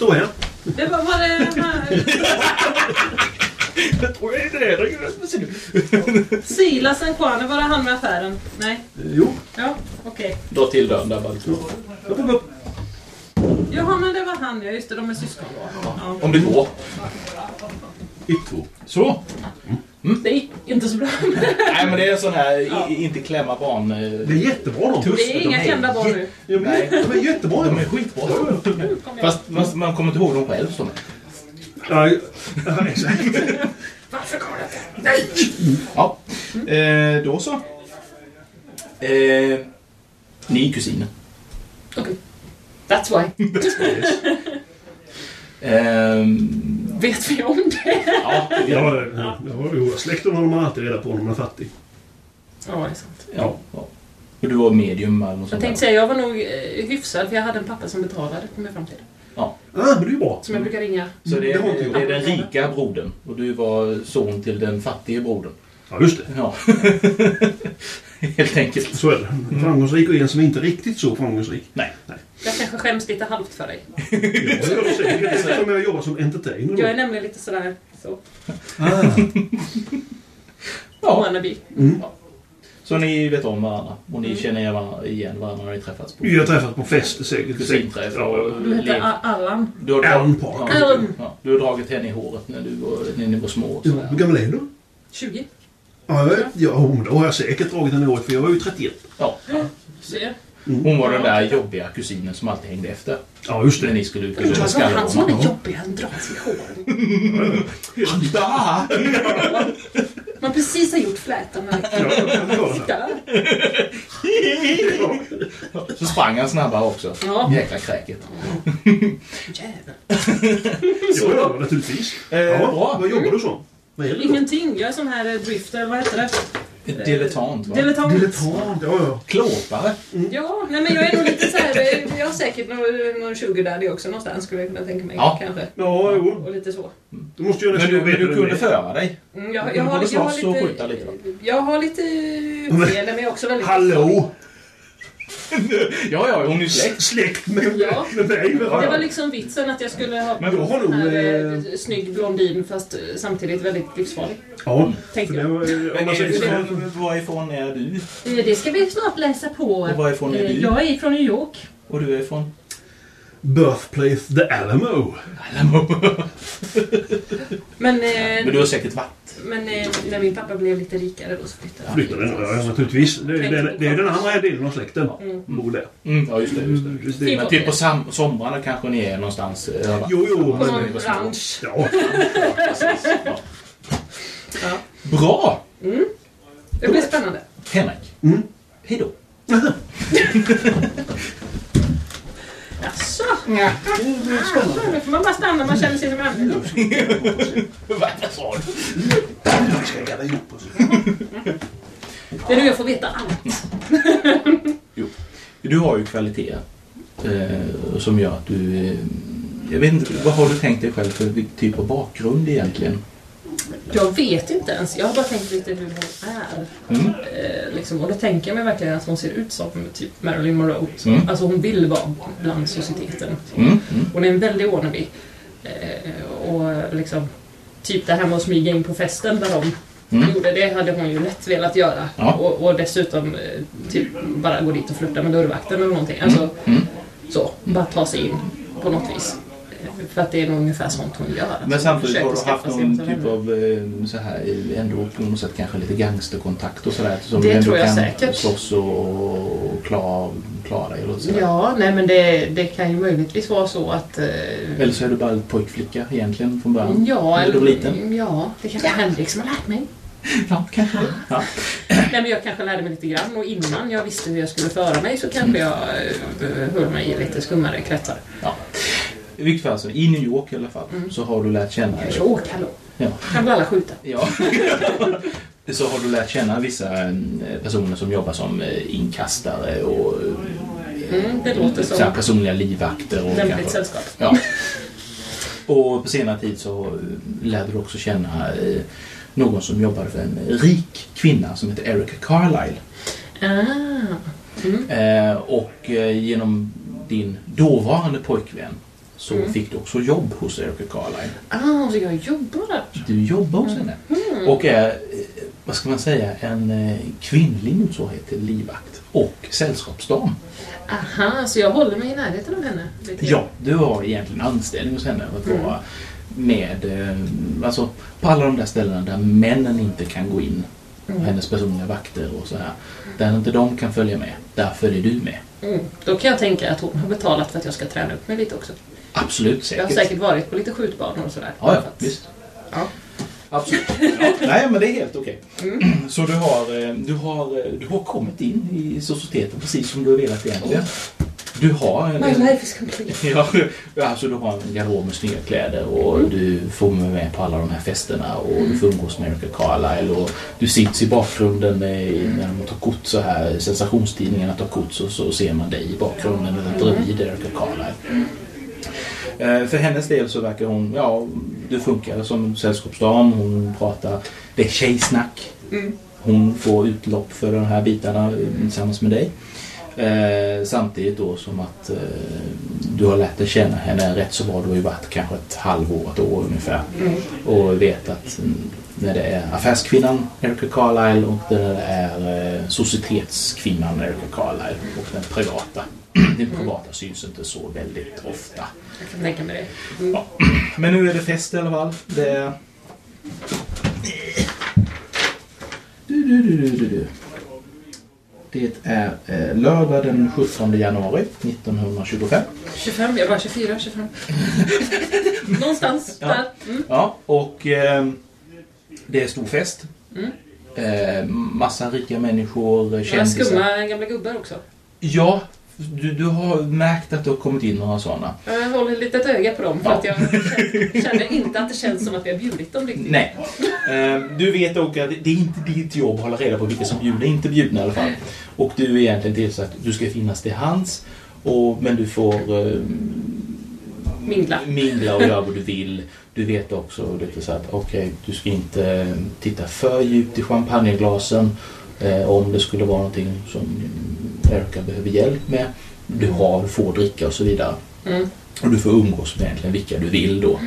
Va? Jag. Det var, var det... Jag tror jag säger du? Silas Nkwane, var det han med affären? Nej? Jo. Ja, okej. Dra till dörren där bara. Upp, upp, upp. Jaha, men det var han ja. Just det, de är syskon. Ja. Om det går. Ett, två. Så. Det gick inte så bra. Nej men det är en sån här i, inte klämma barn... eh, Det är jättebra de. Tuss. Det är inga de är kända barn nu. Ja, men Nej. De är jättebra. De är skitbra. Kom igen. Fast, fast man kommer inte ihåg dem själv. Så. Ja, ja, exakt. Varför går det inte? Nej! Ja. Eh, då så. Eh, ni är kusiner. Okej. That's why. Ehm, Vet vi om det? ja, det Ja, jag. det, ja, släkten har man alltid reda på när man är fattig. Ja, det är sant. Ja, ja. Och du var medium eller något Jag tänkte där. säga, jag var nog eh, hyfsad för jag hade en pappa som betalade, kom jag fram till. Ah, men det är ju bra. Som jag brukar ringa. Så det Det är, jag. det är den rika brodern och du var son till den fattige brodern. Ja, just det. Ja. Helt enkelt. Så är det. Framgångsrik och en som inte är riktigt så framgångsrik. Nej. Jag kanske skäms lite halvt för dig. Ja, det är som jag jobbar som entertainer. Jag är nämligen lite sådär, så. Ah. Ja. Wannabe. Mm. Så ni vet om varandra och ni känner igen varandra, igen varandra när ni träffats på Vi har träffats på fester säkert. kusinträff Ja, och Du heter Allan. Du har, ja, Alan. ja, du har dragit henne i håret när, du var, när ni var små. Hur gammal är du? 20. Ja, jag, ja, men då har jag säkert dragit den i året för jag var ju 31. Ja. Se. Hon var den där jobbiga kusinen som alltid hängde efter. Ja, just När det. ni skulle ut och var han som var skallgården. jobbig. Han drar sig i håret. Man precis har gjort flätan. men- Ja. Så sprang han snabbare också. Ja. Jäkla kräket. Jävlar. Ja, ja, naturligtvis. Eh, Ja, bra. vad jobbar du som? Vad är det då? Ingenting. Jag är sån här eh, drifter, vad heter det? Dilettant va? Dilettant. Dilettant, ja, ja. Klåpare. Ja, nej men jag är nog lite så här. eh, Jag har säkert någon, någon 20 där det också någonstans skulle jag kunna tänka mig. Ja. Kanske. Ja, jo. Och lite så. Du måste ju Men du, men du kunde föra dig. Mm, jag, Du jag, har, borde jag, har slåss och lite, skjuta lite då. jag har lite utseende men jag är också väldigt... Hallå! Ja, ja, hon är släkt. Släkt med, Ja. med mig. Det var liksom vitsen att jag skulle ha Men jag har sån här, eh, eh, snygg blondin fast eh, samtidigt väldigt livsfarlig. Ja, Tänkte jag. var, eh, Men är, varifrån är du? Det ska vi snart läsa på. Och varifrån är du? Jag är från New York. Och du är ifrån? Birthplace The Alamo. Men, eh, Men du har säkert varit. Men eh, när min pappa blev lite rikare då så flyttade han. Flyttade den, ja, naturligtvis. Det, det, det är den andra delen av släkten. Mm. Bor där. Mm, ja, just det. Just det. Just det. Men typ på sam- somrarna kanske ni är någonstans eh, över. Jo, jo. På någon det ranch. ja. Ja. Ja. Bra! Det blir spännande. Henrik. Mm. Hej då. Jaså? Ja. Nu får man bara stanna man känner sig som en Vad sa du? Ska gadda ihop oss. Det är nu jag får veta allt. Du har ju kvaliteter eh, som gör att du... Eh, jag vet inte, vad har du tänkt dig själv för vilken typ av bakgrund egentligen? Jag vet inte ens. Jag har bara tänkt lite hur hon är. Mm. Eh, liksom. Och då tänker jag mig verkligen att hon ser ut som typ Marilyn Monroe. Mm. Alltså hon vill vara bland societeten. Mm. Mm. Hon är en väldig wannabe. Eh, och liksom... typ det här med att smyga in på festen där de Mm. gjorde det hade hon ju lätt velat göra. Ja. Och, och dessutom eh, typ bara gå dit och flirta med dörrvakten eller någonting. Alltså, Mm. så. Bara ta sig in på något vis. För att det är nog ungefär sånt hon gör. Men samtidigt har du haft någon typ av eh, så här, ändå på något sätt kanske lite gangsterkontakt och sådär. Som Det du tror jag kan säkert. slåss och, och klara, klara dig. Eller, sådär. Ja, nej men det, det kan ju möjligtvis vara så att... eh, eller så är du bara en pojkflicka egentligen från början. Ja, eller, liten. ja, det kanske är Henrik som har lärt mig. Ja, kanske det. Ja. Nej, men jag kanske lärde mig lite grann och innan jag visste hur jag skulle föra mig så kanske jag eh, höll mig i lite skummare kretsar. Ja. I vilket fall, så, i New York i alla fall, Mm. så har du lärt känna... Så, hallå. Ja. Kan väl alla skjuta? Ja. så har du lärt känna vissa eh, personer som jobbar som eh, inkastare och eh, Mm, det låter så som personliga livvakter. Och lämpligt sällskap. Ja. Och på senare tid så eh, lärde du också känna någon som jobbade för en rik kvinna som heter Erica Carlisle. Ah. Mm. Och genom din dåvarande pojkvän så Mm. fick du också jobb hos Erica Carlisle. Ah, så jag jobbar där? Du jobbar hos henne. Mm. Och är, eh, vad ska man säga, en eh, kvinnlig motsvarighet till livvakt och sällskapsdam. Aha, så jag håller mig i närheten av henne? Ja, du har egentligen anställning hos henne att Mm. vara med, eh, alltså på alla de där ställena där männen inte kan gå in. Mm. Hennes personliga vakter och så här. Där inte de kan följa med. Därför är du med. Mm. Då kan jag tänka att hon har betalat för att jag ska träna upp mig lite också. Absolut, Jag har säkert. säkert varit på lite skjutbanor och sådär. Ja, ja, att- visst. Ja. Absolut. Ja. Nej, men det är helt okej. Mm. Så du har, eh, du, har, eh, du har kommit in i societeten precis som du har velat egentligen. Du har en, My life is complete. Ja, alltså du har en garderob med snygga kläder och du får vara med på alla de här festerna och du får umgås med Erica Carlisle och du sitter i bakgrunden när de tar kort så här, sensationstidningarna tar kort så, så ser man dig i bakgrunden eller bredvid Erica Carlisle. Eh, För hennes del så verkar hon, ja, du funkar som sällskapsdam, hon pratar, det är tjejsnack. Mm. Hon får utlopp för de här bitarna eh, tillsammans med dig. Eh, samtidigt då som att eh, du har lärt dig känna henne rätt så bra. Du har ju varit kanske ett halvår, ett år ungefär. Mm. Och vet att mm, när det är affärskvinnan Erica Carlisle och när det är eh, societetskvinnan Erica Carlisle och den privata. Den privata syns inte så väldigt ofta. Jag kan tänka mig det. Mm. Ja. Men nu är det fest i alla fall. Det är... Du, du, du, du, du. Det är eh, lördag den 17 januari 1925. 25, jag var 24, 25. Någonstans Ja. där. Mm. Ja, och eh, det är stor fest. Mm. Eh, massa rika människor, Några kändisar. skumma gamla gubbar också. Ja, du, du har märkt att det har kommit in några sådana. Jag håller lite ett öga på dem för Ja. att jag känner, inte att det känns som att vi har bjudit dem riktigt. Nej. Eh, du vet också att det är inte ditt jobb att hålla reda på vilka som bjuder inte bjudna i alla fall. Och du är egentligen tillsatt att du ska finnas till hands. Och, men du får eh, Mingla. mingla och göra vad du vill. Du vet också lite så att okej, du ska inte eh, titta för djupt i champagneglasen. Eh, om det skulle vara någonting som Erica behöver hjälp med. Du har, får dricka och så vidare. Mm. Och du får umgås med egentligen vilka du vill då.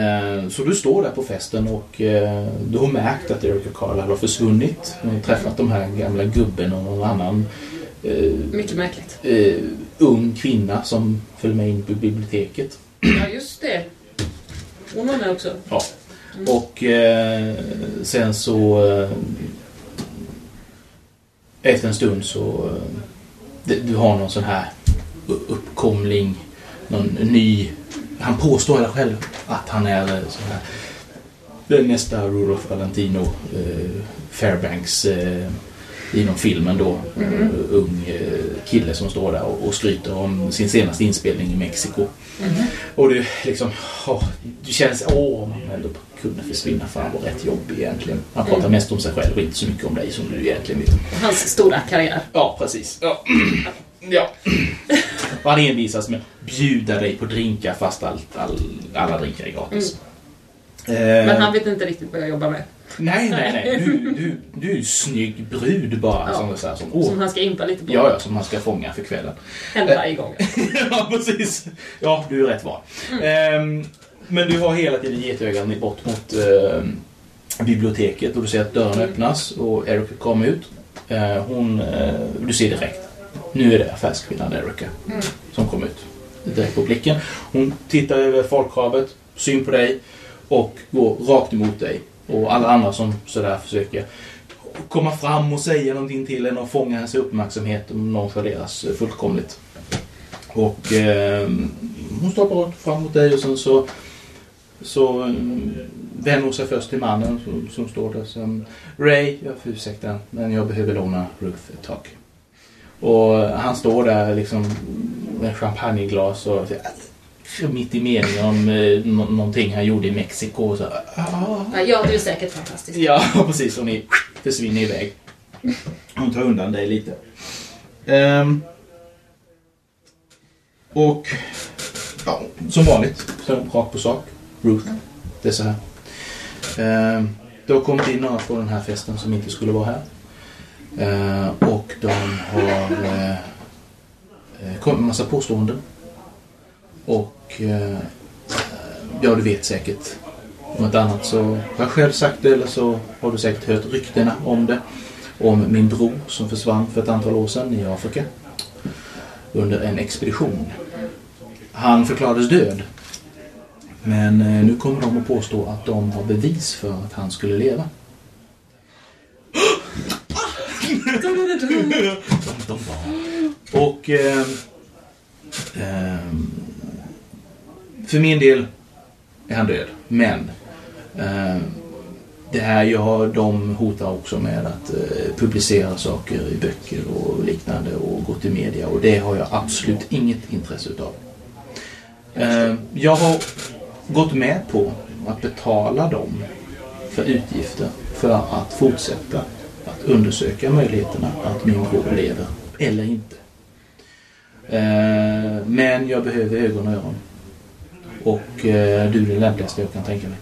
Eh, Så du står där på festen och eh, du har märkt att Erica Carlisle har försvunnit. Du har träffat de här gamla gubben och någon annan eh, Mycket märkligt. ung kvinna som följde med in på biblioteket. Ja, just det. Hon var med också. Ja. Och eh, sen så efter en stund så eh, du har någon sån här uppkomling, någon ny han påstår själv att han är eh, sån här. Den nästa Rudolf Valentino eh, Fairbanks eh, inom filmen då. eh, ung eh, kille som står där och, och skryter om sin senaste inspelning i Mexiko. Och du liksom, åh, du känns, åh, man ändå kunde försvinna. Fan vad rätt jobb egentligen. Han pratar mest om sig själv och inte så mycket om dig som du egentligen. Och hans stora karriär. Ja, precis. Ja. ja. Och han envisas med att bjuda dig på drinkar fast allt, all, alla drinkar är gratis. Eh, Men han vet inte riktigt vad jag jobbar med. Nej, nej, nej. Du, du, du är ju snygg brud bara. Ja. Som, så här, som, åh, Som han ska impa lite på. ja, ja, som man ska fånga för kvällen. En varje gång. ja, precis. Ja, du är rätt van. Ehm, Men du har hela tiden getögat bort mot eh, biblioteket och du ser att dörren öppnas och Erica kommer ut. Eh, hon, eh, du ser direkt. Nu är det affärskvinnan Erica som kommer ut. Direkt på blicken. Hon tittar över folkhavet, syn på dig och går rakt emot dig. Och alla andra som sådär försöker komma fram och säga någonting till henne och fånga hennes uppmärksamhet och nonchaleras eh, fullkomligt. Och eh, hon stoppar rakt fram mot dig och sen så, så eh, vänder hon sig först till mannen som, som står där. Sen, Ray, jag får ursäkta men jag behöver låna Ruth ett tag. Och han står där liksom med champagneglas och säger mitt i meningen om eh, nå- någonting han gjorde i Mexiko. Och så, ah. Ja, ja, du är säkert fantastisk. Ja, precis. Och ni försvinner iväg. Hon tar undan dig lite. Ehm. och ja, som vanligt, så rakt på sak. Ruth. Det är så här. Ehm, det har kommit in några på den här festen som inte skulle vara här. Ehm, och de har eh, eh, kommit med massa påståenden. Och ja, du vet säkert om ett annat så har jag själv sagt det eller så har du säkert hört ryktena om det. Om min bror som försvann för ett antal år sedan i Afrika. Under en expedition. Han förklarades död. Men eh, nu kommer de att påstå att de har bevis för att han skulle leva. Och ehm, ehm, för min del är han död. Men eh, det här gör, de hotar också med att eh, publicera saker i böcker och liknande och gå till media och det har jag absolut inget intresse utav. Eh, jag har gått med på att betala dem för utgifter för att fortsätta att undersöka möjligheterna att min bror lever eller inte. Eh, men jag behöver ögon och öron. Och eh, du är den lämpligaste jag kan tänka mig.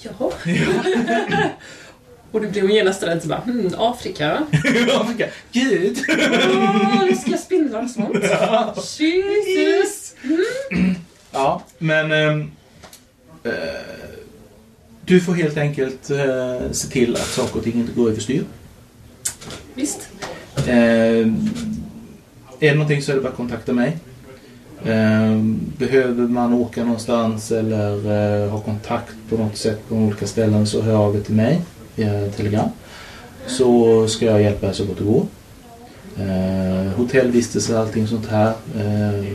Jaha. Och du blev genast rädd så bara, hmm, Afrika? Afrika. Gud! Nu ska jag spindlar och sånt. Jesus! Ja, men... ehm, eh, du får helt enkelt eh, se till att saker och ting inte går överstyr. Visst. Eh, är det någonting så är det bara att kontakta mig. Ehm, Behöver man åka någonstans eller eh, ha kontakt på något sätt på olika ställen så hör av er till mig via telegram. Så ska jag hjälpa er så gott det går. Ehm, hotellvistelse och allting sånt här ehm,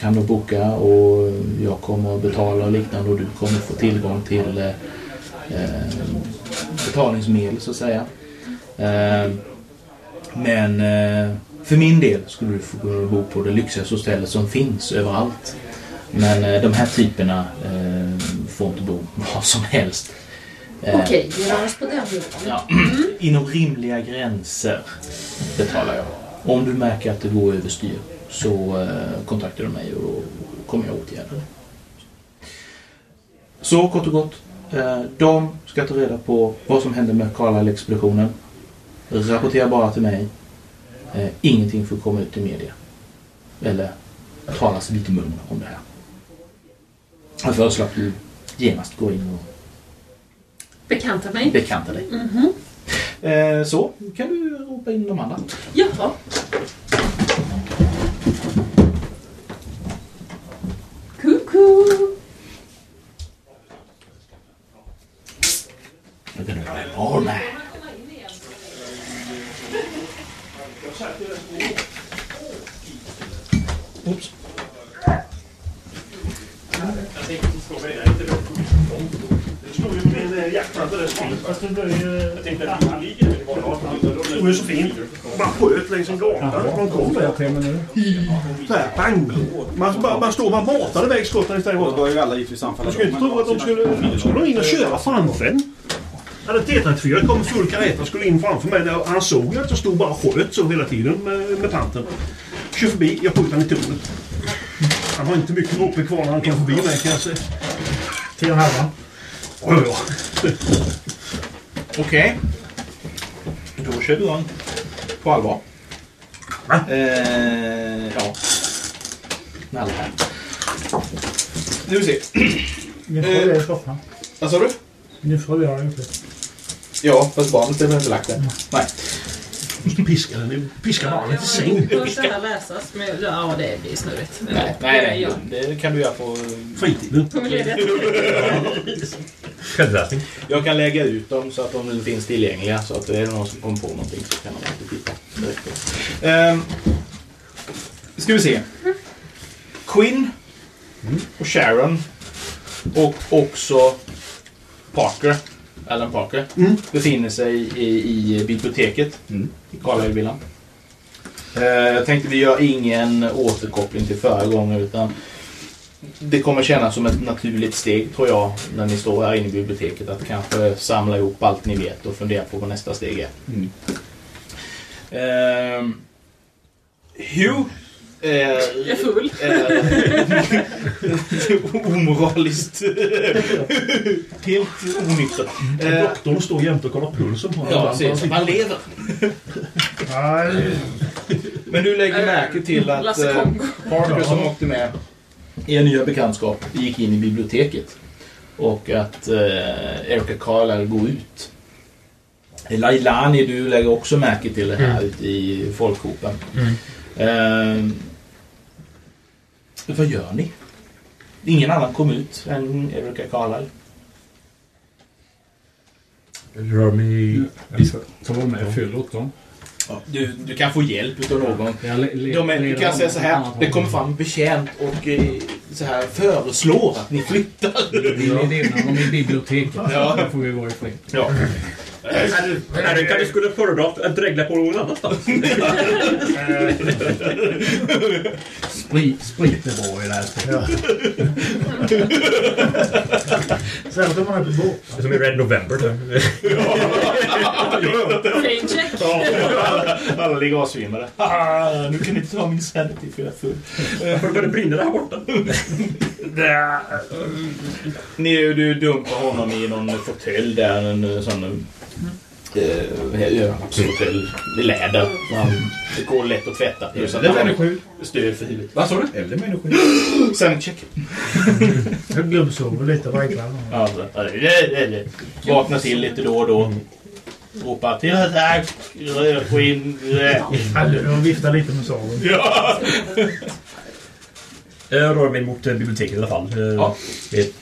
kan du boka och jag kommer att betala och liknande och du kommer få tillgång till eh, betalningsmedel så att säga. Men eh, för min del skulle du få bo på det lyxigaste hotellet som finns överallt. Men eh, de här typerna eh, får inte bo var som helst. Eh, Okej, vi rör oss på den nivån. Ja, inom rimliga gränser betalar jag. Om du märker att det går överstyr så kontaktar du mig och då kommer jag åtgärda det. Så kort och gott. De ska ta reda på vad som hände med Carlisle-expeditionen. Rapportera bara till mig. Eh, ingenting får komma ut i media. Eller talas vid mun om det här. Jag föreslår att du genast går in och Bekanta mig. bekanta dig. Eh, så kan du ropa in de andra. Jaha. Kuku. You're gonna play all man. Oops. Det stod ju med en jaktmatta där stod. Fast det blev ju... Jag tänkte att han ligger Det stod ju så fint. Man sköt längs en gata. Man kom där. Så här, pang. Man, man, man står man matade iväg skotten istället. Då bör ju alla givetvis anfalla Du skulle inte tro att de skulle... skulle de in och köra framför en. Hade T34 kom full kareta och skulle in framför mig. Där Han såg att jag stod bara och sköt så hela tiden med, med panten. Kör förbi, jag skjuter han i tornet. Han har inte mycket droppe kvar när han kom förbi mig kan jag säga. Tio och en halva. Ja, ja. Okej. Då kör du igång. På allvar. Va? Eh, ja. Alla här. Nu vi se. Fru är i soffan. Vad sa du? Fru har gjort det. Ja, fast barnet är väl inte lagt än. Nej. Piska den. Piska barnet i säng. Först det här läsas, men ja, det blir snurrigt. Nej, nej, nej. Det kan du göra på... Fritiden. På. Självläsning. Jag kan lägga ut dem så att de nu finns tillgängliga. Så att det är någon som kommer på någonting så kan de alltid titta direkt. Ehm, ska vi se. Quinn och Sharon och också Parker, Alan Parker, Mm. befinner sig i, i biblioteket i Carlisle-villan. Eh, jag tänkte vi gör ingen återkoppling till förra gången utan det kommer kännas som ett naturligt steg tror jag när ni står här inne i biblioteket att kanske samla ihop allt ni vet och fundera på vad nästa steg är. Ehm, Hugh är, Jag är full. är omoraliskt helt onykter. Eh, Doktorn står jämte och kollar pulsen på Ja, honom. precis. Man lever. Nej. Men du lägger märke till att eh. Parker som åkte med er nya bekantskap gick in i biblioteket. Och att eh, Erika Carlisle går ut. Lailani, du lägger också märke till det här ute i folkhopen. Eh, vad gör ni? Ingen annan kom ut än Erika Carlisle. Rör mig... Jag ska ta med fyllot då. Du, du kan få hjälp utav någon. Jag De är, du kan säga så här. Det kommer fram en betjänt och eh, så här föreslår att ni flyttar. Vi leder in dem i biblioteket. Ja. Då får vi vara i fred. Ja. Herren kanske skulle föredra att dregla på någon annanstans. Sprit, sprit är bra i det här. Särskilt om man är på båt. Som i Red November. typ. Fame check. Alla ligger avsvimmade. Nu kan ni inte ta min sanity för jag är full. Börjar det brinna där borta? Ni, du dumpar honom i någon fåtölj där. En eh, sån... Eh, med läder. Det går lätt att tvätta. Just att har människor. stöd för huvudet. Vad sa du? Eller människor. Sanity check. Jag lite varje kväll. Ja, så- ja, det- det- det- Vaknar till lite då och då. Ropar till attack, skinn. Jag viftar lite med saven. Ja. Jag rör mig mot eh, biblioteket i alla fall. Eh, Ja. det-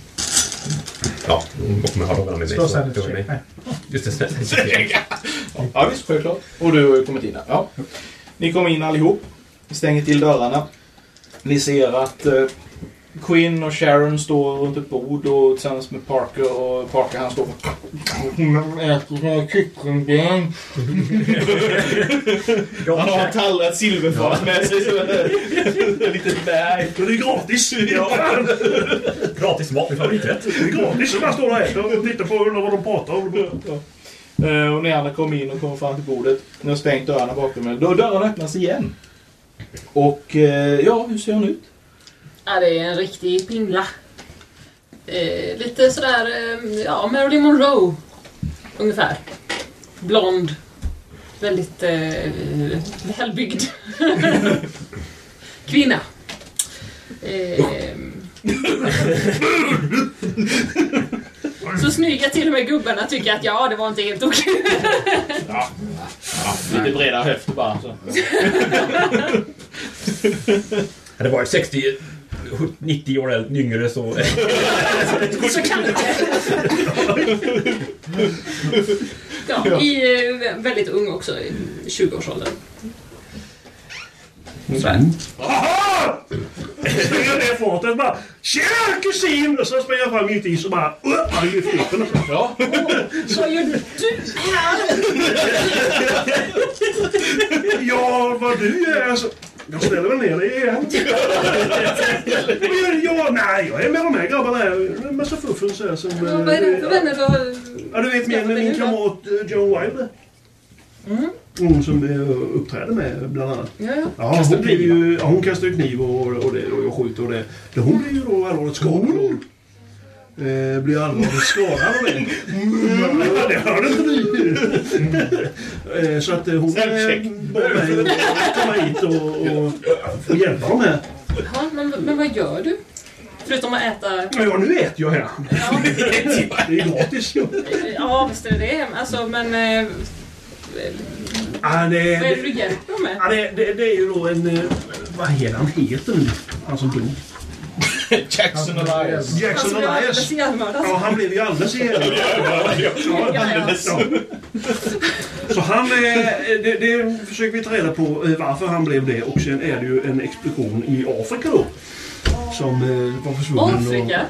Ja, och med hardogarna med mig. Slå så mig. check. Nej. Just det, sanity check. Ja visst, självklart. Och du har ju kommit in här. Ja. Ni kommer in allihop. Stänger till dörrarna. Ni ser att eh, Quinn och Sharon står runt ett bord och tillsammans med Parker och Parker han står och äter såna kycklingben. Han har en tallra, ett silverfat med sig. Litet berg. Det är gratis! Gratis mat, min favoriträtt. Det är gratis att bara stå och äta och titta på och undra vad de pratar om. Eh, Och ni andra kommer in och kommer fram till bordet. Ni har stängt dörrarna bakom er. Då dörrarna öppnas igen. Och eh, ja, hur ser hon ut? Ja, det är en riktig pingla. Eh, lite sådär, eh, ja, Marilyn Monroe. Ungefär. Blond. Väldigt eh, välbyggd. Kvinna. Eh, så snygg att till och med gubbarna tycker att ja, det var inte helt okej. Lite breda höfter bara. Så. Det varit 60, 70, 90 år äldre- yngre så... så kan det Ja, i, eh, väldigt ung också, i 20-årsåldern. Sådär. Aha! Springer ner fatet bara Tjena kusin! Och så springer jag fram mitt i så bara han är i flippen och så. Ja. Vad gör du här? Ja, vad du gör alltså. Jag ställer väl ner dig igen. Men ja, nej, jag är med de här grabbarna här. En massa fuffens här som... Vad är det för vänner du har? Ja, du vet min, min kamrat eh, Joan Wilder. Hon som vi uppträder med bland annat. Ja, ja. Ja, hon, blir ju, ja, hon kastar ju kniv och, och, det, och jag skjuter och det. det. Hon blir ju då allvarligt skadad. Eh, blir allvarligt skadad av det. Ja, det hörde inte du. eh, så att eh, hon eh, bad mig att komma hit och, och, och hjälpa dem här. Ja, men, men vad gör du? Förutom att äta... Ja, nu äter jag här. Ja, Det är gratis ja visst är det det. Alltså, men... Eh, Ja, det, vad är det du hjälper med? ja, det, det, det är ju då en... eh, Vad heter han heter nu? Han som dog. Jackson Elias. Jackson Alltså, Elias. ihjälmördad. Ja, han blev ju alldeles ihjäl. Ja, ja. Ja. Så han, det, det försöker vi ta reda på eh, varför han blev det. Och sen är det ju en explosion i Afrika då. Som eh, var försvunnen. Afrika?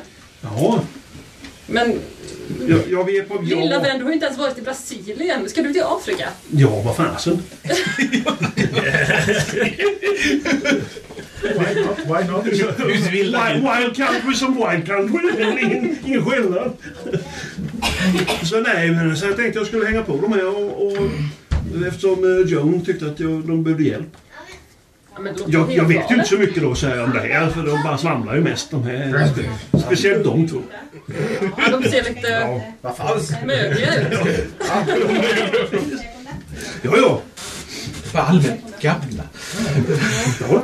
Och, ja, Men ja, ja, vi är på... lilla vän, du har ju inte ens varit i Brasilien. Ska du till Afrika? ja vad fasen. Why not? Why not? Wild, wild country som wild country. Ingen, ingen skillnad. Så nej, men så jag tänkte jag skulle hänga på dem här och, och eftersom eh, Joan tyckte att jag, de behövde hjälp. Ja, Jag, jag vet ju inte så mycket då så här om det här för de bara svamlar ju mest de här. Speciellt de två. Ja, de ser lite Vad falskt. mögliga ut. Ja, ja. För allmänt gamla. ja.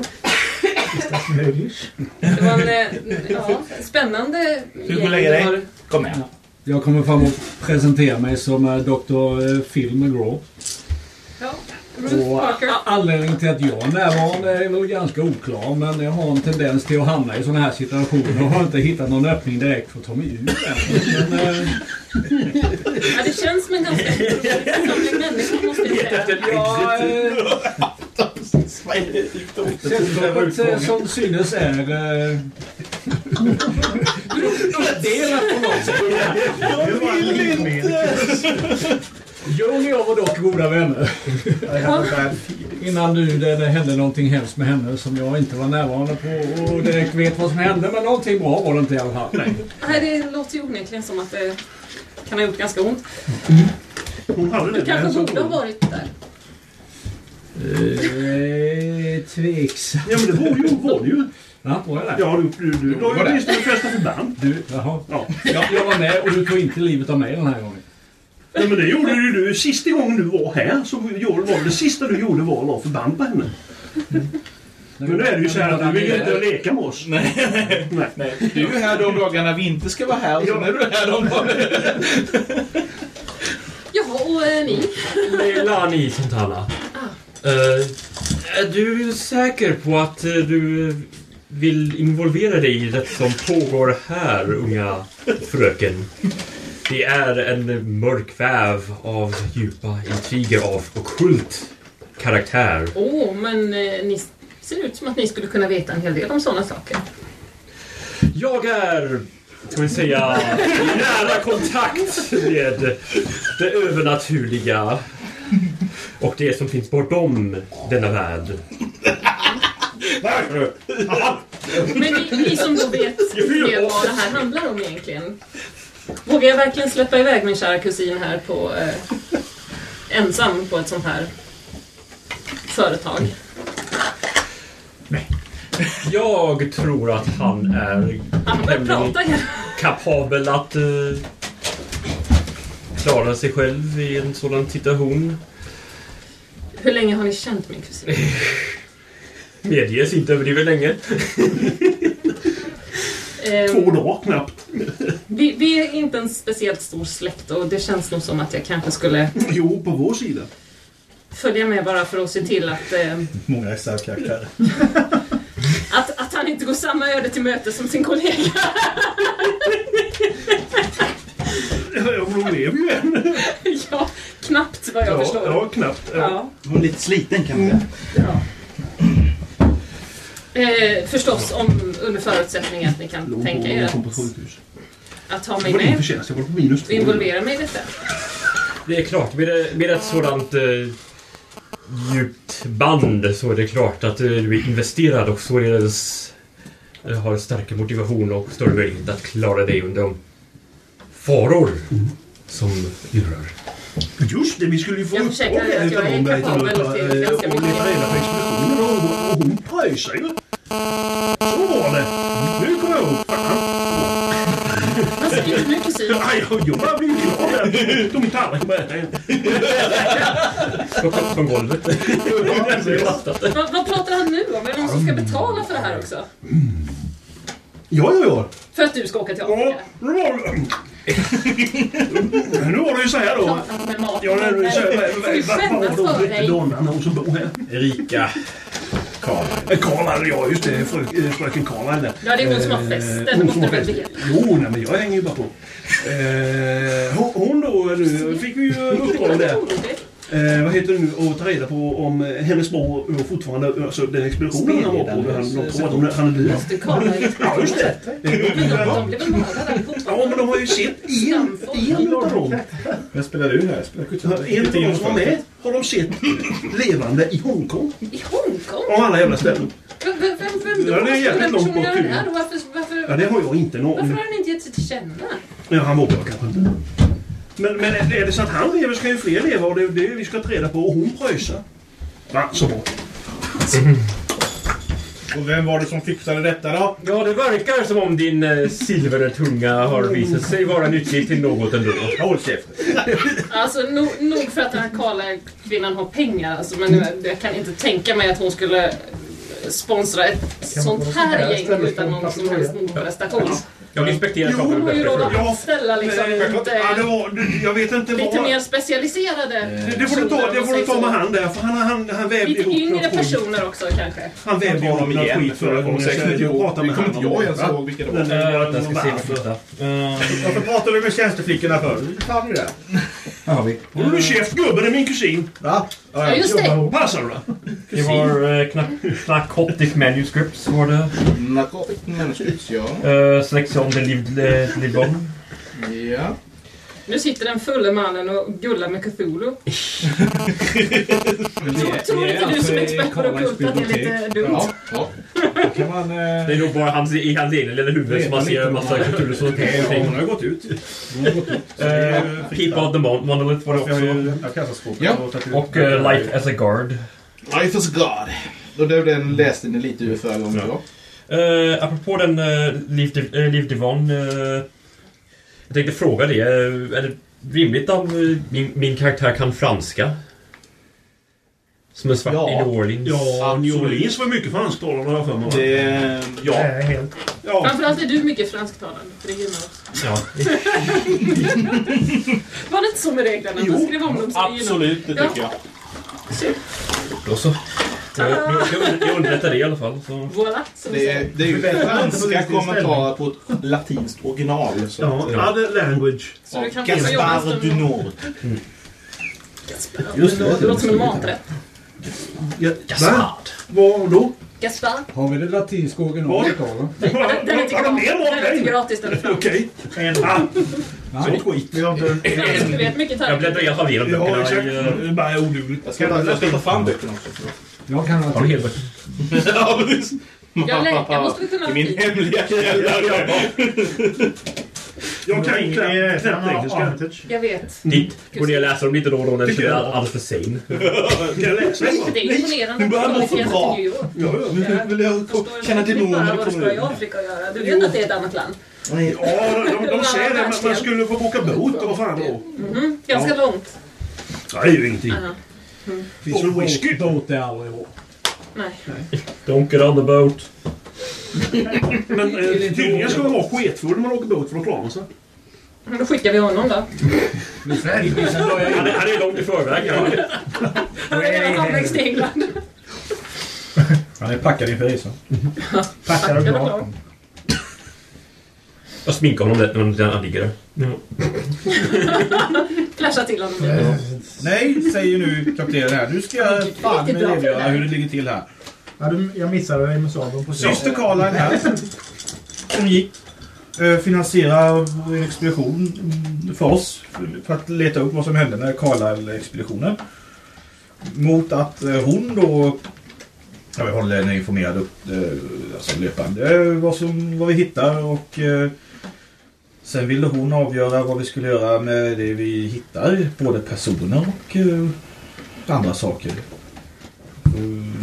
Möjligt. Det var en eh, ja, spännande du gå och lägga dig? Kom med. Jag kommer fram och presenterar mig som eh, Dr. Phil McGraw. Ja, Och anledningen till att jag är närvarande är nog ganska oklar men jag har en tendens till att hamna i sådana här situationer och har inte hittat någon öppning direkt för att ta mig ur den. Men, eh, Ja, det känns som en ganska församling människor måste jag säga. jag, eh, sällskapet eh, som synes är eh, uppdelat på något sätt. Det var lite Joan och jag var dock goda vänner. Innan nu det, det hände någonting hemskt med henne som jag inte var närvarande på och direkt vet vad som hände. Men någonting bra var det inte i alla fall. Nej. Nej, det låter ju onekligen som att det kan ha gjort ganska ont. Hon hade det. Du kanske borde ha varit där. Eh, tveksam. Ja, men det var ju, var det ju. Ja, var jag där? Ja, du, du, du, du Var ju det? åtminstone de flesta förband. Du, jaha. Ja. Jag, jag var med och du tog inte livet av mig den här gången. Ja, men det gjorde ju du. Sista gången du var här så gjorde, var det sista du gjorde var att la förband på henne. Men nu är det ju så här att du vill ju inte leka med oss. Nej. Nej. Nej. Du är ju här de dagarna vi inte ska vara här och sen är du här de dagarna... Jaha, och eh, ni? Leilani Santana. Eh, är du säker på att eh, du vill involvera dig i det som pågår här, unga fröken? Det är en mörk väv av djupa intriger av ockult karaktär. Åh, men eh, ni ser ut som att ni skulle kunna veta en hel del om sådana saker. Jag är, ska vi säga, i nära kontakt med det övernaturliga och det som finns bortom denna värld. Men ni, ni som då vet mer vad det här handlar om egentligen. Vågar jag verkligen släppa iväg min kära kusin här på eh, ensam på ett sånt här företag? Jag tror att han är Han börjar prata igen. kapabel att eh, klara sig själv i en sådan situation. Hur länge har ni känt min kusin? Medges inte överdrivet länge. Eh, Två dagar knappt. vi, vi är inte en speciellt stor släkt och det känns nog som att jag kanske skulle Jo, på vår sida. följa med bara för att se till att, eh, Många reservkaraktärer. att, att han inte går samma öde till möte som sin kollega. Ja, de lever ju än. ja, knappt vad jag Ja, förstår. ja, knappt. Ja. Ja. Hon är lite sliten kan man säga. Ja. Eh, förstås om, under förutsättning att ni kan tänka er att, att ha Det mig med förtjänst. Jag var på minus och två. involvera mig i detta. Det är klart, med, det- med ett sådant eh, djupt band så är det klart att eh, du är investerad och således eh, har starkare motivation och större möjlighet att klara dig under de faror som lurar. Just det, vi skulle ju få Jag uppdrag försäkrar er att jag är utav kapabel utav, till eh, ganska mycket. och hon- pröjsade ju. Så var det. Nu kommer jag ihåg. Fan. Vad säger du nu kusin? Ja, jag, jag bara blir glad. här. De är tallrik med. Upp från golvet. Vad, vad pratar han nu om? Är det någon som ska betala för det här också? Ja, ja, ja. För att du ska åka till ja Afrika. nu, var, nu var det ju så här då. Pratat med mat. Ja, det är så här, vad- det hette dig. Donna, hon som bor här? Erika. Eh, Carlisle, ja just det. Frö- eh, Fröken Carlisle. Ja, det är hon som har Eh, festen. Hon som har festen. Jo, nej, men jag hänger ju bara på. Hon, hon då, nu fick vi ju uppdrag där. Eh, vad heter det nu? Att ta reda på om eh, hennes bror var fortfarande, alltså den expeditionen han var på. där Han, de tror att de, han är död. Ja, just det. De, blev väl mördade allihopa? Ja, men de har ju sett en, en utav dem. Vem spelar du här? Spelar En av dem som var med har de sett levande i Hongkong. I Hongkong? Av alla jävla ställen. Vem, vem, vem, då? Ja, det är jävligt långt bort Varför, varför, Ja, det har jag inte varför någon... har han inte gett sig till känna? Ja, han vågar kanske inte. Men, men är det så att han lever så kan ju fler leva och det är det vi ska ta reda på. Och hon pröjsar. Va, så bra. Och vem var det som fixade detta då? Ja, det verkar som om din eh, silvertunga har visat sig vara nyttig till något ändå. Håll käften. Alltså nog, nog för att den här Karla kvinnan har pengar alltså, men jag, jag kan inte tänka mig att hon skulle sponsra ett sånt här gäng utan någon som helst motprestation. Jag vill inspektera Jo, hon har ju råd Ja, att anställa liksom Ja, det lite, var, det- jag vet inte lite vad... mer specialiserade Det, det får du ta, det får du ta med han där, för han, han, han vävde Lite ihop yngre något skit. personer också kanske. Han vävde ihop något igen, skit för förra jag kommer gången. säkert inte jag ihåg. pratade Det med kommer inte jag det, ens ihåg vilka det var. Eh, eh, jag ska se varför? Eh, pratar du med tjänsteflickorna för? Fan du det? Har vi. Håller du käft gubben, det är min kusin. Va? Ja, just det. Passar du då? Det var eh, Narcotic Manuscripts var det. Narcotic manuscripts, ja. Uh, Selection de Liv- eh, Livon. Ja. Nu sitter den fulla mannen och gullar med Cthulhu. Tror, tror inte du som expert på det ockulta att det är lite dumt? Ja. ja. Kan man... Eh... Det är nog bara hans, i hans egna lilla huvud som man ser en massa kulturer som okay, hon har gått ut. Hon har gått ut. uh, Keep out the Mon- Monolith var det Jag har ju också. jag kastar skåpet Ja. och uh, Life as a Guard. Life as God. Och då den läste ni lite ur förra gången. Ja. Uh, apropå den uh, Liv, eh, Liv Divon. Uh, jag tänkte fråga det. eh, är det rimligt om eh, min, min karaktär kan franska? Som en svart Ja. i New Orleans? Ja, New. Orleans var mycket fransktalande har jag för mig. va? Det... Ja. Nej, helt. Ja. Framförallt är du mycket fransktalande, för det gynnar oss. Ja. Var det inte så med reglerna? Man skrev om dem så det gynnar Absolut, det tycker jag. Då så. Jag, jag, jag underlättar det i alla fall. Så. Voilà, som Det är, det är ju franska kommentarer på ett latinskt original. Så. Ja, other language. Så du kan Av Gaspar du Nord. Just Det det låter som en maträtt. Va? Vad då? Gaspar. Har vi det latinska originalet då? eller? Nej, men den- den är inte Har de gratis. mer mat Den är gratis, den. Okej. En. Nej. skit. Jag bläddrar i alla fall igenom böckerna. eh, Det är bara odugligt. Jag ska, jag ska ta fram böckerna också. Jag kan du latin. helböcker? ja, precis. Jag läkare måste väl kunna I min hemliga källare. Jag kan ju knappt engelska. Jag vet. Ditt går ner och läser dem lite då och då när du Tycker känner jag. alldeles för sane. Kan jag läsa? Det är imponerande nu börjar att må du för kommer bra. till New York. Ja, ja. Jag Vill jag förstår känna inte bara demoner vad det ska i? Afrika att göra. Du vet att det är ett annat land. Ja, de, de säger det. men Man skulle få boka båt och vad fan då? Mhm, Ganska långt. Det är ju ingenting. Finns väl whisky? Båt är aldrig bra. Nej. Don't get on the boat. Men eh, tydligen ska man vara sketfull när man åker båt för att klara sig. Men Då skickar vi honom då. Han är, han är långt i förväg. Ja. Han är redan halvvägs till England. Han är packad inför resan. Packar och och glad. Jag sminkar honom lätt när han ligger där. Ja. Flasha till honom. Eh, Nej, säger nu kaptenen här. Nu ska jag fan Riktigt bra för det redogöra hur det ligger till här. Ja, du, jag missade dig med sabeln på Syster Caroline här, som gick, eh, finansiera en expedition mm, för oss. För att leta upp vad som hände med Carlisle-expeditionen. Mot att eh, hon då Ja, vi håller henne informerad upp, eh, alltså löpande eh, vad, som, vad vi hittar och eh, sen ville hon avgöra vad vi skulle göra med det vi hittar. Både personer och eh, andra saker. Mm,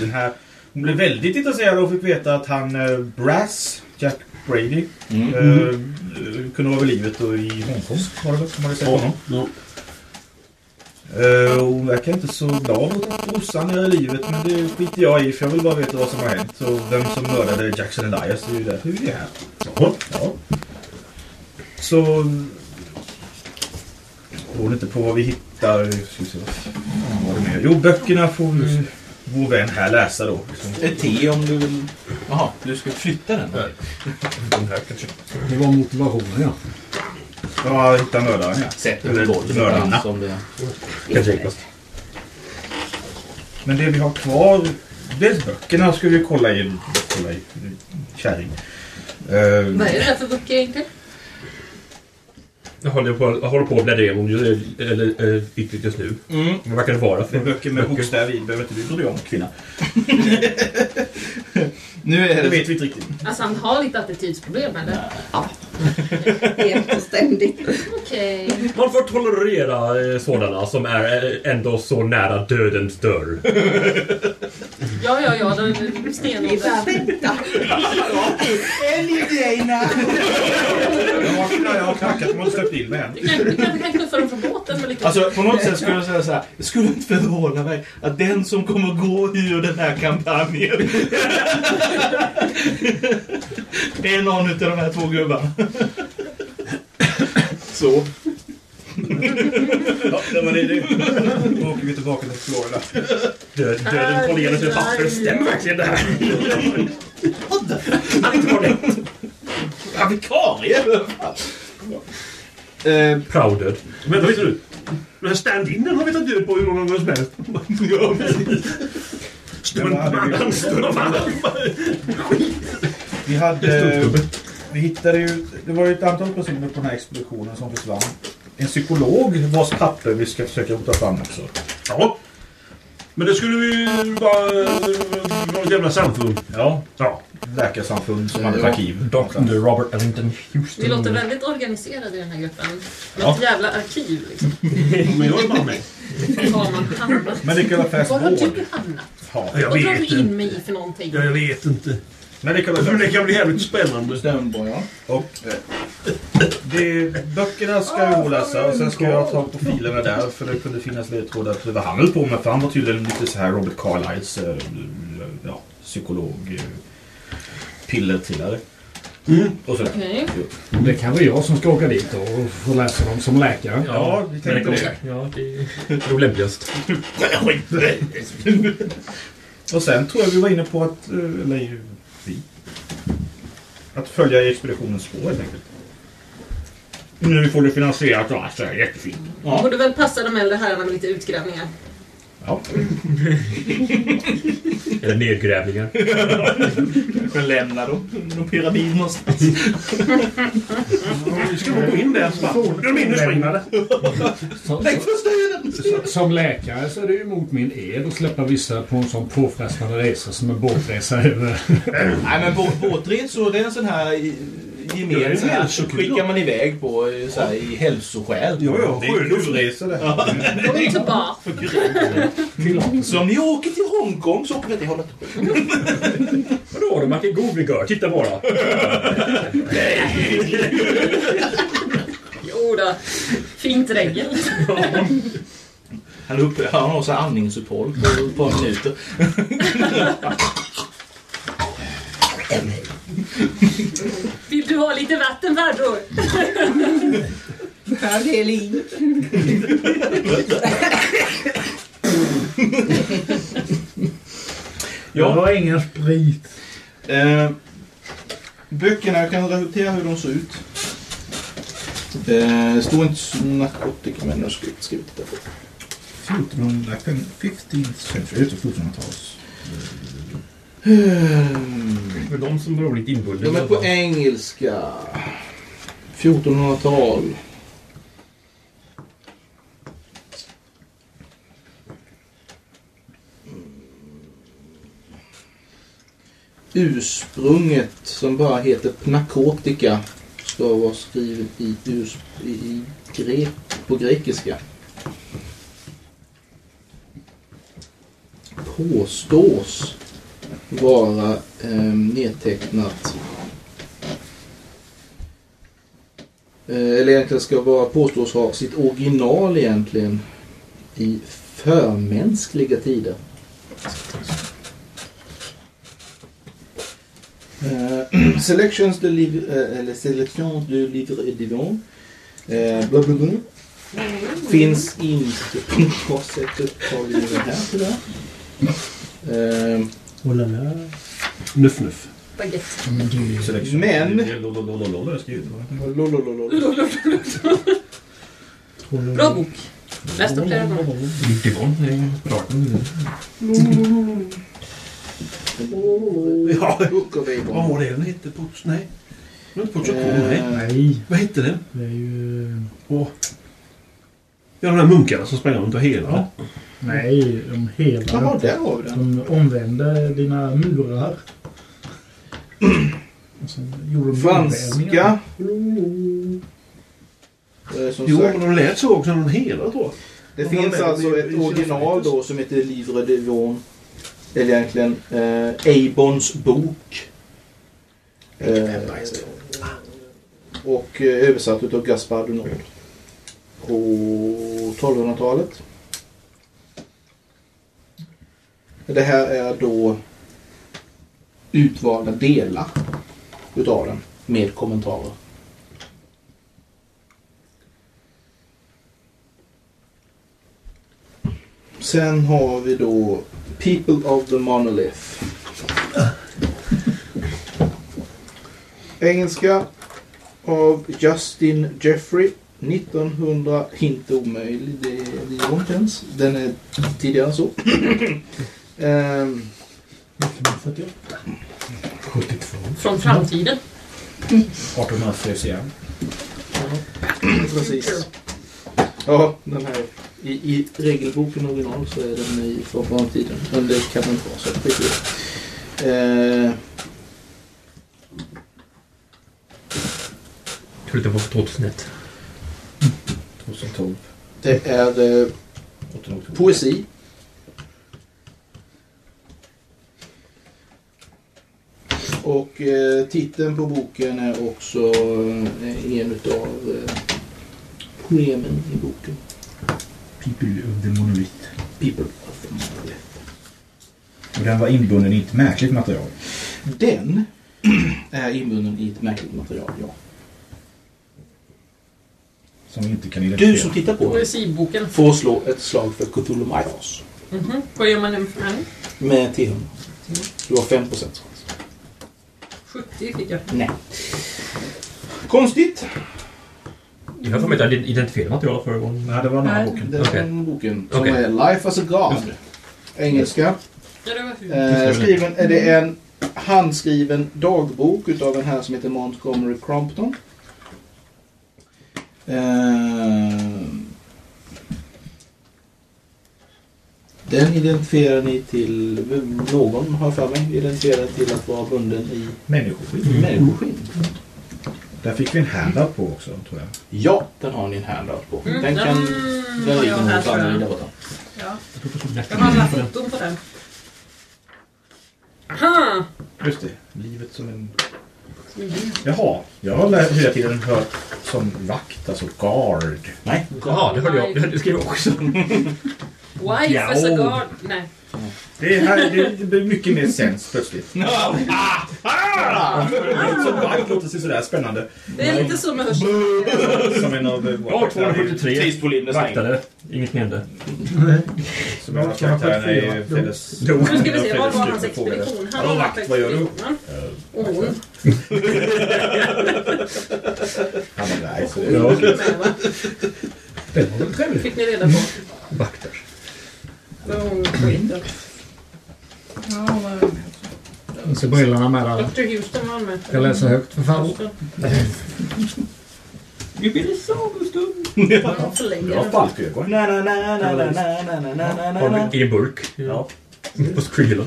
Den här, hon blev väldigt intresserad och fick veta att han eh, Brass, Jack Brady, Mm. eh, kunde vara vid livet och i Hongkong var det väl som hade sett honom. Eh, och hon verkar inte så glad åt att brorsan i livet men det skiter jag i för jag vill bara veta vad som har hänt. Och vem som mördade Jackson Elias, det är ju därför vi är här. Ja. ja. Så... Beror inte på vad vi hittar. Jo, böckerna får vi, vår vän här läsa då. Ett te om du vill... Jaha, du ska flytta den? Den här kanske. Det var motivationen ja. Ja, hitta mördaren ja. Sätt den på golvet. Mördarna. Som det Kanske enklast. Men det vi har kvar, dels böckerna ska vi kolla i. Kolla i kärring. Eh, Vad är det här för böcker egentligen? Jag håller på, jag håller på att bläddra igenom eller, eh, ytligt just nu. Mm. Vad verkar det vara för böcker med bokstäver i. behöver inte du bry dig om, kvinna. Nu är Det det... vet vi inte riktigt. Alltså han har lite attitydsproblem eller? Helt och ständigt. Okej. Man får tolerera eh, sådana som är eh, ändå så nära dödens dörr. Ja, ja, ja. Den Vi stenåldern. vänta. Ja, jag har knackat. De har släppt in mig än. Du kan- du kanske kan knuffa dem från båten med lite... Alltså på något sätt skulle jag säga så här. Det skulle inte förvåna mig att den som kommer gå ur den här kampanjen är någon av de här två gubbarna. Så. Ja, det var det. det. Då åker vi tillbaka till Florida. Död, döden kollar igenom sitt papper. Stämmer verkligen det här? Han inte var det. Ja, vikarie! Eh, Prouded. Vänta lite nu. Den här stand-inen har vi tagit död på hur många gånger som helst. Stund man. Vi hade... Vi hittade ju... Det var ju ett antal personer på den här expeditionen som försvann. En psykolog vars papper vi ska försöka ta fram också. Ja. Men det skulle vi vara något jävla samfund. Ja, Ja. läkarsamfund som hade ett Ja. arkiv. Dr. Robert Ellington Houston. Vi låter väldigt organiserade i den här gruppen. Något jävla arkiv liksom. Men jag är bara med. Var har man hamnat? Medical Affairs Var har Board. du hamnat? Ja. Jag Vad drar du in mig i för någonting? Ja, jag vet inte. Men det Affairs. kan bli jävligt spännande. Stenborg, ja. Och det, böckerna ska jag läsa och sen ska jag ta på filerna där för det kunde finnas ledtrådar till vad han höll på med. För han var tydligen lite så här Robert Carlyles eh, ja, psykolog, eh, pillertrillare. Och sådär. Okej. Det kan vara jag som ska åka dit och få läsa dem som läkare. Ja, vi tänkte men det. Ja, det är nog lämpligast. Och sen tror jag vi var inne på att, eh, eller vi, att följa i expeditionens spår helt enkelt. Nu får du finansierat och allt så här, jättefint. Ja. Borde väl passa de äldre herrarna med lite utgrävningar. Ja. Eller nedgrävningar. Kanske lämna dem någon pyramid någonstans. Vi ska nog gå in där. så bara, Nu är de innerspringade. Som, Lägg första döden! som, läkare så är det ju emot min ed att släppa vissa på en sån påfrestande resa som en båtresa över. Nej men bå- båtresor det är en sån här i- Ja, det är gemen en sån här, hälsokul skickar man iväg på eh, så här, i hälsoskäl. Ja, ja. Det är kulresa det. Going to bar. Så om ni åker till Hongkong så åker vi till hållet. Vadå då? Man kan gå gör. Titta bara. Jo då. Fint regel. Han, upp, han har så här andningsuppehåll på ett par minuter. Vill du ha lite vatten farbror? Ja. Jag har ingen sprit. Eh, böckerna, jag kan repetera hur de ser ut. Eh, står inte narkotika men jag ska, ska vi titta på. 1450 century, 1400-tals. Hmm. Det de som är roligt inbundna. De är på engelska. 1400-tal. Mm. Ursprunget som bara heter narkotika ska vara skrivet i, i, i grek, på grekiska. Påstås vara eh, nedtecknat Eh, eller egentligen ska vara påstås ha sitt original egentligen i förmänskliga tider. Uh, selections de livre, uh, eller selections de livre et divin. Eh, bla Mm. Finns inte på sättet taget i här tyvärr. Eh, Oh la la. Nuff nuff. Baguette. Selection. Men- Lololololol har jag skrivit. lolololol. Bra bok. Läst den flera gånger. Utifrån är praten. Ja. Book of Avon. Vad var det den hette? Pots... Nej. Inte Pots Eh, nej. Vad hette den? det är ju... Åh. Ja, de där munkarna som sprang runt och helade. Nej, de Jaha, hela... där har vi den. De omvände dina murar. Och sen gjorde de Franska. Eh, som Jo, sagt, men de lät så också när de helade tror jag. det de finns alltså ett original då som heter Livre de Vaughan. Eller egentligen eh, Abons bok. Eh, och eh, översatt utav Gaspar du Nord. På 1200-talet. Det här är då utvalda delar utav den med kommentarer. Sen har vi då People of the Monolith. Engelska av Justin Jeffrey. 1900, inte omöjlig, det, det inte ens. Den är tidigare än så. Ehm, 1948. 72. Från framtiden. 1831. precis. Ja, den här. I, I regelboken original så är den i från framtiden. Men det kan man inte vara så. Eh, Jag tror det var 2001. 2012. det är eh, 8 oktober. poesi. Och eh, titeln på boken är också eh, en utav eh, poemen i boken. People of the Monolith. People of the Monolith. Och den var inbunden i ett märkligt material. Den är inbunden i ett märkligt material, ja. Som vi inte kan identifiera. Du som tittar på den får slå ett slag för Cthulhu Mythos. Mhm. Vad gör man för den? Med T100. Du har 5% chans. 70 fick jag. Nej. Konstigt. Jag har för mig att jag identifierade materialet förra gången. Nej, det var den här Nej. boken. Den Okej. boken som Okej. är Life as a God. Engelska. Ja, det var fint. Eh, skriven, är det en handskriven dagbok utav en här som heter Montgomery Crompton. Eh, den identifierar ni till, någon har för mig, identifierar till att vara bunden i Människoskinn. människoskinn. Där fick vi en handout på också, tror jag. Ja, den har ni en handout på. Mm, Den kan... den Den har ligger jag här, nog tror framme jag. där borta. Ja. Jag har alla foton på den. Aha! Just det. Livet som en... Jaha. Jag har lä- hela tiden hört som vakt, alltså guard. Nej. Jaha, det hörde jag. Det skrev jag också. Wife Ja, as a guard. Nej. Det, här, det, det blir mycket mer sens plötsligt. Ah! Ah! Som vakt låter sig sådär spännande. Det är lite så med hörsel. Som en av... Ja, 273. Trivs på linjen Vaktade. Inget hände. Som en av karaktärerna i Freddes... Nu ska vi se, vad var hans expedition? Han Hallå har vakt, vad gör du? Och hon. Han var det... Var? Det var trevligt. Fick ni reda på. Vakter. Vad hon skiten. Ja, vad... Jag ser brillorna med där. Dr. Houston var med. Ska jag läsa högt för? Vi blir det sagostund. Ja, förläggare. Ja, falkögon. Na, na, na, na, na, na, na, na, na, na. I en burk. Ja. På Skrilla.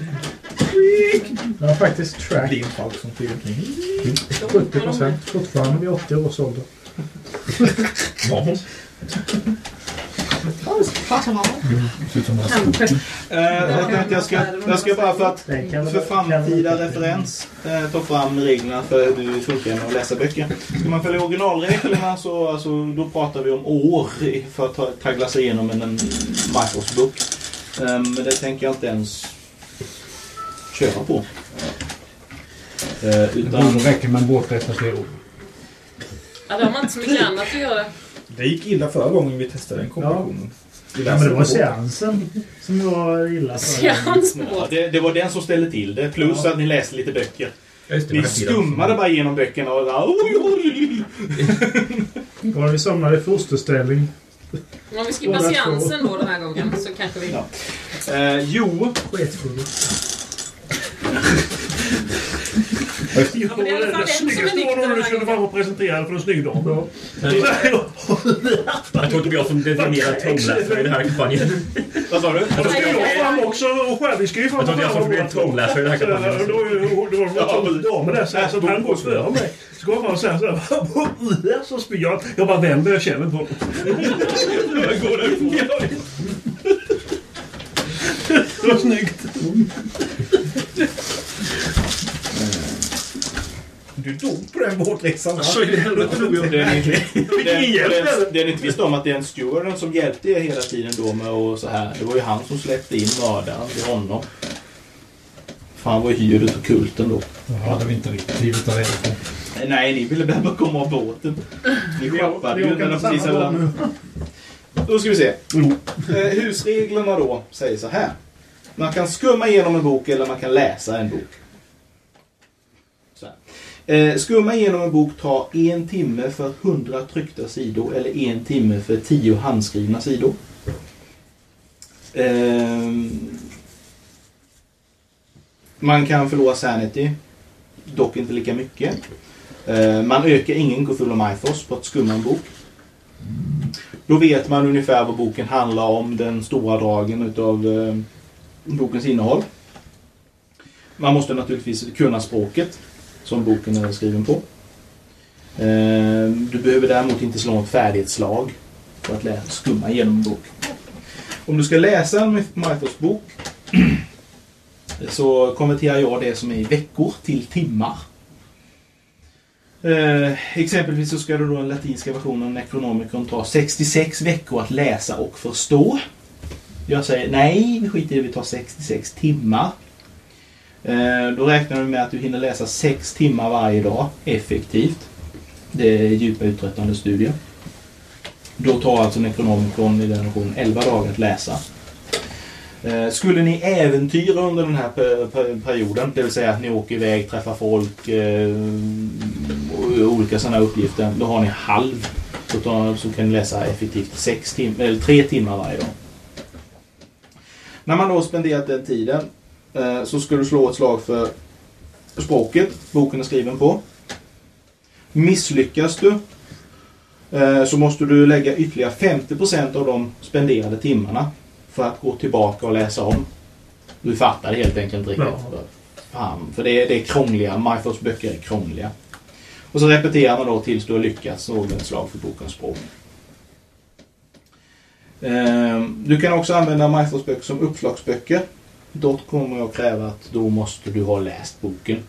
Jag har faktiskt track. Det är en falk som flyger omkring. 70 procent. Fortfarande vid 80 års ålder. Eh, jag, tänkte jag, ska, jag ska bara för, att, för framtida referens eh, ta fram reglerna för hur det funkar med att läsa böcker. Ska man följa originalreglerna så alltså, då pratar vi om år för att traggla sig igenom en, en Microsoft-bok. Eh, men det tänker jag inte ens köra på. Eh, Det utan, borde räcka med en båträtt år. Ja, de har inte så mycket annat att göra. Det gick illa förra gången vi testade den kombinationen. Ja, men det var seansen som var illa för. ja, det, det var den som ställde till det. Plus att ni läste lite böcker. Det, fyra. skummade bara igenom böckerna och bara, oj, oj, oj. Ja, vi somnade i fosterställning. Om vi skippar seansen då den här gången så kanske vi... Ja. Eh, jo, Sketfull. Ja, det är i alla fall en som är Snyggaste var när den du skulle fram och presentera för en snygg dam. Jag tror inte vi har som designerat trumläsare i den här kampanjen. vad sa du? Då ska jag fram också och själv. Vi ska ju fram Jag tror inte jag får bli en trumläsare i den här kampanjen. Då var det damer där så här, så att han går före mig. Så går jag fram och säger så här. Så spyr jag. Jag bara vänder och känner på honom. Jag går därifrån. Det var snyggt. Du dog på den båtresan va? Så i helvete dog jag. Det, eller? det ni inte visste om att det är en stewarden som hjälpte er hela tiden då med och så här. Det var ju han som släppte in mördaren till honom. Fan vad hyret och kulten då. Det hade vi inte riktigt blivit reda på. Nej, ni ville bara komma av båten. Ni skeppade ju den precis emellan. Då ska vi se. Eh, husreglerna då säger så här. Man kan skumma igenom en bok eller man kan läsa en bok. Eh, skumma igenom en bok tar en timme för 100 tryckta sidor eller en timme för 10 handskrivna sidor. Eh, man kan förlora sanity, dock inte lika mycket. Eh, man ökar ingen Cthulhu Mythos på att skumma en bok. Då vet man ungefär vad boken handlar om, den stora dragen utav eh, bokens innehåll. Man måste naturligtvis kunna språket som boken är skriven på. Ehm, du behöver däremot inte slå ett färdighetsslag för att läsa, skumma igenom en bok. Om du ska läsa en Mythos-bok så konverterar jag det som är i veckor till timmar. Eh, exempelvis så ska då den latinska versionen av Necronomicon ta 66 veckor att läsa och förstå. Jag säger nej, vi skiter i det, vi tar 66 timmar. Eh, då räknar vi med att du hinner läsa 6 timmar varje dag effektivt. Det är djupa uttröttande studier. Då tar alltså Necronomicon i den versionen 11 dagar att läsa. Eh, skulle ni äventyra under den här perioden, det vill säga att ni åker iväg, träffar folk och olika sådana uppgifter, då har ni halv. Så, tar, så kan ni läsa effektivt sex tim eller tre timmar varje dag. När man då spenderat den tiden så ska du slå ett slag för språket boken är skriven på. Misslyckas du eh, så måste du lägga ytterligare 50% av de spenderade timmarna för att gå tillbaka och läsa om. Du fattar helt enkelt inte riktigt. Fan, för det är, det är krångliga. Mythos böcker är krångliga. Och så repeterar man då tills du har lyckats ett slag för bokens språk. Ehm, Du kan också använda Mythos böcker som uppslagsböcker. Då kommer jag kräva att då måste du ha läst boken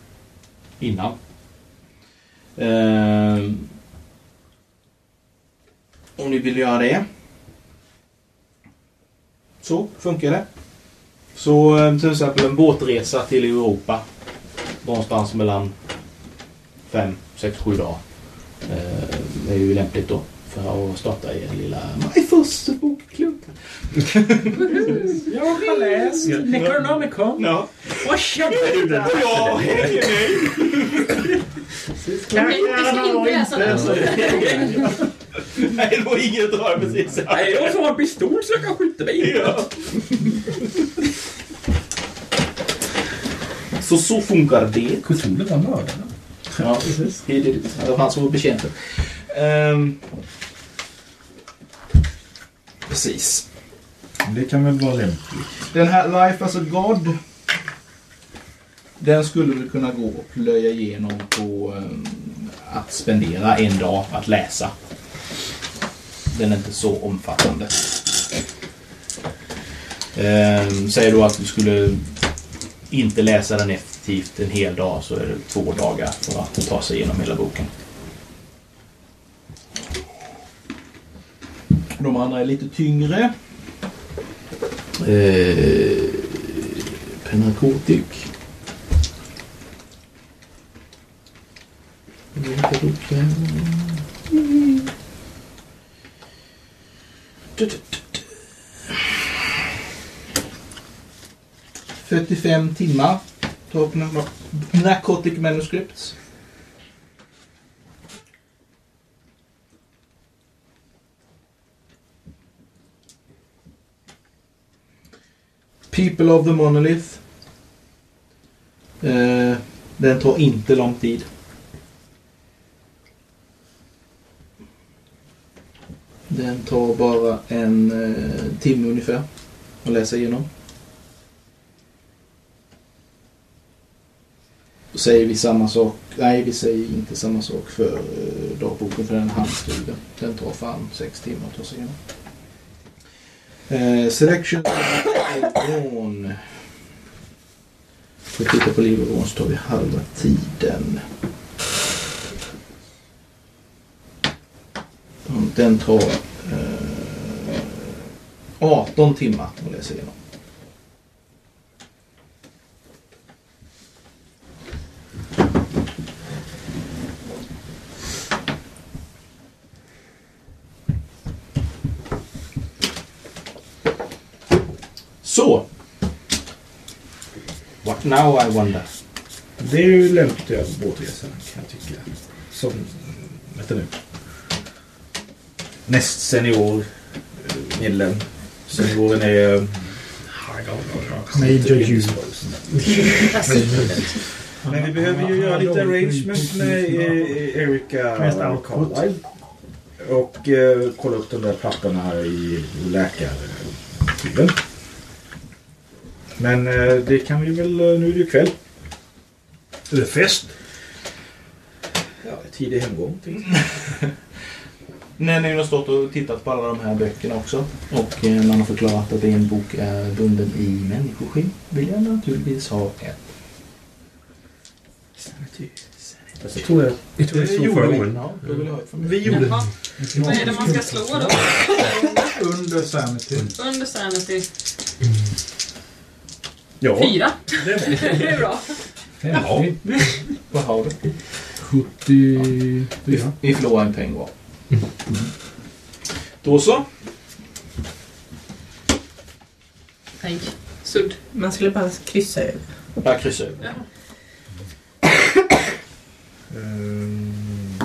innan. Eh, Om ni vill göra det. Så funkar det. Så ehm, till exempel en båtresa till Europa. Någonstans mellan 5, 6, 7 dagar. Eh, är ju lämpligt då. För att starta er lilla My First Book jag har läst Necronomicon. Ja. Och känner Och jag hänger med. Okej, vi ska inte. Nej, det var inget att höra precis. Nej, jag som har en pistol så jag kan skjuta dig. Ja. Så så funkar det. Cthulhu var mördaren. Ja, precis. Det är det- det var han som var betjänten. Ehm. precis. Det kan väl vara lämpligt. Den här Life as a God. Den skulle väl kunna gå och plöja igenom på um, att spendera en dag att läsa. Den är inte så omfattande. Um, säger du att du skulle inte läsa den effektivt en hel dag så är det två dagar för att ta sig igenom hela boken. De andra är lite tyngre. Eh, Penarkotik. Fyrtiofem 45 timmar tar på Narcotic Manuscripts. People of the Monolith. Eh, den tar inte lång tid. Den tar bara en eh, timme ungefär att läsa igenom. Då säger vi samma sak. Nej, vi säger inte samma sak för eh, dagboken för den är handskriven. Den tar fan sex timmar att ta sig igenom. Eh, selection Dawn. För att titta på Liv och Dawn så tar vi halva tiden. Den tar eh, 18 timmar att läsa igenom. Så. What now I wonder? Det är ju lämpligt att göra på båtresan kan jag tycka. Som, vänta nu. Näst senior eh, medlem. Senioren är... eh, Major June. Men vi behöver ju göra lite arrangement med eh, Erika. Carlyle. Och eh, kolla upp de där papperna i läkartiden. Men eh, det kan vi väl... eh, Nu är det ju kväll. Är det fest? Ja, tidig hemgång. tänkte När ni har stått och tittat på alla de här böckerna också och eh, man har förklarat att en bok är bunden i människoskinn vill jag naturligtvis ha en. jag. Tror jag... Jag tror det stod förra Vi gjorde Jaha. Vad är det man ska slå då? Under Sanity. Under Sanity. Ja, Fyra. det var Det är bra. 50. Vad har du? 74. Vi förlorar en poäng var. Då så. Nej. Sudd. Man skulle bara kryssa över. Jag kryssar över. Ja. Ehm,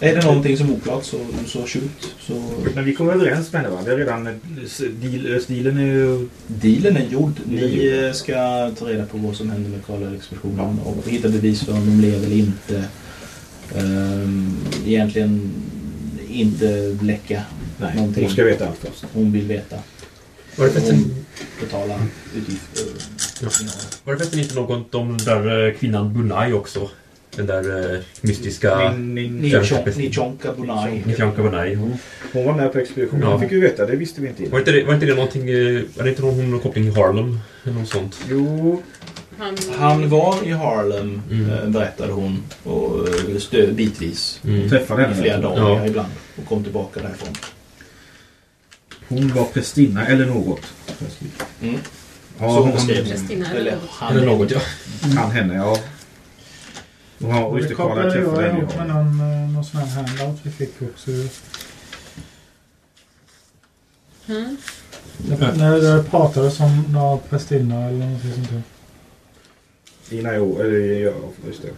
Är det någonting som är oklart så, så shoot. Så Men vi kom överens med henne va? Vi har redan... eh, s- Deal, stilen är ju... dealen är gjord. Ni eh, ska ta reda på vad som händer med Karla-expeditionen och hitta bevis för om de lever eller inte. Ehm, egentligen inte läcka Nej, någonting. hon ska veta allt först. Hon vill veta. Var det förresten, Betala utgifter. var det förresten inte något om där eh, kvinnan Bunai också? Den där eh, mystiska... Nin, Nichon- Nichonka Bunai. hon var med på expeditionen. Ja. Det fick vi veta. Det visste vi inte Var innan. inte det, var inte det någonting... eh, Var det inte någon, hon har koppling i Harlem? Eller något sånt? Jo, Han, Han var i Harlem, Mm. eh, berättade hon, och eh, stö bitvis. Mm. träffade I henne. flera dagar Ja. ibland. Och kom tillbaka därifrån. Hon var prästinna eller något. Mm. Ja, Så hon, beskrevs Kristina Eller han. Eller något, ja. han henne, ja. Och just det kopplade träffade jag henne. ihop med ja. någon, eh, någon sån här handout vi fick också. Mm. När det pratades om några prästinna eller något sånt där. Ina Jo, eller ja, just det.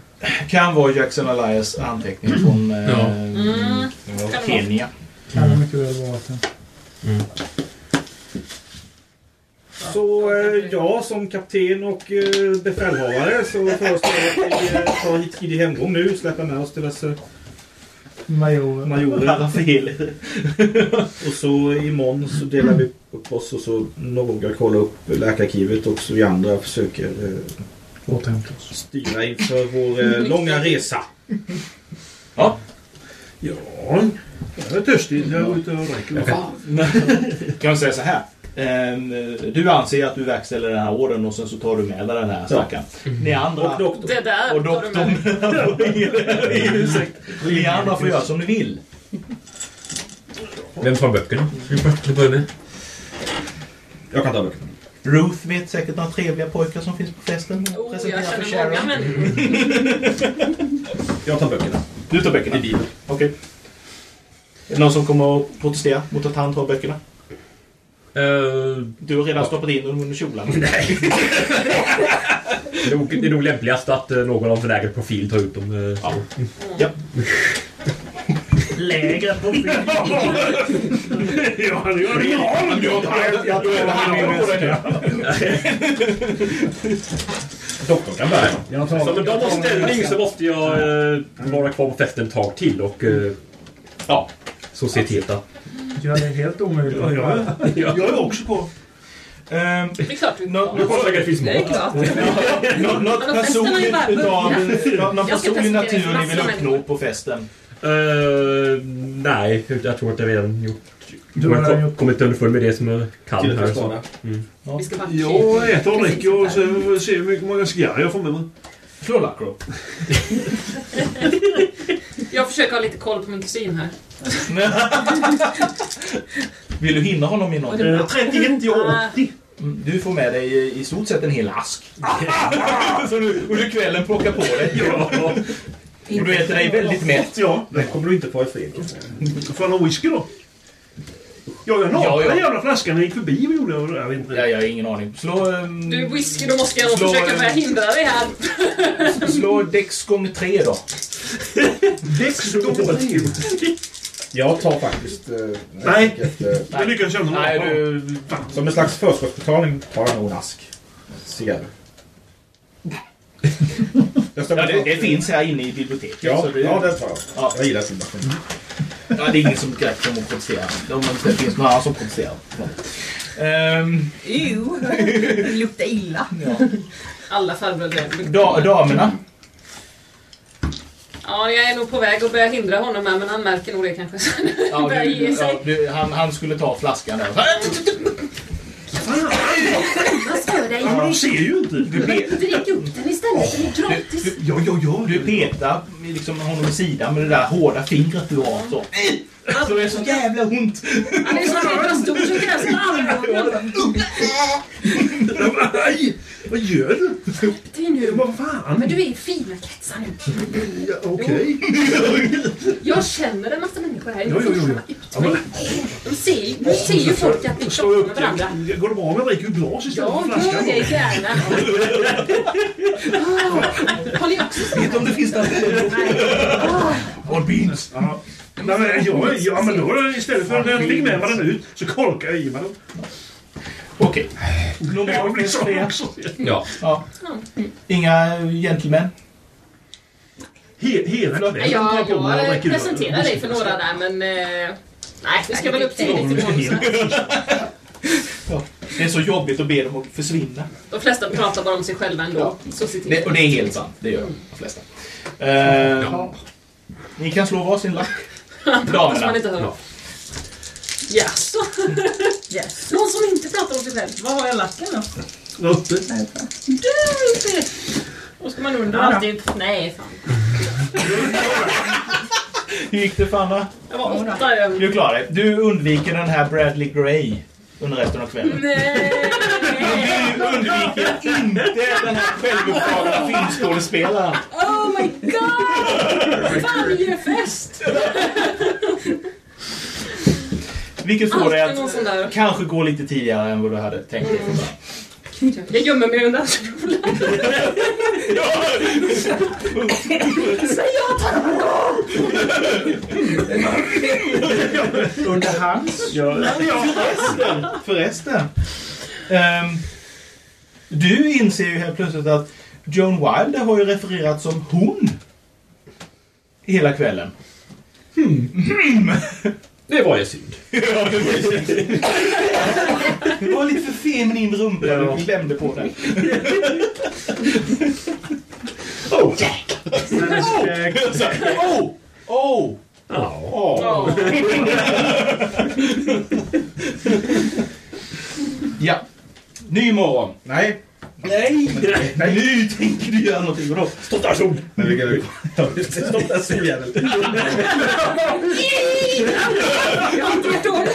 Kan vara Jackson Elias anteckningar från eh, Ja. Mm. Ja. Kenya. Kan det mycket väl vara. Mm. Så eh, jag som kapten och eh, befälhavare så föreslår jag att vi eh, tar hit tidig hemgång nu. Släpper med oss eh, Major. majorer. Och så imorgon så delar vi upp oss och så några kollar upp läkarkivet och så vi andra försöker eh, Återhämta oss. styra inför vår eh, långa resa. Ja. Ja, jag är törstig. Jag går ut och dricker. Kan jag säga så här. Ehm, Du anser att du verkställer den här orden och sen så tar du med dig den här stackaren. Ni andra... Och doktorn. Det där Och doktorn. Ni andra får göra som ni vill. Vem tar böckerna? Jag kan ta böckerna. Ruth vet säkert några trevliga pojkar som finns på festen. Oh, Presentera jag för känner många människor. Jag tar böckerna. Du tar böckerna? I Bibeln. Okej. Är det någon som kommer att protestera mot att han tar böckerna? Eh, Du har redan stoppat in dem under kjolarna. det, är nog, det är nog lämpligast att eh, någon av lägre profil tar ut dem. eh, så. Ja. Lägre profil. Ja, han gör det. Jag tror det här är min Doktorn kan bära. Jag tar, Som en dam ställning så måste jag eh, vara kvar på festen ett tag till och eh, ja, societeta. Gör det helt omöjligt. Ja, jag, är- jag är också på. Ehm, Det är klart är Något personligt utav... Någon Jag personlig natur ni vill uppnå på festen? Eh, nej, jag tror att jag redan gjort. Du har Jag gjort- kommit underfund med det som jag kan här. Så. ska bara Jag äter och dricker och ser hur många cigarrer jag får med mig. Slå lackro. Jag försöker ha lite koll på min kusin här. Vill du hinna honom i något? Eh, 31 till 80. Mm, Du får med dig i- i stort sett en hel ask. Så du under kvällen plockar på dig. Och du äter dig väldigt mätt. Ja, Det kommer du inte få i fred. får jag någon whisky då? Ja, jag Ja, napade ja. den jävla flaskan när jag gick förbi. Vad gjorde jag? Jag vet inte. Ja, jag har ingen aning. Slå, um, Du, whisky, då måste jag Slå, försöka börja hindra dig här. slå Dex gånger tre då. Dex gånger tre. Jag tar faktiskt... Eh, Nej. Ett, eh, Jag lyckades känna Nej, du... som en slags förskottsbetalning tar jag nog en ask. Cigarrer. Jag Ja, det, det finns här inne i biblioteket. Ja, så det, ja, det tar jag. Ja. Jag gillar simulation. Ja, det är ingen som direkt kommer att protestera. Om det inte finns några som protesterar. Ehm, Ew, det luktar illa. Alla farbröder. da, damerna. Ja, jag är nog på väg att börja hindra honom här, men han märker nog det kanske. Så Ja, du, ja, du, han, han skulle ta flaskan där. Vad stör dig? Ja, de ser ju inte. Du, Drick upp den istället, den är du, gratis. Ja, ja, ja. du petar liksom honom i sidan med det där hårda fingret du har. Så, så det är så jävla ont. Han är så jävla stor så krävs en armbåge. Nej! Vad gör du? Det nu. Vad fan? Men du är i fina kretsar nu. Ja, Okej. Jag känner en massa människor här. Jag Jo, jo, jo, jo. ut mig. De ser, ju- nu ser ju folk att vi Slå upp med varandra. det. Går det bra om jag dricker ur glas istället Ja, för gör flaskan? det gärna. Ah, Har ni också så Vet om det finns något? All beans. Ja. Nej, men, ja, ja, men då istället för att jag fick med mig den ut så kolkar jag i mig den. Okej. Jag Normalt blir så det. också. Ja. Ja. Inga gentlemän. He- Hela kvällen Ja, jag jag presenterar dig för några där, men... eh, Nej, vi ska väl upp tidigt imorgon. så. Det är så jobbigt att be dem att försvinna. De flesta pratar bara om sig själva ändå. Så. Det, och det är helt sant. Det gör de flesta. Eh, Ni kan slå varsin man Damerna. inte hör. Ja. Jaså? Yes. Någon som inte pratar om sig själv. Vad har jag lacken då? Uppe. Du! Då ska man undra Ja, då. alltid. Nej, fan. Hur gick det Fanna? Jag var åtta över. Du klarar dig. Du undviker den här Bradley Gray under resten av kvällen. Nej! Du undviker inte den här självupptagna filmskådespelaren. Oh my god! Varje fest! Vilket får dig att kanske gå lite tidigare än vad du hade tänkt dig början. Jag gömmer mig under stolen. Säg ja Under hans... Ja, ja förresten. förresten. Ehm, du inser ju helt plötsligt att Joan Wilder har ju refererat som hon. Hela kvällen. Synd. Ja, Det var ju synd. det var lite för feminin rumpa ja. du klämde på den. oh! Oh! Oh! Oh! Oh. oh. ja. Ny morgon. Nej. Nej! Nu tänker du göra någonting. Vadå? Stopp där sol! Men vi kan... Stopp där soljävel. Jag inte förstår det.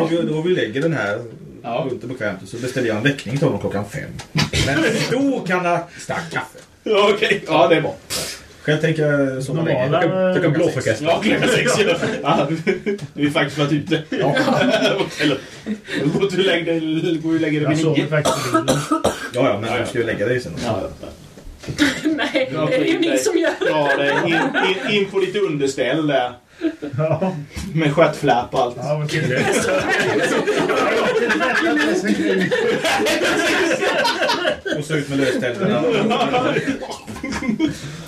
Om vi, då vi lägger den här ja. runt och bekvämt så beställer jag en väckning till honom klockan fem. Men då kan han starkt kaffe. Okej, ja det är bra. Själv tänker jag sova länge. Jag kan, jag kan eh, blåförkasta. Ja, klockan sex. Ja. ja. Vi är faktiskt varit typ ute. Ja. Eller, går du lägga, går du lägga dig vid nio? Ja, ja, men du ska ju lägga dig sen också. Ja. Nej, det är ju ni som gör det. Ja, det är in, in, in på ditt underställ där. Ja. Med stjärtfläp och allt. Ja, vad kul. Och så ut med löständerna.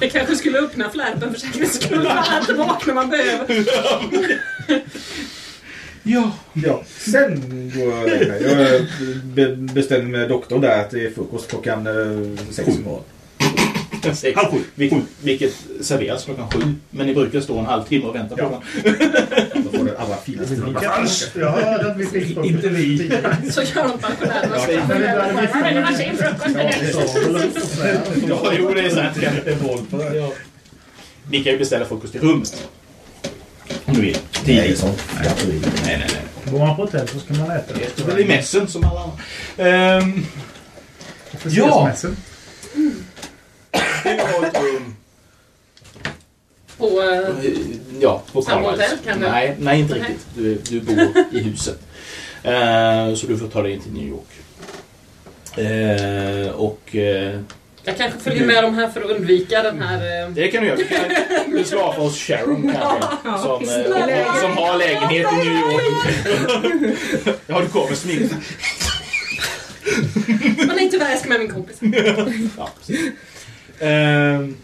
Jag kanske skulle öppna fläpen för säkerhets skull. Att vakna man behöver. Ja. ja. Sen går jag och lägger mig. Jag bestämmer med doktorn där att det är frukost klockan eh, sex imorgon klockan sex. Halv sju. Vilket, vilket serveras klockan sju. Men ni brukar stå en halvtimme och vänta på den. Då får du allra finaste fransk. Ja, den blir frisk. Inte vi. Så gör de pensionärerna. Ja, jo det är sant. Ni kan ju beställa frukost i rummet. Om du vill. Tidigt. Nej, nej, nej. Går man på hotell så ska man äta. Det är väl i mässen som alla andra. Um, ja. mässen? du har ett rum på, eh, ja, på samma hotell? Kanske? Nej, nej, inte riktigt. Du, du bor i huset. Uh, så du får ta dig in till New York. Uh, och... Uh, jag kanske följer du, med de här för att undvika den här... Mm. Det kan du göra. Du kan slå för oss Sharon kanske. Som, som har lägenhet i New York. ja, du kommer snigla. Nej, tyvärr, jag ska med min kompis. ja, precis. Ehm.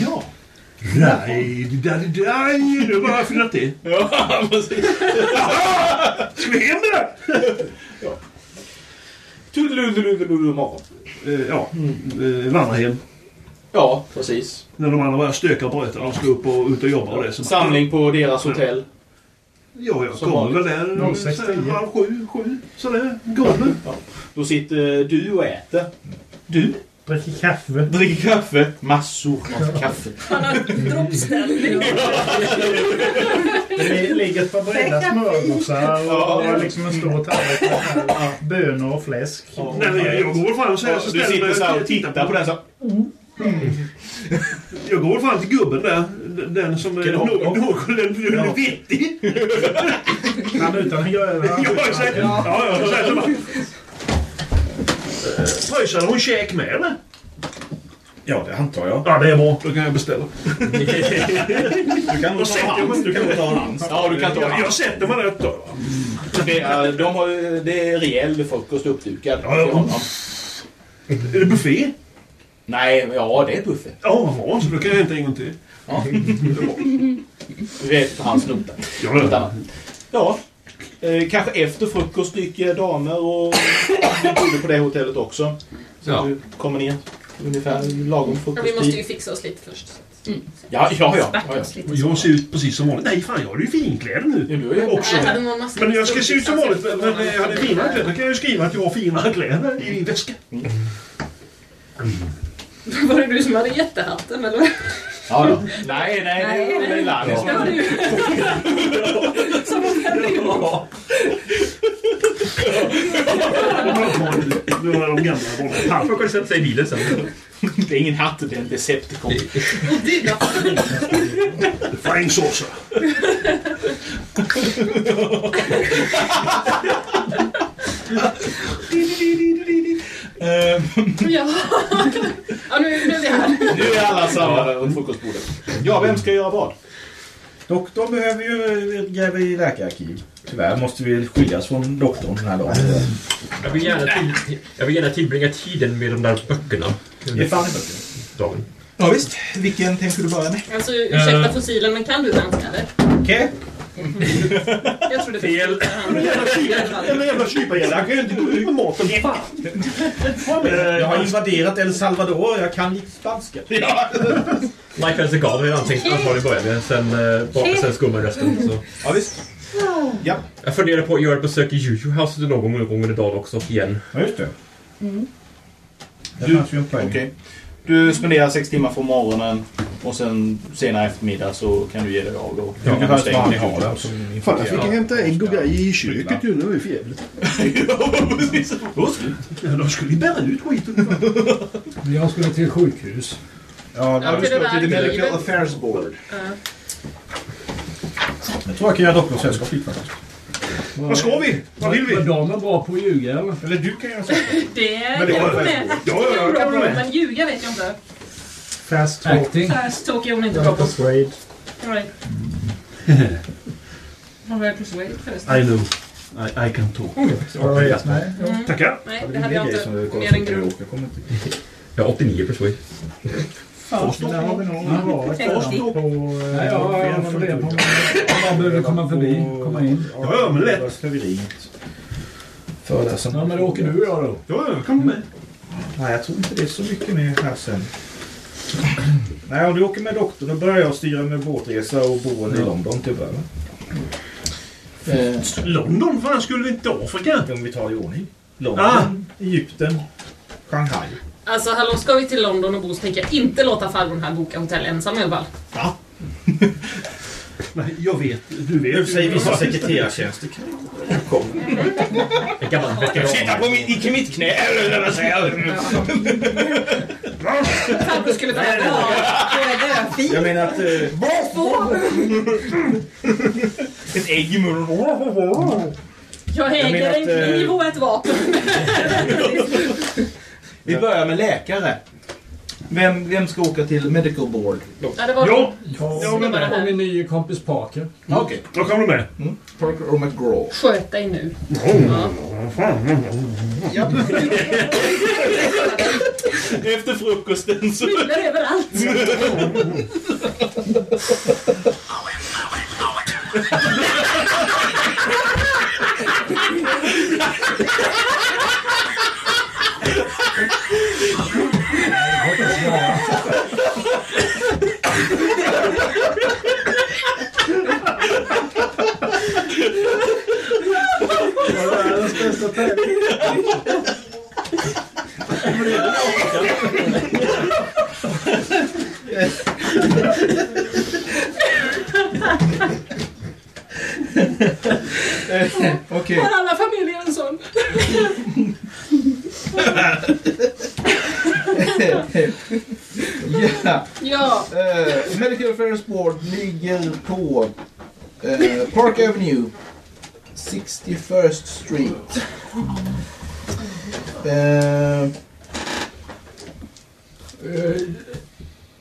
ja. Raj-di-da-di-daj! Nu har jag fyllat i. Ska vi hem med det? Ja. Tudeluddeluddeluddeluddelmat. Eh, Ja, eh, vandrarhem. Ja, precis. När de andra börjar stöka och bröta, de ska upp och ut och jobba och det. Så Samling på deras hotell. Ja, jag Som kommer väl där halv sju, sju. Sådär, kommer. Ja. Då sitter eh, du och äter. Du? Dricker kaffe. dricker kaffe. Massor av kaffe. Han har droppställning. Det ligger ett par breda smörgåsar och, och liksom en stor tallrik med bönor och fläsk. Nej, jag, går fram så här så Du sitter så här och och tittar på den så här. Jag går fram till gubben där. Den som är någorlunda Ja. vettig. Han utan en gröna. Ja, exakt. Ja, ja. Pröjsade hon käk med eller? Ja, det antar jag. Ja, det är bra. Då kan jag beställa. Du kan Och ta hans. man- Du kan ta hans. Ja, du kan ta Jag, jag hans. sätter mig ett tag. Det är, de har, det är rejäl frukost uppdukad Ja, ja. Är det buffé? Nej, ja det är buffé. Ja, vad bra. Så då kan jag hämta en gång till. Ja. Du vet hans nota. Ja, ja. Ja. Eh, kanske efter frukost dyker damer och vi bodde på det hotellet också. Så Ja. du kommer ner ungefär lagom Ja, vi måste ju frukosttid. fixa oss lite först. Ja, ja, ja. ja, ja. Och jag ser ut precis som vanligt. Nej, fan jag har ju finkläder nu. Ja, du är Också. Men jag ska se ut som vanligt. Men men jag hade finare kläder. Kan jag ju skriva att jag har finare kläder i min väska. Var det du som hade jättehatten eller? Ja, ja. Nej, nej, det är som Det var du. Som väldigt Nu är de gamla vanliga Han får sätta sig i bilen sen. Det är ingen hatt, det är en Decepticon. Flying saucer. Eh, Ja. ja, nu, nu är vi här. Nu är alla samlade runt frukostbordet. Ja, vem ska göra vad? Doktorn behöver ju gräva i läkararkiv. Tyvärr måste vi skiljas från doktorn den här dagen. Jag vill gärna, till, jag vill gärna tillbringa tiden med de där böckerna. Det är fan i böckerna. Dagen. Ja, visst. Vilken tänker du börja med? Alltså, ursäkta fossilen, men kan du danska eller? Okej. Jag trodde Fel. Den jävla kyparjäveln. Han kan ju inte gå ut med maten. Fan! Jag har invaderat El Salvador. Jag kan lite spanska. Mike Elsegaard har ju antänkt ansvarig i början, sen, eh, bara- sen skummar resten. Så. Ja, visst. Ja. Jag funderar på att göra ett besök i Juju House någon gång under dagen också, igen. Ja, just det. Mm. Det fanns ju en poäng. Okej. Du spenderar sex timmar från morgonen och sen senare eftermiddag så kan du ge dig av då. Jag kan du höra stänger vad ni ditt har som Fan, jag fick hämta ägg och grejer i köket ju. Det var ju för jävligt. Ja, de skulle ju bära ut skiten. Jag skulle till sjukhus. Ja, Ja, jag, till det där Till the Medical. Affairs Board. Ja. jag tror jag kan göra Doktorns sällskap dit faktiskt. Vad ska vi? Vad vill vi? Var är bra på att ljuga eller? Eller du kan göra sällskap. Det det kan var- jag med. Ja, ja, ja, jag kan gå med. Men ljuga vet jag inte. Fast talk. Acting. Fast talk är hon inte bra på. Persuade. All right. Har vi persuade förresten? I know. I, I can talk. Alright, nej. Mm. Tackar. Nej, det hade jag inte. Mer än grund. Jag har 89 persuade. Där har vi nog varit på... eh, Nej, ja, jag funderar på om man behöver komma förbi, komma in. Ja, ja, men lätt. Föreläsaren. Ja, men då åker du och jag då. Ja, ja, kom med. Nej, jag tror inte det är så mycket mer här sen. Nej, om du åker med doktorn då börjar jag styra med båtresa och boende i London till början. Eh, London? Fan, skulle vi inte Afrika? Om vi tar i ordning. London, Ah. Egypten, Shanghai. Alltså hallå, ska vi till London och bo så tänker jag inte låta farbrorn här boka hotell ensam i alla fall. Nej, jag vet. Du vet. Du säger vissa sekreterartjänster. Kom. En gammal veteran. Sitta på mitt, i mitt knä, eller vad säger jag? Farbror skulle få Fint. Jag menar att... Eh, Ett ägg i munnen. Jag äger menar att, en kniv och ett vapen. Vi börjar med läkare. Vem, vem ska åka till Medical Board? Ja, det var Ja, Ja, jag med och min nye kompis Parker. Ah, Okej. Då kommer du med. Parker och McGraw. Sköt dig nu. Ja. Efter frukosten så... Skyller överallt. Världens bästa tävling. Okej. Har alla familjer en sån? Ja. Ja. Eh, Medical Affairs Board ligger på eh, Park Avenue, 61st Street. Eh,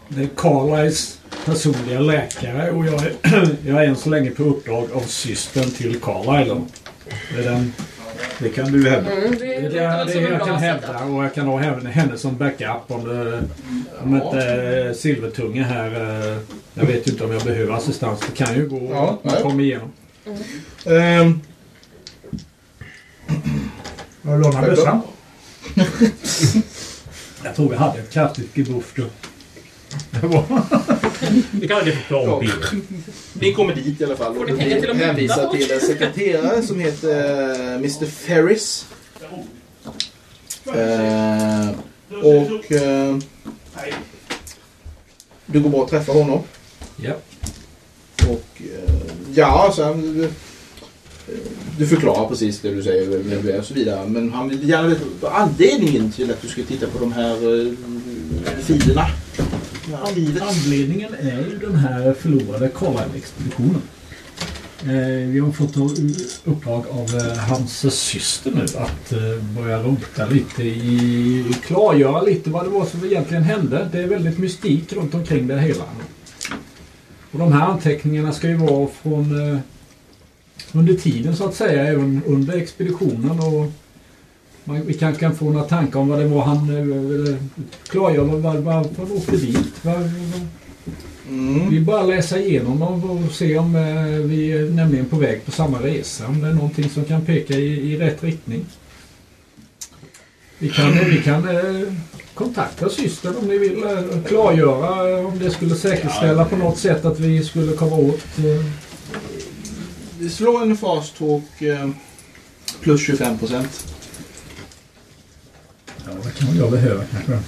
Det är Carlisles personliga läkare och jag är, jag är än så länge på uppdrag av systern till Carlisle. Det är den det kan du hävda. Mm, det Det, det, en jag kan hävda och jag kan ha henne, henne som backup om, det, om inte eh, Silvertunga här... eh, Jag vet inte om jag behöver assistans. Det kan ju gå Ja, att komma igenom. ehm, Har du lånat bössan? Jag tror vi hade ett kraftigt gebuff då. Vi kallar det för plan B. Ni kommer dit i alla fall. Får ni pengar till en sekreterare som heter eh, Mr Ferris. Eh, och eh, du går bra att träffa honom. Ja. Och eh, ja, sen... Du förklarar precis det du säger vem du är och så vidare. Men han vill gärna veta anledningen till att du ska titta på de här eh, filerna livet. Anledningen är ju den här förlorade Karlheim-expeditionen. Eh, vi har fått uppdrag av eh, hans syster nu att eh, börja rota lite i... klargöra lite vad det var som egentligen hände. Det är väldigt mystik runt omkring det hela. Och de här anteckningarna ska ju vara från eh, under tiden så att säga, även under expeditionen. Och man, vi kanske kan få några tankar om vad det var han... Eller klargöra var, varför han åkte dit. Var, var, Mm. Vi bara läsa igenom dem och se om eh, vi är nämligen på väg på samma resa. Om det är någonting som kan peka i, i rätt riktning. Vi kan, vi kan eh, kontakta systern om ni vill eh, klargöra eh, om det skulle säkerställa på något sätt att vi skulle komma åt eh, Vi slår en fast talk eh, plus 25 procent. Ja, det kan jag behöva kanske.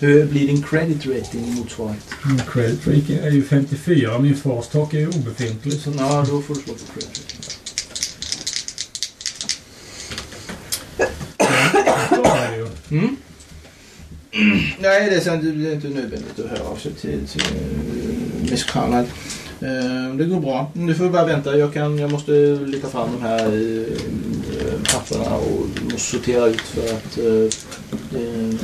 Hur blir din credit rating i motsvarighet? Min credit rating är ju 54. Min fast talk är ju obefintlig. Så Ja, då får du slå på credit rating. ju. Mm. Nej, det är, sen, det är inte nödvändigt att höra av sig till, till Miss Conrad. Eh, det går bra. Nu får vi bara vänta. Jag, kan, jag måste leta fram de här uh, papperna och måste sortera ut för att det,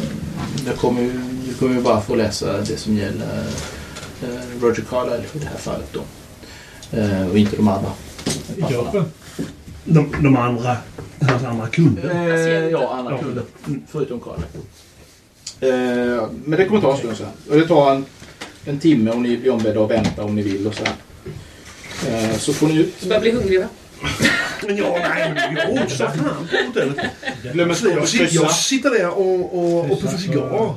jag kommer ju jag kommer bara få läsa det som gäller Roger Carlyle i det här fallet då. Eh, och inte de andra. papperna. De, de andra, hans andra kunder. Eh, ja, andra Ja. kunder. Förutom Karl. Eh, men det kommer ta en stund så här. Och det tar en, en timme om ni blir ombedda att vänta om ni vill och så här. Eh, så får ni ut. Du börjar bli hungrig va? Men ja, nej, jag osar fan på hotellet. Glöm inte Så jag, sitter, jag sitter där och, och, och puffar cigarr.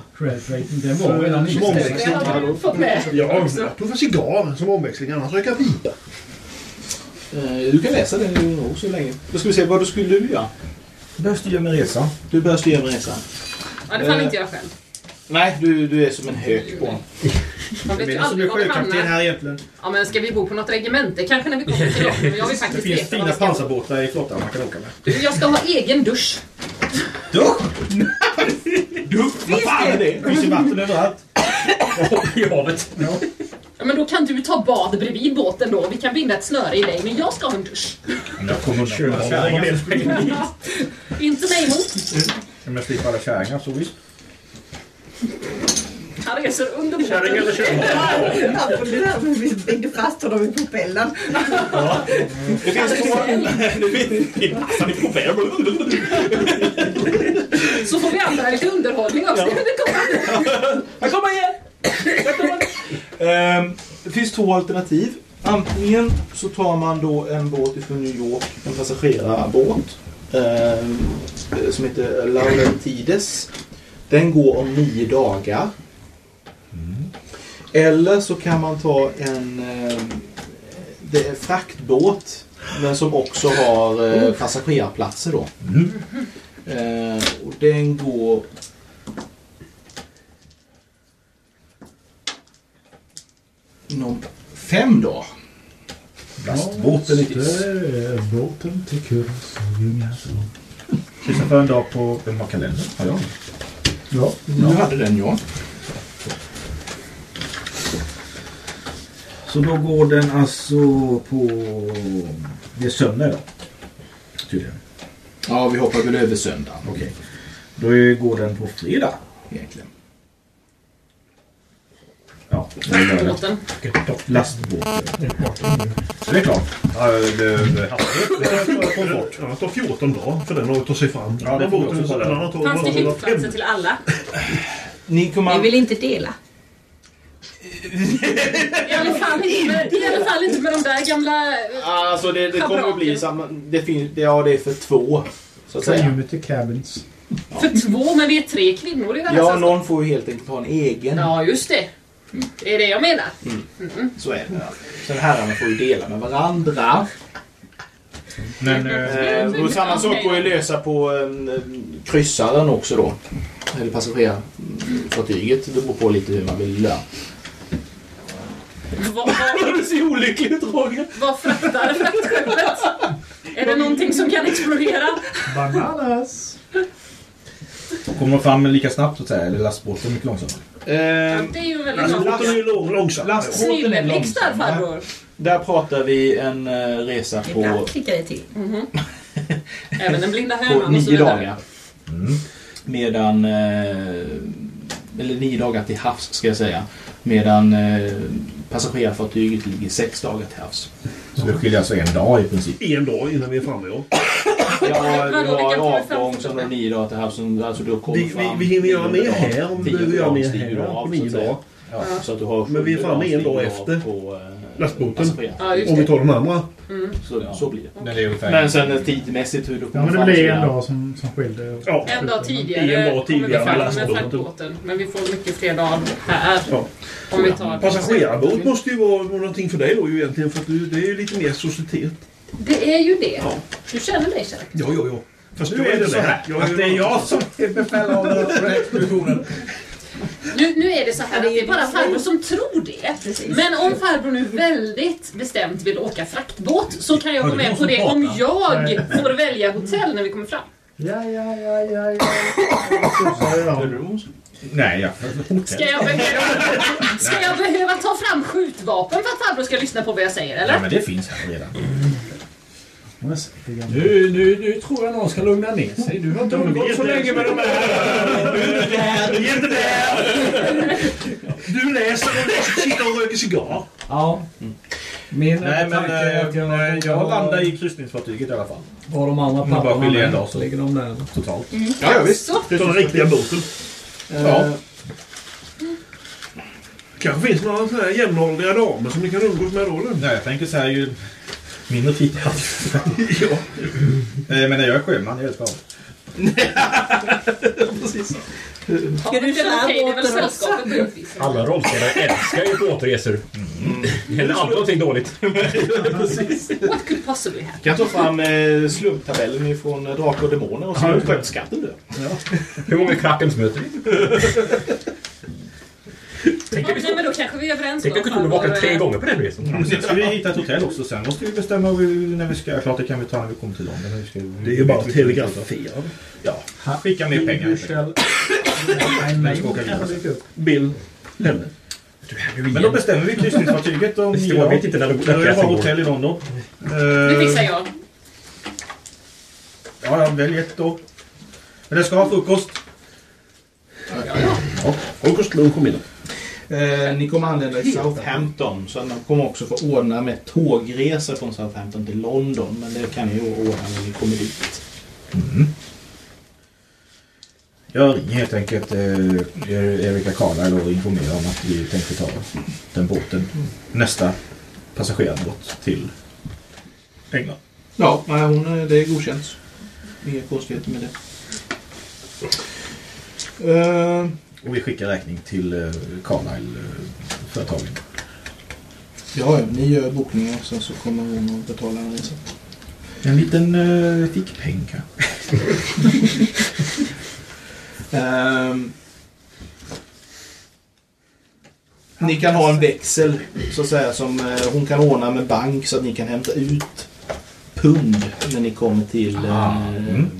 Det var redan omväxling. Det har du fått med. Ja, jag puffar cigarr som omväxling. Annars röker jag pipa. Eh, du kan läsa den i och ro så länge. Då ska vi se, vad du skulle du göra? Börjar styra med resan. Du börjar styra med resan. Ja, det Eh. inte jag själv. Nej, du, du är som en hök på honom. Man vet Det ju är som aldrig är var man sjökapten hamnar. här egentligen. Ja, men ska vi bo på något regemente kanske när vi kommer till dem? Men Jag vill Det faktiskt finns veta fina vad vi ska bo. pansarbåtar i flottan man kan åka med. Du, Jag ska ha egen dusch. Dusch! Vad fan är det? Det finns ju vatten överallt. I havet. Ja, men då kan du ta bad bredvid båten då. Vi kan binda ett snöre i dig, men jag ska ha en dusch. Jag kommer att köra kärringar. Inte mig emot. Om jag slipper alla kärringar så visst. Han reser under båten. Kärring eller kärring? Vi bägge fast honom i propellern. Det finns två... Så får vi andra lite underhållning också. Det kommer. Jag kommer igen! Ehm, det finns två alternativ. Antingen så tar man då en båt ifrån New York, en passagerarbåt ehm, som heter Laurentides. Den går om nio dagar. Eller så kan man ta en ehm, det är fraktbåt men som också har eh, passagerarplatser då. Eh, och den går inom fem dagar. Lastbåten lite. Eh, Båten till kurs. Kryssa för en dag på... Vem har kalendern? Jag? Ja. Du hade den ja. Så då går den alltså på... Det är söndag idag. Tydligen. Ja, vi hoppar väl över söndagen Okej. Då går den på fredag. egentligen. Ja, det är lördag. Båten. Lastbåten. Så det är klart. Ja, det, det, hastighet. Det bort. Ja, det tar 14 dagar för den att ta sig fram. Ja, det får vi båten också tagit Fanns det bara hyttplatser till alla? Ni kommer... Vi vill inte dela. I alla fall inte med, i alla fall inte med de där gamla... Alltså det, det kommer att bli samma... Det finns, det, ja, det är för två. Så att säga. Community cabins. För två, men vi är tre kvinnor i det här Ja, någon får ju helt enkelt ha en egen. Ja, just det. Det är det jag menar. Så är det. Ja. Sen herrarna får ju dela med varandra. Men... eh, och samma sak går ju att lösa på eh, kryssaren också då. Eller passagerarfartyget. Det beror på lite hur man vill vad, Det ser olyckligt ut Roger. vad fraktar fraktskeppet? Är det någonting som kan explodera? Bananas! Kommer de fram lika snabbt så att säga? Eller lastbåten mycket långsammare? Eh, Det är ju väldigt Alltså, båten är ju lång, långsam. lastbåten är långsam. farbror. Där pratar vi en eh, resa på, Ibland klickar det till. Även den blinda på hönan och så nio dagar. Medan... Eh, eller nio dagar till havs ska jag säga. Medan eh, passagerarfartyget ligger sex dagar till havs. Så det skiljer alltså en dag i princip. En dag innan vi är framme, ja. Ja, du har vi fram avgång som är nio dagar till havs. Alltså du kommer Vi, vi, fram vi hinner göra mer här om vi behöver göra mer här du så nio dagar. Ja, så att du har Men vi är framme en dag efter. På, eh, Lastbåten. Ja, Om vi tar de andra. Så, så blir det. Men det är. Men sen eh, tidmässigt hur du Ja, men det blir en dag som, som skilde. Ja. En dag tidigare En dag kommer vi tidigare fram med fraktbåten. Men vi får mycket fler dagar här. Ja. Om vi tar Passagerarbåt måste ju vara någonting för dig då ju egentligen. För att du, det är ju lite mer societet. Det är ju det. Ja. Du känner mig Kjell. Ja, ja, ja. Fast Nu är det så här Jag att det är jag som är befälhavare för expeditionen. Nu, nu är det så här att det är bara farbror som tror det. Precis. Men om farbror nu väldigt bestämt vill åka fraktbåt så kan jag gå med på det om jag får välja hotell när vi kommer fram. Ja, ja, ja, ja, ja. Nej, jag Ska jag, behöva, ska jag behöva ta fram skjutvapen för att farbror ska lyssna på vad jag säger Ja, eller? men det finns här redan. Hon är säkert gammal. Nu, nu, nu tror jag någon ska lugna ner sig. Du har inte umgåtts så länge med de här. Du är inte där, du är inte där! Du läser och läser, sitter och röker cigarr. Ja. Min Nej, men är att eh, jag, jag landar i kryssningsfartyget i alla fall. Var de andra papperna med? så. Ligger de där? Totalt. Ja, ja visst. Det är den riktiga båten. Ja. kanske finns några sådana här jämnåldriga damer som ni kan umgås med då? Nej, jag tänker så här ju mindre tid jag hade. ja. Eh, Men jag är sjöman, jag älskar havet. Precis. Sällskapet på ett vis. Alla rollspelare älskar ju båtresor. Det händer aldrig någonting dåligt. Precis. What could possibly happen? Jag kan ta fram eh, slumptabellen ifrån eh, Drakar och Demoner och se hur sköldskatten dör. Hur många krackens möter vi? Tänk Ja, att vi nej, men då kanske vi är överens Tänk då, att vi kunde vaka farbror, tre eh, gånger på den resan. Mm. Sen ska vi hitta ett hotell också. Sen måste vi bestämma hur vi- när vi ska... Klart det kan vi ta när vi kommer till London. Hur ska vi- Det är ju bara att telegrafera. Ja, skicka mer pengar. helt enkelt. Nej, ska åka vidare. Bill. Henne. Men då bestämmer vi kryssningsfartyget om Visst, jag vet inte när det Då är det bara går. hotell i London. Det Eh, fixar jag. Ja, ja, välj ett då. Men det ska ha frukost. Frukost, lunch och middag. Eh, ni kommer anlända i Southampton så ni kommer också få ordna med tågresa från Southampton till London. Men det kan ni ju ordna när ni kommer dit. Jag ringer helt enkelt eh, Erika Carlisle och informerar om att vi tänkte ta den båten. Nästa passagerarbåt till England. Ja, nej, hon, eh, det är godkänt. Inga konstigheter med det. Eh, Och vi skickar räkning till eh, Carlisle-företagen. ja, ni gör bokningen och sen så kommer hon att betala en resa. En liten uh, fickpeng kanske. Ehm, ni kan ha en växel så att säga som eh, hon kan ordna med bank så att ni kan hämta ut pund när ni kommer till eh, Mm.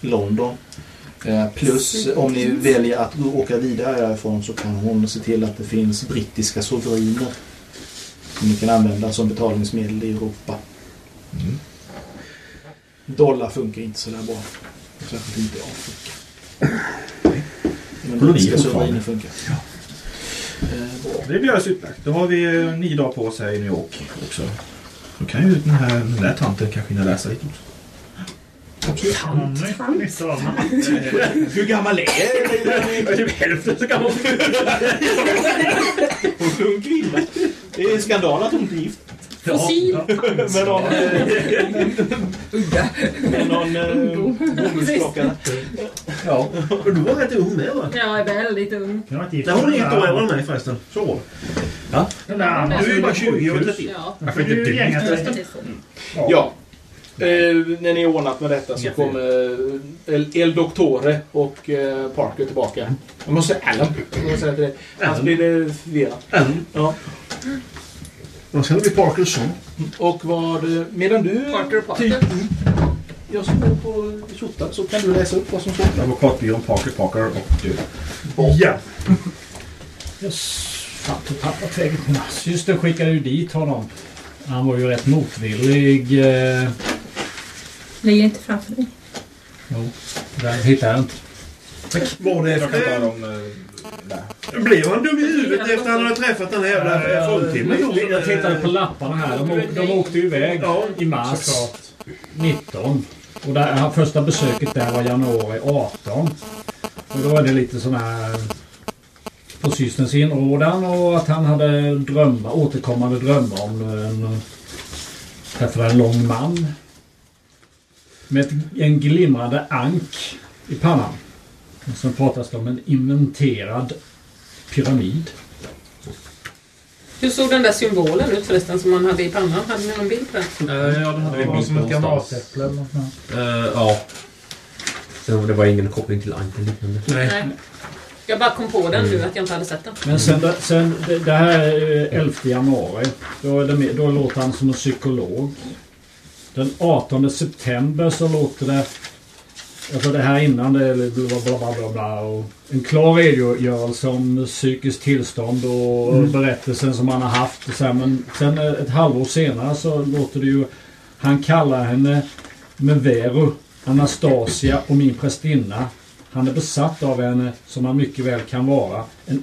London. Eh, plus om ni väljer att gå- åka vidare härifrån så kan hon se till att det finns brittiska sovriner som ni kan använda som betalningsmedel i Europa. Mm. Dollar funkar inte så där bra. Särskilt inte i Afrika. Men brittiska sovriner funkar. Eh, bra. Det blir alldeles utmärkt. Då har vi eh, nio dagar på oss här i New York också. Då kan ju den här den där tanten kanske hinna läsa lite också. Hur gammal är Jag är typ hälften så gammal. hon? Ung kvinna. Det är skandal att hon inte är gift. Fossil. Med någon... med någon eh, bomullsplockare. Ja. Och du var rätt ung med va? Jag är väldigt ung. Jag inte gift har ni ett år äldre än mig förresten. Så var det. Den där andra Du är bara som 20 och sjukhus. 30. Ja. Varför inte Du är. Ja. Eh, när ni är ordnat med detta så kommer eh, El, El Doctore och eh, Parker tillbaka. Jag måste säga Alan. Jag måste säga till dig. Annars Alan. blir det förvirrat. En. Ja. Och sen har vi Parkinson. Och vad... eh, Medan du... Parker och Parker. Typ, jag som går på tjottar så kan du läsa upp vad som står. Advokatbyrån Parker Parker och du. Ja. Yes. Fan, tog tappat vägen. Systern skickade ju dit honom. Han var ju rätt motvillig. Eh, Ligger inte framför dig. jo, där hittade jag inte. Var det Jag kan ta efter... dem eh, där. Blev han dum i huvudet efter att han hade träffat den här jävla folktimmen? då? Jag tittade på lapparna här. De, de åkte ju iväg Ja, i mars 19. Och där, han- första besöket där var januari 18. Och då var det lite sån här på systerns inrådan och att han hade drömmar, återkommande drömmar om en, träffade en lång man. Med ett, en glimrande ank i pannan. Och sen pratas det om en inventerad pyramid. Hur såg den där symbolen ut förresten som man hade i pannan? Hade ni någon bild på den? Eh, ja, den hade vi Det var bild som på ett någonstans. granatäpple eller något sånt. Eh, ja. Sen det var ingen koppling till Anken liknande. Nej. Jag bara kom på den nu att jag inte hade sett den. Men sen, sen det, det här är 11 januari. Då, är det, med- då låter han som en psykolog. Den 18 september så låter det... Alltså det här innan det bla bla bla bla bla. Och en klar redogörelse om psykiskt tillstånd och Mm. berättelsen som han har haft. Och så här, men sen ett halvår senare så låter det ju... Han kallar henne Mevero, Anastasia och min prästinna. Han är besatt av henne som han mycket väl kan vara. En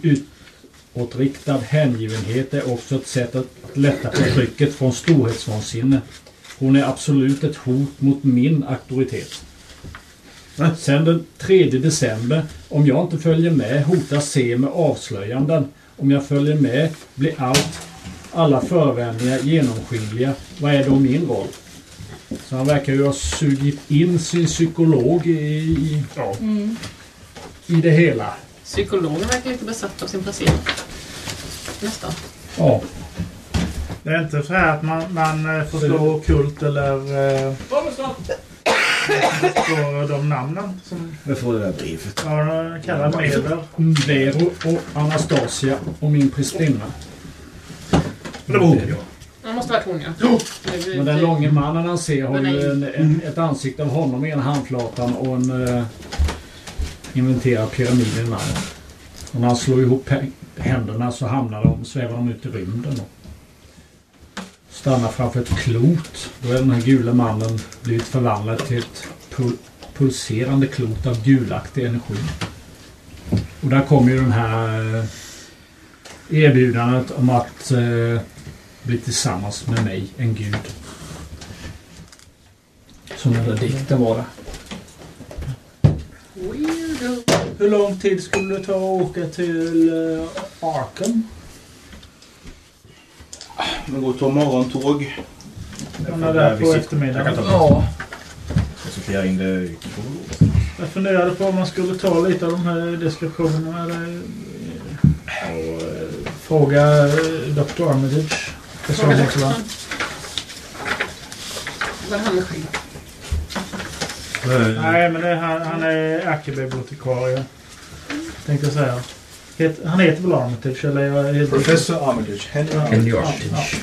utåtriktad hängivenhet är också ett sätt att lätta på trycket från storhetsvansinne. Hon är absolut ett hot mot min auktoritet. Sen den 3 december, om jag inte följer med hotar C med avslöjanden. Om jag följer med blir allt, alla förevändningar genomskinliga. Vad är då min roll? Så han verkar ju ha sugit in sin psykolog i, i, ja, Mm. i det hela. Psykologen verkar lite besatt av sin patient. Nästan. Ja. Det är inte så här att man, man eh, förstår kult eller eh, förstår de namnen som Jag får det där brevet. ja, de kallar medel. Vero och Anastasia och min prästinna. Det var hon ja. Det måste varit hon ja. Men den långe mannen han ser har ju en, en, ett ansikte av honom i ena handflatan och en uh, inventerad pyramid i den andra. Och när han slår ihop händerna så hamnar de, svävar de ut i rymden. Och stannar framför ett klot. Då är den här gula mannen blivit förvandlad till ett pul- pulserande klot av gulaktig energi. Och där kommer ju den här eh, erbjudandet om att eh, bli tillsammans med mig, en gud. Som den där dikten var det. Hur lång tid skulle det ta att åka till uh, Arkham? Man går och tar morgontåg. Den är där på eftermiddagen. Jag kan ta Ja. Jag sorterar in det i Jag funderade på om man skulle ta lite av de här deskriptionerna. Eller, eh, och eh, fråga eh, Dr. Armitage. Fråga doktorn. Var han med skägg? Nej, men det är, han, han är ärkebibliotekarie. Tänkte jag säga. Het, han heter väl Armitage? Eller jag är Professor Armitage. Henry Henry Armitage.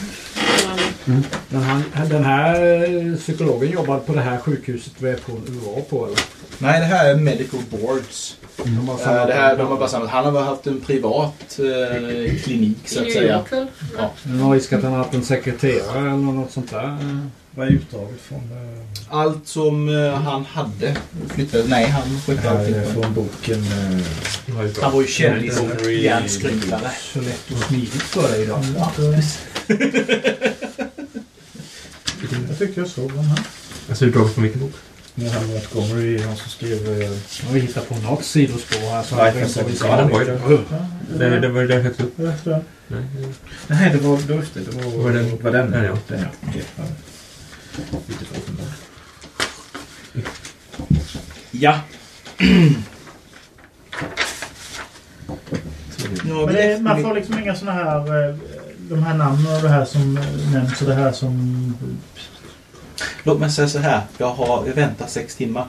Men han, den här eh, psykologen jobbade på det här sjukhuset vi är på, vi var på eller? Nej, det här är Medical Boards. De har Eh, samlat det här, de har bara samlat. Han har bara haft en privat eh, klinik så att säga. Ja. Är det någon risk att han har haft en sekreterare eller något sånt där? Vad är utdraget från? eh, Allt som eh, han hade flyttade. Nej, han Det flyttade allting. är från boken... eh, Han var ju kändis som Henry- järnskrymtare. Så lätt och smidigt för dig idag. Jag tycker jag såg den här. Alltså utdraget från vilken bok? Det här Montgomery, han som skrev... eh, Jag har hittat på något sidospår här. Så Nej, jag vet inte vad vi Ja, den ska var ju där. Det, det var ju där högt upp. Nej, Nej, det var... Det var, det var, Var den- var den? den, ja. Den, ja. Ja. Lite för uppenbart. Ja. Men det, man får liksom inga såna här... eh, De här namnen och det här som nämns och det här som... Låt mig säga så här. Jag har jag väntar sex timmar.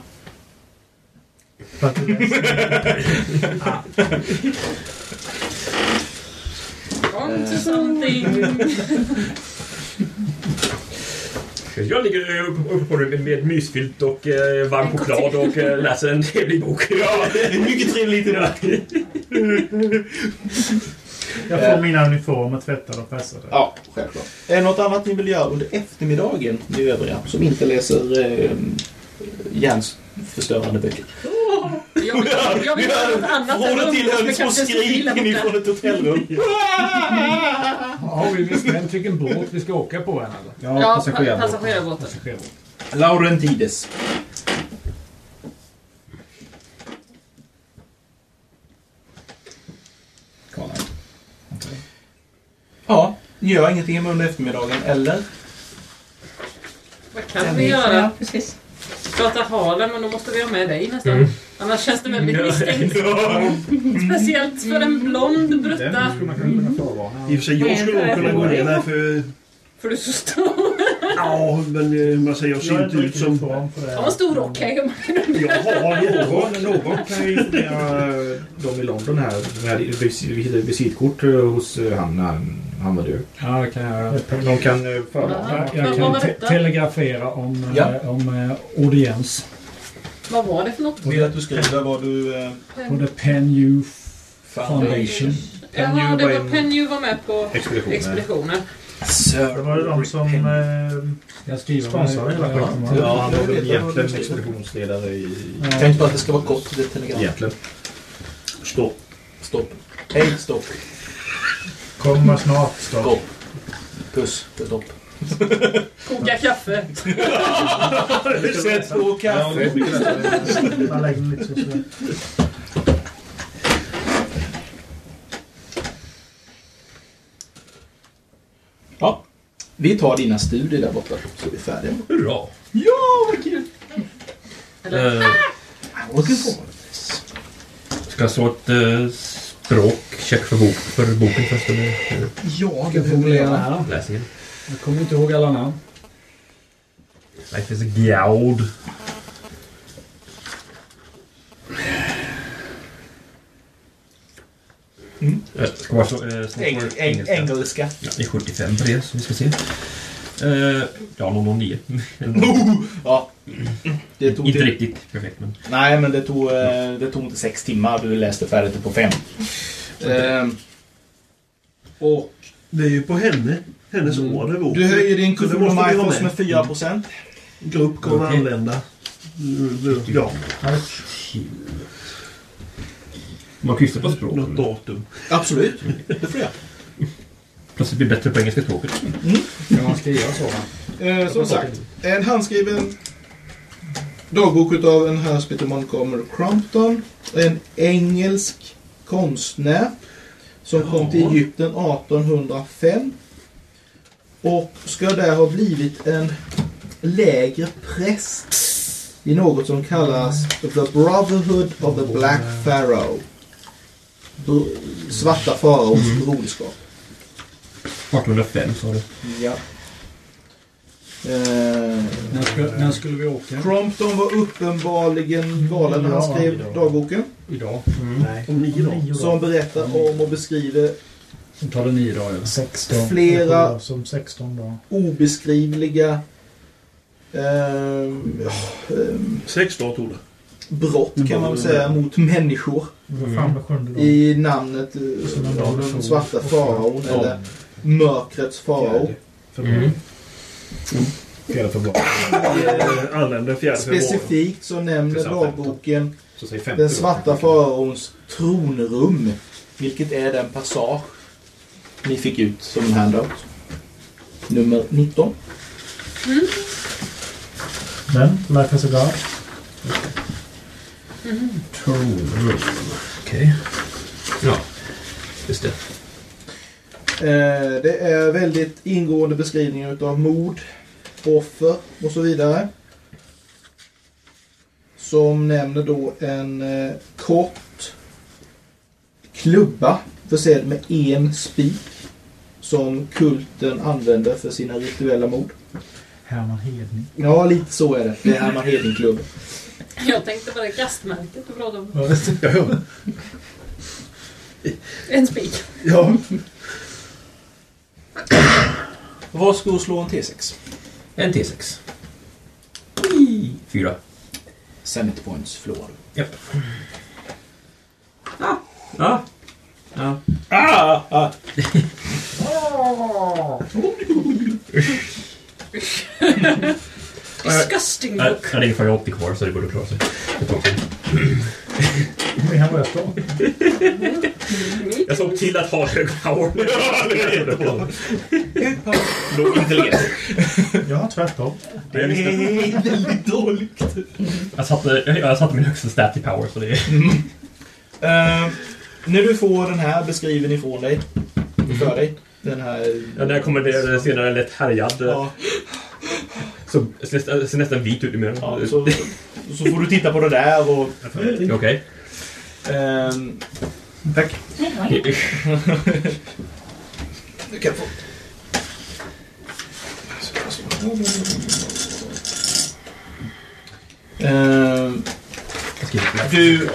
On to something. Jag ligger uppe på det med, med mysfilt och eh, varm choklad och eh, läser en trevlig bok. Ja, det är mycket trevligt idag. Jag får mina uniformer tvättade och pressade. Ja, självklart. Är det något annat ni vill göra under eftermiddagen, ni övriga, som inte läser eh, hjärnförstörande böcker? Jag vill, jag vill göra något annat än Från och till små skrik inifrån ett hotellrum. Har vi bestämt vilken båt vi ska åka på än eller? Ja, passagerarbåten. Passagerarbåt. Laurentides. Ja, gör ingenting under eftermiddagen, eller? Vad kan vi göra? Ja, precis. Prata Harlem, men då måste vi ha med dig nästan. Mm. Annars känns det väldigt misstänkt. Speciellt för en blond brutta. Man. I och för sig, jag skulle nog kunna gå ner där för... För du är så stor. Ja, men eh, man säger jag ser inte ut som... form för det. Ha en stor rock här. Jag har någon. Någon, någon kan ju informera dem i London här. Vi hittade visitkort eh, hos eh, han han, var död. Ja, det kan jag göra. De kan eh, förvarna. Jag, kan te telegrafera om, Ja. eh, om eh, audiens. Vad var det för något? Vill att du skriver vad du... Eh, På The Penn U Foundation. Jaha, det var var en- Penny var med på Expeditionen. expeditionen. Det var ju de som... Eh, Sponsrar hela skiten? Ja, han var väl Det egentligen det. expeditionsledare i... Ja. Tänk på att det ska vara kort, det telegram. Egentligen. Stopp. Stopp. Hej, stopp. Kommer snart. Stopp. Puss, stopp. Koka kaffe. Sätt på kaffe. Man lägger lite så. Ja. Vi tar dina studier där borta, så är vi färdiga. Hurra! Ja, vad kul! Forward. ska jag slå ett eh, språkcheck för, bok, för boken först? Eller Ja, Ska formulera det här då. läsningen? Jag kommer inte ihåg alla namn. Life is a gaud. Mm. Eh, Ska bara slå, eh, slå Eng, eng, engelska. Ja, det är 75 på det, så vi ska se. Eh, ja, 009. Ja. Det tog Inte till- riktigt perfekt, men... Nej, men det tog, eh, det tog inte sex timmar. Du läste färdigt det på fem. Ehm, och Det är ju på henne. Hennes order vår. du höjer din det Mythos med. med 4 procent. Grupp kommer Okej. anlända. Mm, Ja, Man kryssar på språk. något datum. Absolut. Det får jag. Plötsligt blir det bättre på engelska språket. Kan man skriva så? Eh, som sagt, en handskriven dagbok utav en herr som heter Montgomery Crumpton. En engelsk konstnär som kom till Egypten 1805. Och ska där ha blivit en lägre präst i något som kallas The Brotherhood of the Black Pharaoh. Br- Svarta faraons broderskap. 1805 sa du. Ja. Eh, När, skulle, när skulle vi åka? Crompton var uppenbarligen galen när han skrev idag. dagboken. Idag. Nej. Om nio dagar. Som berättar om och beskriver Sen tar det nio dagar. 16. Flera- Som 16 dagar. obeskrivliga ja, ehm, Sex dagar tog det. brott kan man väl säga mot människor dagen? i namnet eh, den svarta faraon eller mörkrets farao. Mm. Fjärde februari. Eh, fjärde februari. Specifikt så nämner dagboken den svarta faraons tronrum. Vilket är den passage ni fick ut som en handout. Nummer 19. Den? Life as a God? Tronrum. Okej. Ja, just det. Eh, det är väldigt ingående beskrivningar utav mord, offer och så vidare. Som nämner då en eh, kort klubba försedd med en spik. Som kulten använder för sina rituella mord. Herman Hedning. Ja, lite så är det. Det är Herman Heding-klubben. Jag tänkte på det kastmärket du pratade om. Ja, En spik. ja. Varsågod och slå en T6. En T6. Fyra. Sanity points förlorar du. Japp. Ah. Ja. Ja. Ah, ah. Disgusting Jag look. hade ingen 480 kvar så det borde klara sig. Hur han röst då? Jag såg till att ha hög power. Låg intelligens. Ja, tvärtom. Jag, visste, väldigt dåligt. jag, satte, jag, jag satte min högsta stat i power så det är... Eh, när du får den här beskriven ifrån dig, för dig, Den här... Ja, när jag kommer senare lätt härjad. Ja. Så ser ser nästan vit ut i munnen. Ja, så, så får du titta på det där och... Okej. Ehm, tack. Du kan få... Ehm, du...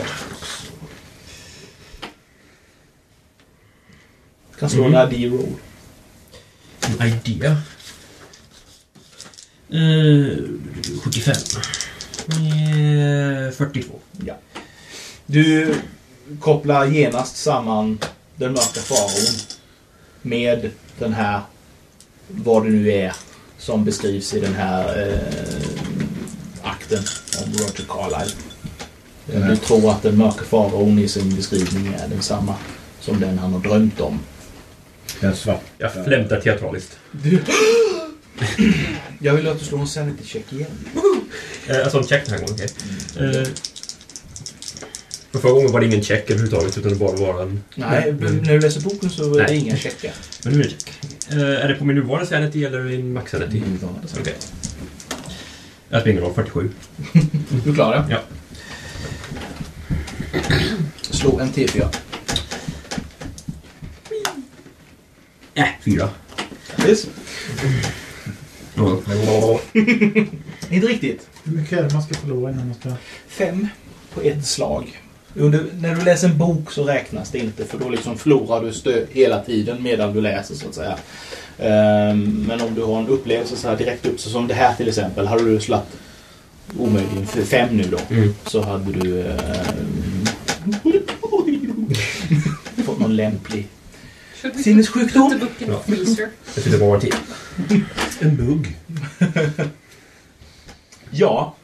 kan slå Mm. en ID-roll. En idé. Eh, 75. Eh, 42. Ja. Du kopplar genast samman den mörka faraon med den här, vad det nu är, som beskrivs i den här eh, akten om Roger Carlyle. Eh, Du tror att den mörka faraon i sin beskrivning är densamma som den han har drömt om. Den svarta. Jag flämtar teatraliskt. Du... Jag vill att du slår en sanity check igen. Eh, alltså en check den här gången, okej. Eh, för förra gången var det ingen check överhuvudtaget utan det bara var en... Nej, Men, när du läser boken så är det Nej. inga checkar. men nu är det check. Eh, är det på min nuvarande sanity eller min max sanity? Sanity. Okej. Jag springer då 47. Du klarar det? Ja. Slå en T4. Äh, fyra. Yes. Inte riktigt. Hur mycket är det man ska förlora innan man ska... Fem på ett slag. Under, när du läser en bok så räknas det inte för då liksom förlorar du stö hela tiden medan du läser så att säga. Ehm, men om du har en upplevelse så här direkt upp, så som det här till exempel, hade du slagit omöjligen för fem nu då Mm. så hade du ehm, fått någon lämplig sinnessjukdom. Ja. Jag var en till. En bugg. Ja.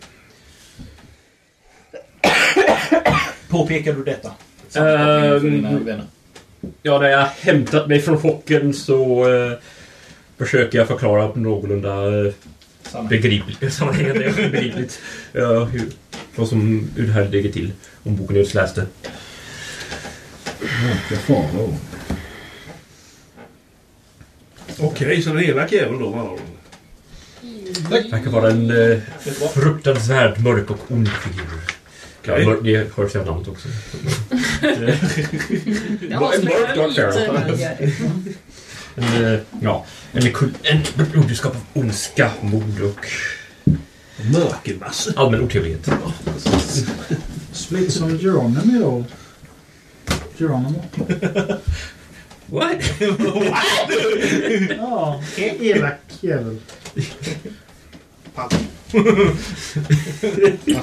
Påpekar du detta? Vänner. Ja, när jag hämtat mig från chocken så eh, försöker jag förklara på någorlunda Samma. begripligt, sammanhängande begripligt ja, hur, vad som, hur det här ligger till. Om boken just läste. Faror. Okej, så den elak jäveln då var Det verkar vara en eh, fruktansvärt mörk och ond figur. Ja, Okej. mör- det hörs av namnet också. Det avslöjar Dark. Pharaoh. En, eh, ja, en, en broderskap av ondska, mord och Mörkermasse. allmän otrevlighet. Lite som Geronimo då. Geronimo. What? Ja, elak jävel. Han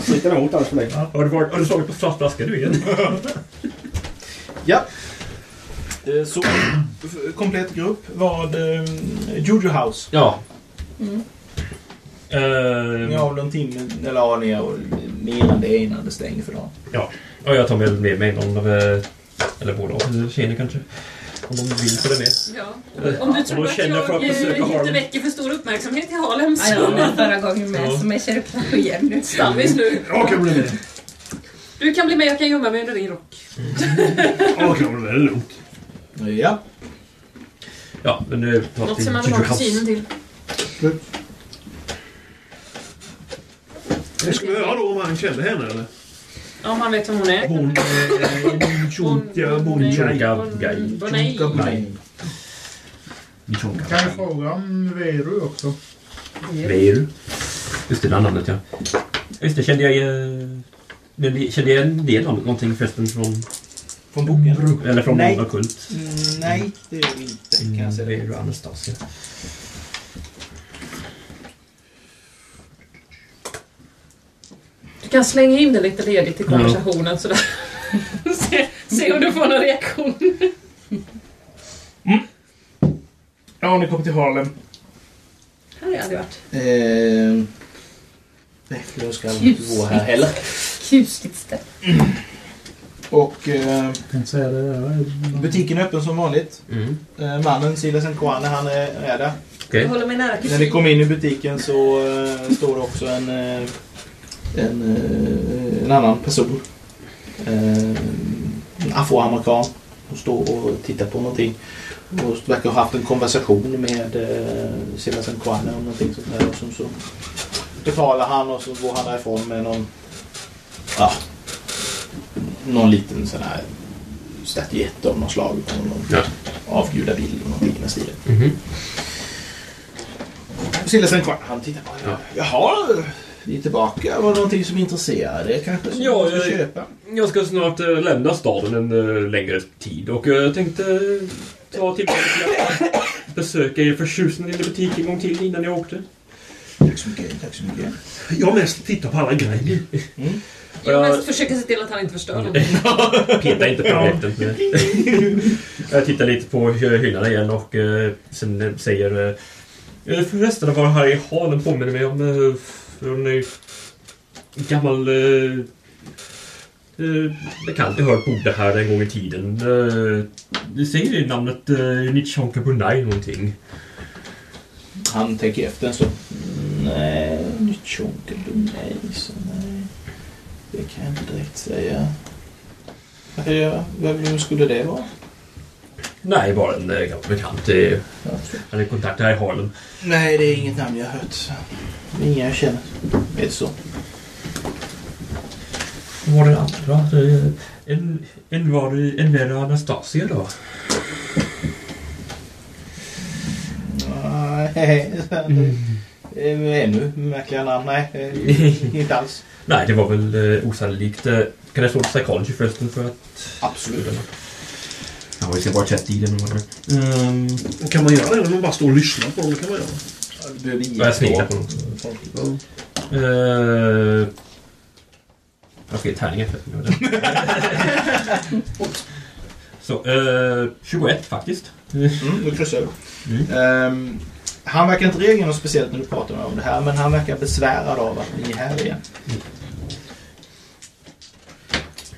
sitter emot alls för dig. Har du, varit, har du slagit på flaska du igen? Ja. Eh, Så, komplett grupp vad eh, Juju House. Ja. Mm. Ni har väl en timme, eller ja, ni har mer än det innan det stänger för dagen. ja. Och jag tar med, med mig någon av... Eller båda av tjejerna kanske. Om de vill följa med. Ja. Om du tror att jag för att besöka eh, inte Harlem. väcker för stor uppmärksamhet i Harlem jag var så... med förra gången med, Ja. som jag känner kanske igen nu. Stammis nu. Jag kan bli med. Du kan bli med, jag kan gömma mig under din rock. Jag kan bli med. Det är lugnt. Ja. Ja, men nu tar Något till som man vill Juju ha kusinen House. till. Vad ska vi göra då om han kände henne eller? Om han vet vem hon är. Hon... eh, Chunka Bonjai. Chunka Gai. Bonai. Kan jag fråga om Veru också? Veiru. Just det, det namnet ja. Just det, kände jag... eh, det- Kände jag en del av någonting förresten från... Från boken? Eller från någon okult? Mm, nej, det är det inte kan jag säga. Veiru Anastasia. Du kan slänga in det lite ledigt i konversationen sådär. se, se om du får någon reaktion. Ja, ni kommer till Harlem. Här har jag aldrig varit. Eh, nej, för jag ska inte gå här heller. Kusligt ställe. Och eh, säga det där. butiken är öppen som vanligt. Mm. Eh, mannen, Silas Nkwane, han är, är där. Okej. Jag håller mig nära När ni kusin. kom in i butiken så eh, står det också en, eh, en, eh, en annan person. Eh, en afroamerikan och står och tittar på någonting. Och verkar ha haft en konversation med eh, Silas Nkwane om någonting sånt där. Och så, så betalar han och så går han därifrån med någon ja, någon liten sån här statyett av något slag. Av någon Ja. avgudabild eller någonting i den stilen. Mhm. Silas Nkwane, han tittar på det. Jaha, vi är tillbaka. Var det någonting som intresserade er kanske? Som Ja, du ska jag- köpa? Jag ska snart eh, lämna staden en eh, längre tid och eh, jag tänkte eh, ta tillfället till att besöka er förtjusande lilla butik en gång till innan jag åkte. Tack så mycket. Tack så mycket. Jag mest tittar på alla grejer. Jag Ja. mest försöker se till att han inte förstör dem. Peta inte på häkten. Jag tittar lite på hyllan igen och sen säger Förresten var här i Halen påminner mig om från en gammal eh, eh, bekant jag hört bodde här en gång i tiden. Eh, det säger ju namnet eh, Nitchonka Bunai någonting. Han tänker efter en stund. Mm, nej, Nitchonka Bunai, så nej. Det kan jag inte direkt säga. Ja, vem skulle det vara? Nej, bara en eh, gammal bekant. Eh, Han är kontakt här i Harlem. Nej, det är inget namn jag har hört. Ingen jag känner. Är det så? Vad var den andra? Eh, En, en var en var Anastasia då? Nej, mm. ännu märkligare namn. Nej, eh, inte alls. Nej, det var väl eh, osannolikt. Eh, Kan jag slå psychology förresten för att... Absolut. Ja, vi ska bara chatta i den. Um, Kan man göra det när man bara står och lyssnar på dem? Det kan man göra. Du behöver Ja, jag sneglar på dem. Uh, jag ska ge tärningar för Så, uh, 21 faktiskt. Mm, du kryssar över. Ehm, han verkar inte reagera något speciellt när du pratar med om det här, men han verkar besvärad av att ni är här igen.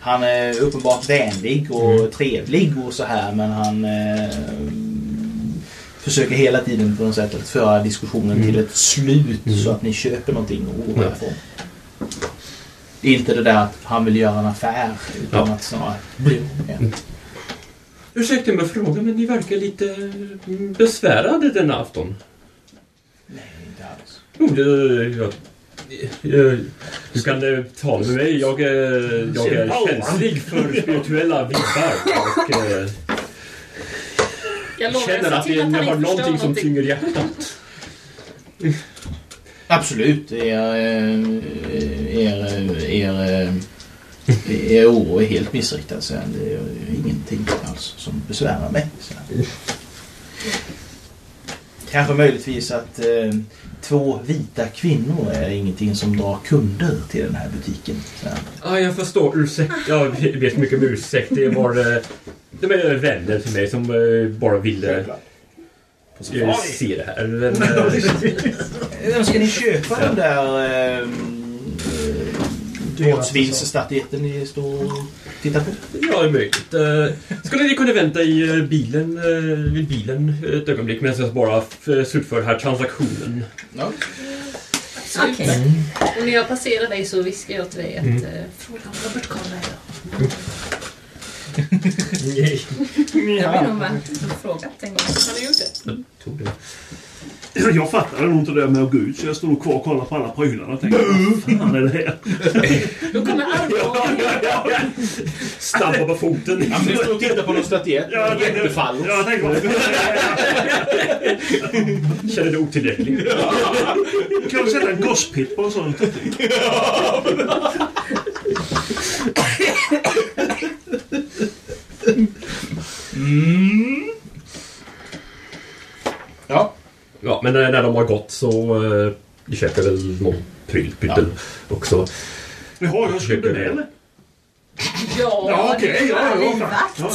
Han är uppenbart vänlig och trevlig och så här, men han eh, försöker hela tiden på något sätt att föra diskussionen till ett slut så att ni köper någonting och går därifrån. Det är inte det där att han vill göra en affär, utan Ja. att snarare... Ja. Ursäkta mig fråga, men ni verkar lite mm, besvärade denna afton. Nej, inte alls. Jo, det... Jag, du kan eh, tala med mig. Jag, är- jag är känslig för spirituella vibbar. Och eh, Jag lovar, känner att han har någonting som tynger hjärtat. Absolut. Er, eh, er, er, eh, er oro är helt missriktad. Så det är ingenting alls som besvärar mig. Så. Kanske möjligtvis att eh, två vita kvinnor är ingenting som drar kunder till den här butiken. Ja, jag förstår. Ursäkta. Jag vet mycket om ursäkt. Det var... eh, De är vänner till mig som eh, bara ville eh, se det här. Men, eh, ska ni köpa den där eh, båtsvilsstatyetten ni står och tittar på? Ja, det är möjligt. Eh, Skulle ni kunna vänta i eh, bilen, eh, vid bilen ett ögonblick medan jag bara slutför den här transaktionen? Ja. Okej. Och när jag passerar dig så viskar jag till dig att Mm. fråga om Robert Conrad då. Nej. Jag vet nog vad han har frågat en gång. Han har gjort det. Jag tog det. Jag fattade nog inte det med att gå ut så jag stod kvar och kollade på alla prylarna och tänkte vad fan är det här? Då kommer armbågen. Stampa på foten. Ja, men du står och tittar på någon statyett. Ja, Jättefallos. Ja, jag tänkte bara, Känner dig otillräcklig. kan du sätta en gosspit på en sån? Mm. Ja. Ja, men när, när de har gått så uh, vi köper väl någon prylpyttel också. Jaha, jag skulle det eller? Ja, Ja, okej. Ja, ja, Livvakt. ja.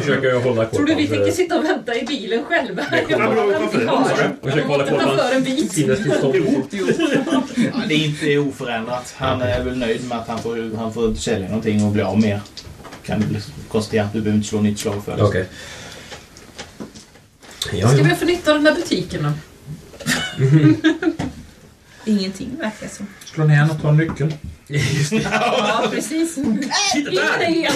Försöker jag hålla koll Tror du vi hans, sitta och vänta i bilen själva? Det Jag Försöker hålla koll på har- för en hans bit. sinnestillstånd. Ja, det är inte oförändrat. Han är väl nöjd med att han får, han får sälja någonting och bli av med. Kan du konstatera att du behöver inte slå nytt slag för det. Okej. Ja, Ska vi ja. ha för nytta av den där butiken då? Ingenting verkar som. Slå ner och ta nyckeln. Just det. Ja, precis. Titta där! igen!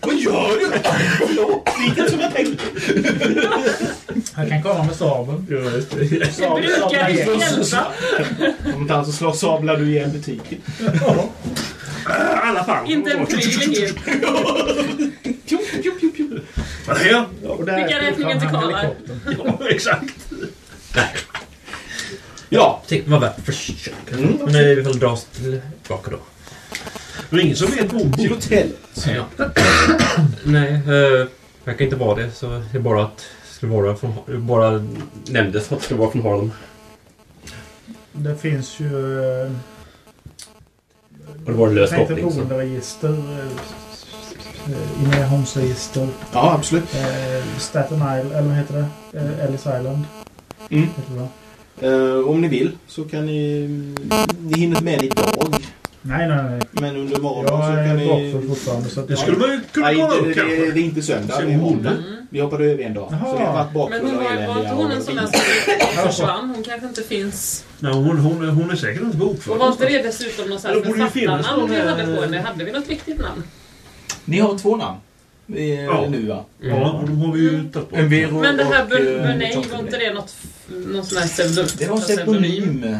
Vad gör du? Förlåt, inte som jag tänkte. Han kan komma med sabeln. Ja, just det. Brukar inte hjälpa. Om inte annat så sablar du igen butiken. I alla fall. Inte en pryl är Vad är det? Och där Skicka räkningen till Karl här. Ja, exakt. Ja, det var värt försök. Men det är väl dras tillbaka då. Det är ingen som vet bor Till hotellet. Ja. Nej, eh, verkar inte vara det. Så det är bara att det skulle vara från, det bara nämndes att det skulle vara från Harlem. Det finns ju... eh, Och det var en lös koppling. så- boenderegister. eh, Immigrationsregister. Ja, absolut. Eh, Staten Island, eller vad heter det? Eh, Ellis Island. Mm. Heter det? Eh, om ni vill så kan ni... Ni hinner med idag. nej, nej, nej. Men under morgonen så Jag är kan ni... fortfarande. Så att Det skulle man kunna kolla det, upp det, det, kanske. det är inte söndag, det är måndag. Vi hoppade över en dag. Jaha. Så ni har varit Men hon bakfulla var, var inte hon en sån där som försvann? Hon kanske inte finns. Nej, hon, hon, hon är säkert inte bokförd. Och var inte det dessutom borde ju här författarnamn vi någon, hade på eh, henne? Hade vi något riktigt namn? Ni har två namn. Eh, Ja. Nu va? Ja, och de har vi ju tagit bort. Men det här och, eh, var inte det något, någon sån här pseudo- Det var pseudonym.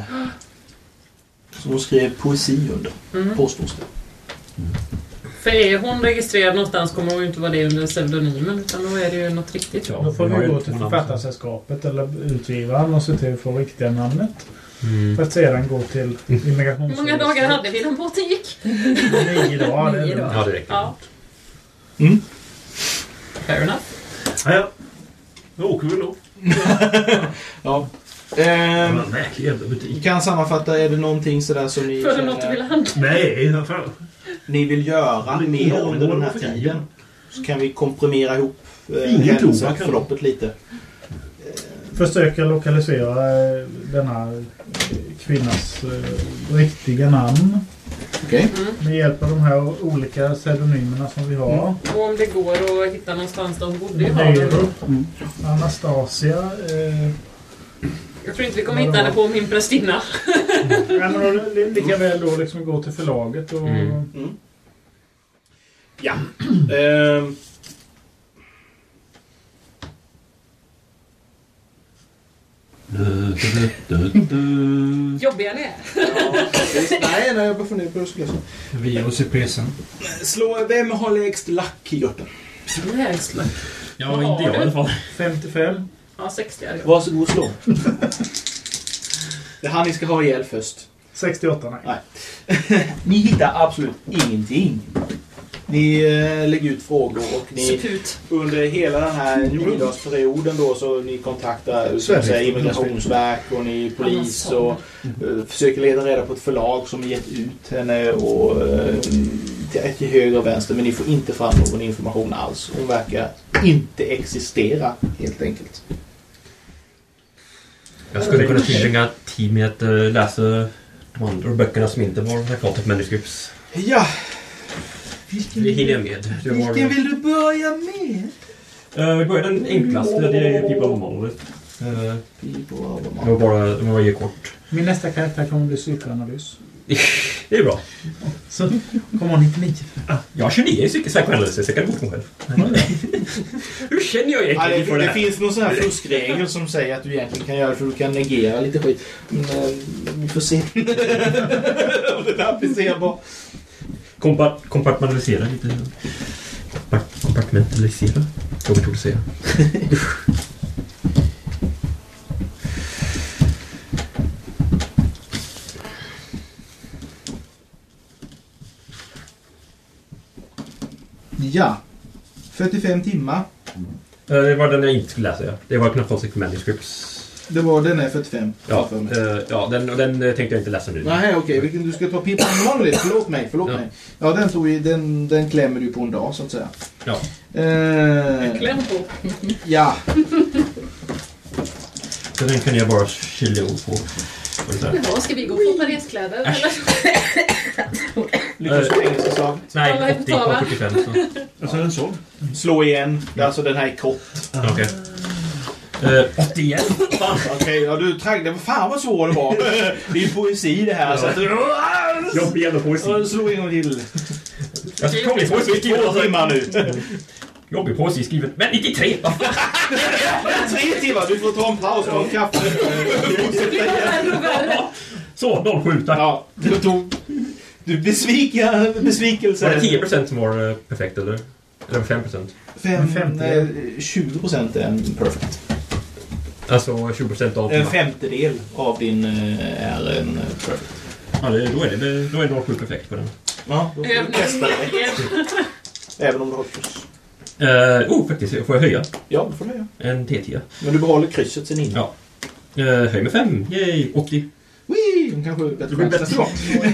Som hon skrev poesi under, Mm. påstås det. För är hon registrerad någonstans kommer hon ju inte vara det under pseudonymen utan då är det ju något riktigt. Ja. Då får vi gå till. Författarsällskapet eller utgivaren och se till att få riktiga namnet. Mm. För att sedan gå till Hur immigrationsregistret. många dagar hade vi den på att det gick? Nio dagar. Nio det. dagar. Ja, det räcker. Ja. Mm. Fair enough. Ja, ja. Då åker vi då. Ja. Ehm, vi kan sammanfatta, är det någonting sådär som ni För det något du vill känner handla? Nej, fan. ni vill göra mer under den här tiden? Så kan vi komprimera ihop eh, händelseförloppet lite. Försöka lokalisera eh, denna eh, kvinnas eh, riktiga namn. Okej? Med hjälp av de här olika pseudonymerna som vi har. Och om det går att hitta någonstans hon borde ju ha. Nero, Anastasia. Eh, Jag tror inte vi kommer hitta henne på min prästinna. ja, men då, li- lika väl då liksom gå till förlaget och... Mm. Mm. Ja. Ehm, Jobbiga ni är. nej, nej, jag bara funderar på hur jag ska lösa det. Virus i presen. Slå, vem har lägst lack i gruppen? Lägst lack. Ja, inte jag i alla fall. 55. Ja, 60 är det. Varsågod slå. Det är han ni ska ha ihjäl först. 68, nej. Ni hittar absolut ingenting. Ni eh, lägger ut frågor och ni under hela den här niodagsperioden då så ni kontaktar Sverige. säger, immigrationsverk och ni polis och eh, försöker leta reda på ett förlag som gett ut henne och eh, till, till höger och vänster men ni får inte fram någon information alls. Hon verkar inte existera helt enkelt. Jag skulle kunna tillbringa tid med att eh, läsa de andra böckerna som inte var Narcotic Manuscripts. Ja, Det hinner jag med. Det var, vilken vill du börja med? Eh, vi börjar den enklaste, det är People of Monolith. Uh, det var bara, det var ju kort. Min nästa karaktär kommer bli psykoanalys. Det är bra. Så kommer hon 99. Jag har 29 i så jag kan gå mig själv. Hur känner jag Ja, egentligen det, för det det finns någon sån här fuskregel som säger att du egentligen kan göra det för du kan negera lite skit. Men eh, vi får se om den är applicerbar. Kompart kompartmentalisera lite. Kompart kompartmentalisera. Jobbigt ord att säga. Ja. 45 timmar. Eh, Det var den jag inte skulle läsa, ja. Det var Knapphålsik Manuscripts. Det var, den är 45. Ja, eh, ja den, den eh, tänkte jag inte läsa nu. Nej, okej. Vilken du ska ta Pippa Monolith. Förlåt mig, förlåt Ja. mig. Ja, den, tog den, den klämmer du på en dag så att säga. Ja. Eh, Kläm på. ja. Så den kan jag bara chilla ihop på. Jaha, ska vi gå på Pariskläder eller? Lyckas med engelska slag. Nej, Alla är 80 på betala. 75. Så. Alltså en sån. Slå igen. Alltså den här är kort. Okej. Eh, 81. Fan, Okej, ja, du traggade. Fan vad svår det var. Det är ju poesi det här. Så att, Jag ber ändå poesi. Ja, slå en gång till. Jag ska komma sig skrivet. Två timmar nu. Jobbig poesi skrivet. Men 93! Tre timmar, du får ta en paus och ta en kaffe. Så, 07 tack. Ja, du tog... Du besvika, besvikelse. Var det 10% som var eh, perfekt eller? Eller 5%? Fem, femtedel. eh, 20 procent är en perfect. Alltså 20% av... En femtedel av din eh, är en eh, perfect. Ja, det, då är det, då är det 07 perfekt på den. Ja, då får du testa det. Även om du har kryss. Uh, oh, faktiskt. Får jag höja? Ja, det får du göra. En T10. Men du behåller krysset sen innan. Ja. Uh, höj med 5. Yay! 80. Wee! De kanske är bättre Det blir bättre chanser.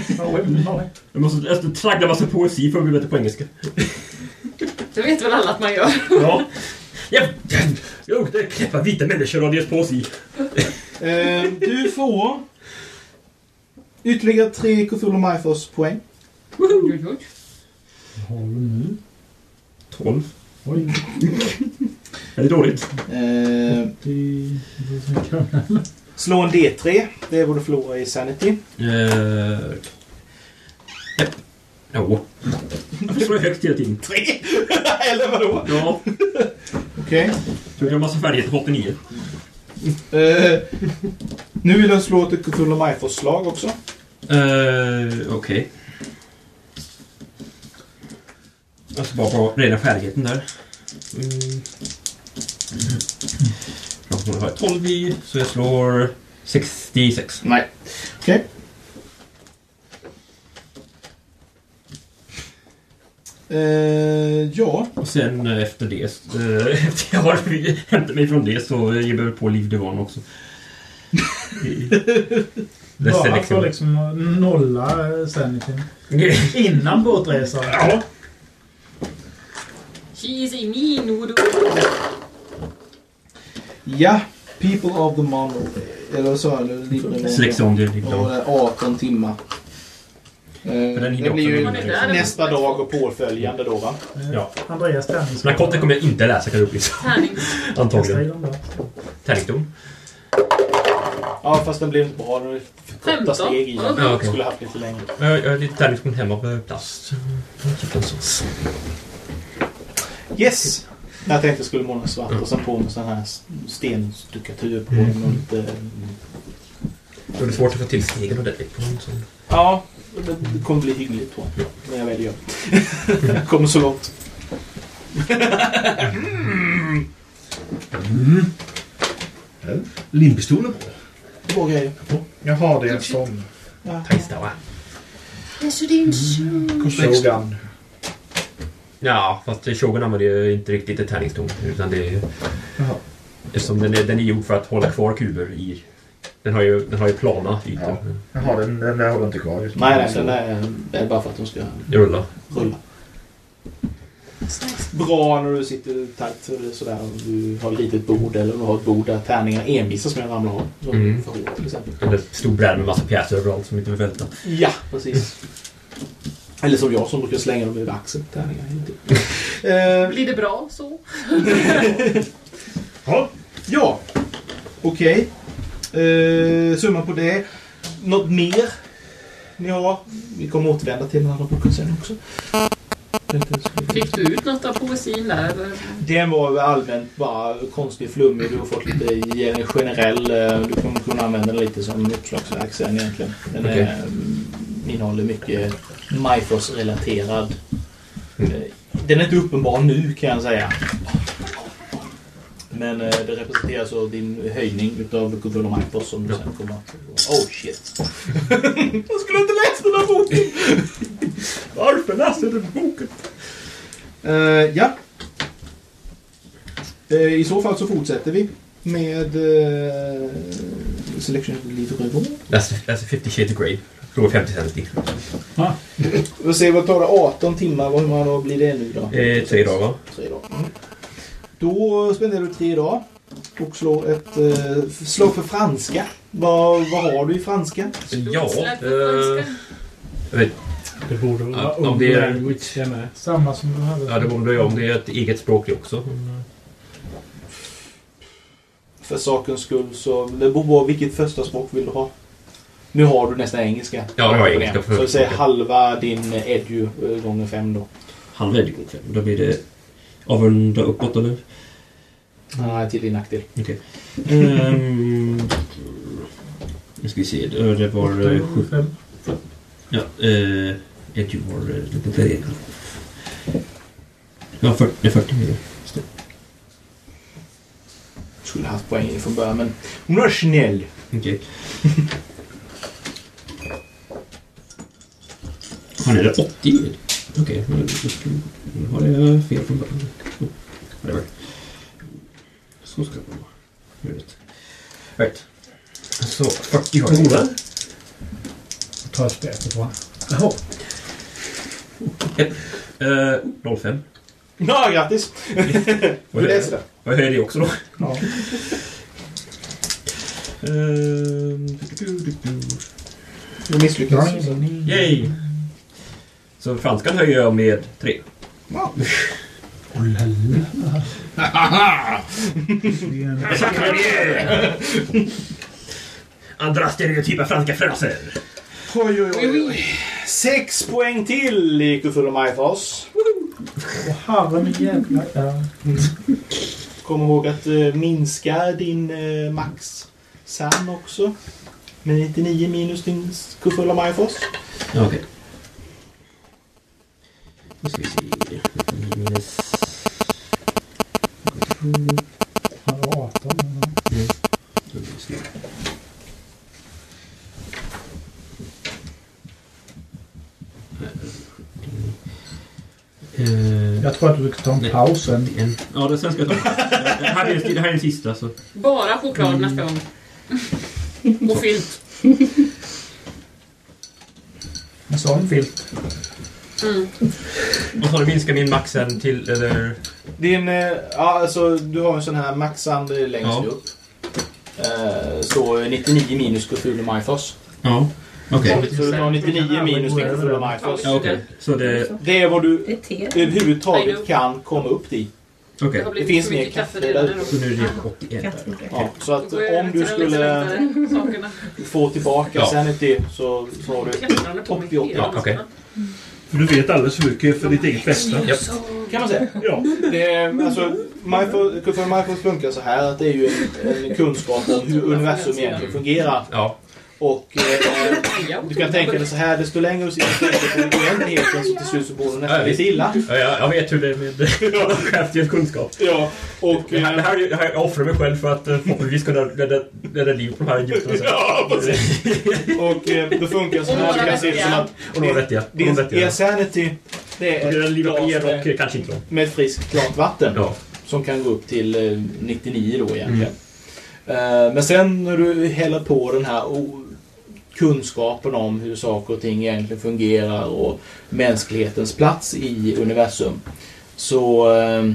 Jag måste, jag måste traggla massa poesi för att bli bättre på engelska. Det vet väl alla att man gör. Ja. Jag, jag, jag, jag knäppa vita människor och deras poesi. Eh, du får ytterligare tre Cthulhu Mythos poäng. Oj. Har du nu? 12. Oj. Är det dåligt? Eh, slå en D3. Det är vad du förlorar i Sanity. Uh, ja. Varför slår jag högt hela tiden? Tre? Eller vadå? Ja. Okej. Jag har massa färdigheter på 89. Eh, nu vill jag slå ett Cthulhu Mythos-slag också. Uh, Okej. Jag ska bara på rena färdigheten där. Mm. Jag har 12 i, så jag slår 66. Nej. Okej. Eh, ja. Och sen eh, efter det, eh, efter jag har hämtat mig från det så ger jag på Liv Divan också. I- Det är Bara för selektion. liksom nolla sanityn. Innan båtresan. Ja. She's a mean voodoo. Ja. People of the Mono. Eller så eller Divan. det är 18 timmar. Eh, det blir ju nästa dag och påföljande då va? Ja. Andreas tärning. Den här korten kommer jag inte läsa kan jag upplysa. Antagligen. Tärningsdom. Ja fast den blev inte bra. Det korta 15. steg i den. Ja, okej. Skulle haft lite längre. Jag jag har lite tärningsdom hemma på plast. Yes! Jag tänkte jag skulle måla svart och sen på med sån här stenstuckatur på den och lite... Det är svårt att få till stegen ordentligt på en sån. Ja, det det kommer bli hyggligt tror jag. När jag väl gör det. Jag kommer så långt. Limpistolen bra. Bra grejer. Jag har det som Tajstawa. Shogun. Ja, fast Shogun använder ju inte riktigt ett tärningsdom. Utan det är... Jaha. Eftersom den är, den är gjord för att hålla kvar kuber i... Den har ju, den har ju plana ytor. Jaha, den, den där håller inte kvar. Just Nej, nej, den är, det är bara för att de ska Det rullar. rulla. Bra när du sitter tajt och sådär du har ett litet bord eller du har ett bord där tärningarna envisas med att ramla av. Som Mm. för hårt till exempel. Eller ett stort bräde med massa pjäser överallt som inte vill välta. Ja, precis. Eller som jag som brukar slänga dem över axeln. Tärningar hela. Eh, Blir det bra så? Ja, ja. okej. Eh, summan på det. Något mer ni har? Vi kommer återvända till den andra boken sen också. Fick du ut något av poesin där? eller? Den var allmänt bara konstig, flummig. Du har fått lite ge- generell. eh, Du kommer kunna använda den lite som uppslagsverk sen egentligen. Den Okej. är, mm, innehåller mycket Mythos-relaterad. eh, Den är inte uppenbar nu kan jag säga. Men eh, det representeras av din höjning utav Cthulhu Mythos som Ja. sen kommer att... Oh shit. jag skulle inte läst den här boken! Varför läste du boken? Eh, ja. Eh, I så fall så fortsätter vi med uh, Selection of Lead Rövo. Läser, läser 50 Shades of Grey. Slår 50 cent i. Vi ser vad tar det 18 timmar. Hur många dagar blir det nu då? Eh, tre dagar? Tre dagar. Mm. Då spenderar du tre dagar och slår ett uh, slag för franska. Vad, vad har du i franska? Ja, eh, franska. jag vet. Det borde vara om det är- language det med. Samma som du hade. Ja, det borde jag om det är ett eget språk det också. Men, För sakens skull så... Det beror på vilket första språk vill du ha. Nu har du nästan engelska. Ja, jag har engelska Så du säger okej. halva din edu eh, gånger fem då. Halva är det gånger fem. Då blir det avrunda uppåt eller? Nej, till din nackdel. Okej. Ehm, nu ska vi se. Det det var... eh, sju- Fem. Ja, eh, Edu var... eh, lite fler. Ja, 40, 40 miljoner. Skulle haft poäng från början men hon är snäll. Okej. Han är det 80? Okej, skulle- då har jag fel från början. Oh, whatever. Så ska det vara. Nu vet. Right. Så 40 har jag. Goda. Ta ett spät på Jaha. Eh, 05. Ja, grattis! Vad Du är läser det? det. Vad är det också då? Ja. Ehm, du, misslyckas. Yay! Så franskan höjer jag med 3. Ja. Andra stereotypa franska fraser. Oj, oj, oj, oj. Sex poäng till i Mythos. Herren jävlar. Ja. Kom ihåg att eh, minska din eh, max Sam också. Med 99 minus din Mythos. Ja, Okej. Nu ska vi se. Minus... Han var 18. Mm. Då blir det så. Jag tror att du ska ta en Nej. paus sen. en. Ja, det sen ska jag ta. Det här är, det här är den sista. Så. Bara choklad nästa gång. Och filt. En filt. Mm. Och så har du minskat min maxen till... Eller... Din, eh, ja alltså du har en sån här maxand längst Ja. upp. Eh, står 99 minus Cthulhu Mythos. Ja. Okej. Så du har 99 minus din Cthulhu Mythos. Ja, okej. Så det... Det är vad du överhuvudtaget kan komma upp till. Okej. Det Det finns mer kaffe där. nu. Så nu är det 81 där. Kattdricka. Ja, så att om du skulle få tillbaka Ja. Sanity så, så har du topp i 80. hela Ja, okej. Du vet alldeles för mycket för ditt eget bästa. Japp. Kan man säga. Ja. Det är, alltså, Mythos funkar så här att det är ju en, en kunskap om hur universum egentligen fungerar. Ja. Och eh, du kan tänka dig så här, desto längre du sitter på oändligheten så till slut så går du nästan lite illa. Ja, jag, vet hur det är med chefstil kunskap. Ja, och... Det här, det här, är- det här jag offrar mig själv för att eh, förhoppningsvis kunna rädda, rädda liv på de här idioterna. Ja, precis. Och eh, då funkar det så här. Det kan se ut som att Och de var vettiga. Din er sanity det är ett livet glas och med, eh, kanske inte med friskt klart vatten. Ja. Som kan gå upp till eh, 99 då egentligen. Eh, Men sen när du häller på den här kunskapen om hur saker och ting egentligen fungerar och mänsklighetens plats i universum. Så eh,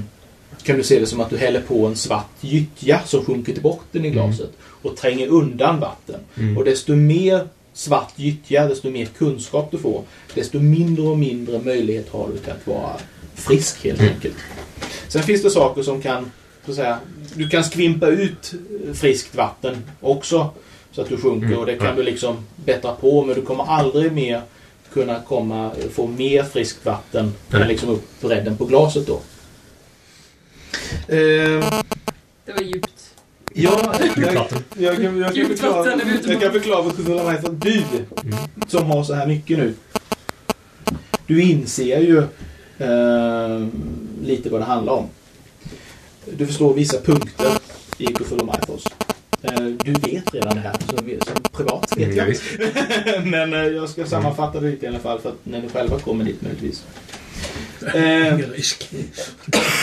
kan du se det som att du häller på en svart gyttja som sjunker till botten i glaset och tränger undan vatten. Mm. Och desto mer svart gyttja, desto mer kunskap du får, desto mindre och mindre möjlighet har du till att vara frisk helt enkelt. Sen finns det saker som kan, så att säga, du kan skvimpa ut friskt vatten också så att du sjunker Mm. och det kan du liksom bättra på men du kommer aldrig mer kunna komma, få mer friskt vatten än liksom upp bredden på glaset då. Eh, Det var djupt. Ja, jag, jag, jag, jag, kan Djupt förklara, jag kan förklara för Cthulhu Mythos att du, Mm. som har så här mycket nu, du inser ju eh, lite vad det handlar om. Du förstår vissa punkter i Cthulhu Mythos. Eh, du vet redan det här, som, som privat vet Mm, ja, jag. Men eh, jag ska sammanfatta det lite i alla fall för att när ni själva kommer dit möjligtvis. Eh,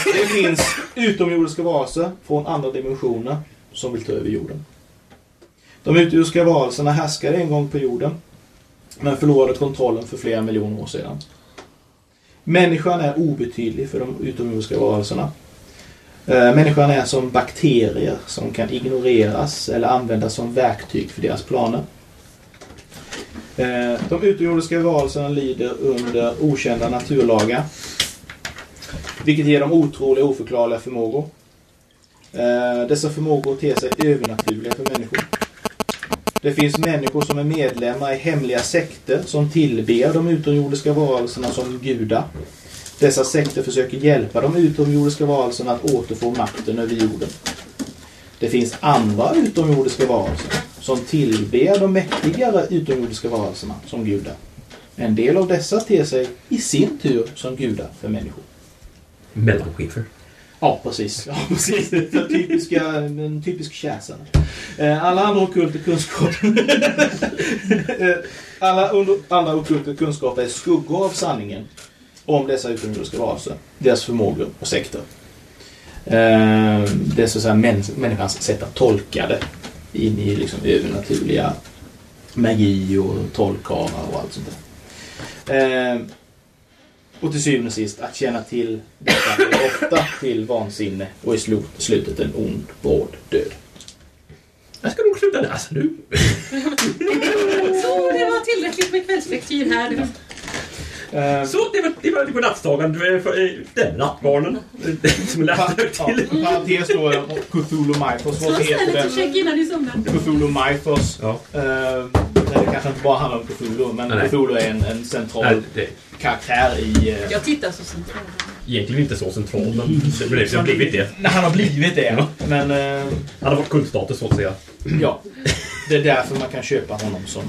det finns utomjordiska varelser från andra dimensioner som vill ta över jorden. De utomjordiska varelserna härskade en gång på jorden men förlorade kontrollen för flera miljoner år sedan. Människan är obetydlig för de utomjordiska varelserna. Eh, människan är som bakterier som kan ignoreras eller användas som verktyg för deras planer. Eh, de utomjordiska varelserna lyder under okända naturlagar. Vilket ger dem otroliga oförklarliga förmågor. Eh, dessa förmågor ter sig övernaturliga för människor. Det finns människor som är medlemmar i hemliga sekter som tillber de utomjordiska varelserna som gudar. Dessa sekter försöker hjälpa de utomjordiska varelserna att återfå makten över jorden. Det finns andra utomjordiska varelser som tillber de mäktigare utomjordiska varelserna som gudar. En del av dessa ter sig i sin tur som gudar för människor. Mellanchefer. Ja, precis. Ja, precis. Är typiska, en typisk kärsen. Eh, Alla andra ockulta kunskaper Eh, Alla andra ockulta kunskaper är skuggor av sanningen om dessa utomjordiska varelser, deras förmågor och sekter. Eh, Det är så att säga människans sätt att tolka det in i liksom övernaturliga magi och trollkarlar och allt sånt där. Eh, och till syvende och sist, att känna till detta är ofta till vansinne och i slut- slutet en ond, bråd död. Jag ska nog sluta läsa nu. Så, det var tillräckligt med kvällslektyr här nu. Eh, Så, det var, det var godnattsagan. Du är för- eh, Den nattbarnen. Som läste högt ja, till. parentes då, eh, Cthulhu Mythos. Vad heter lite det? check innan ni somnar. Cthulhu Mythos. Ja. Eh, det kanske inte bara handlar om Cthulhu, men Nej. Cthulhu är en, en central Nej, det är karaktär i... eh, Jag tittar så centralt. egentligen inte så central, men det blev- det har blivit det. när han har blivit det. Men eh, Han har fått kultstatus så att säga. ja, det är därför man kan köpa honom som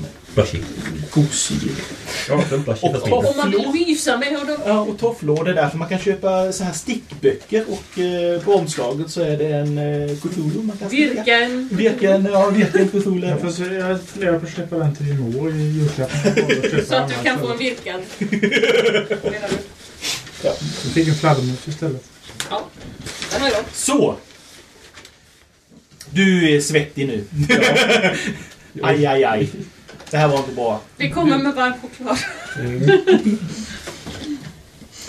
gosedjur. Ja, den. Och fast toff- mindre. Om man vill mysa med honom. Ja, och tofflor. Det är därför man kan köpa så här stickböcker och eh, på omslaget så är det en eh, Cthulhu man kan sticka. Virken. Virken, ja, Virken Cthulhu. Jag, får, jag funderar på att släppa den till din mor i julklapp. Så att du kan få en virkad. Menar du? Jag fick en fladdermus istället. Ja, den var gott. Så! Du är svettig nu. aj, aj, aj. Det här var inte bra. Vi kommer med varm choklad.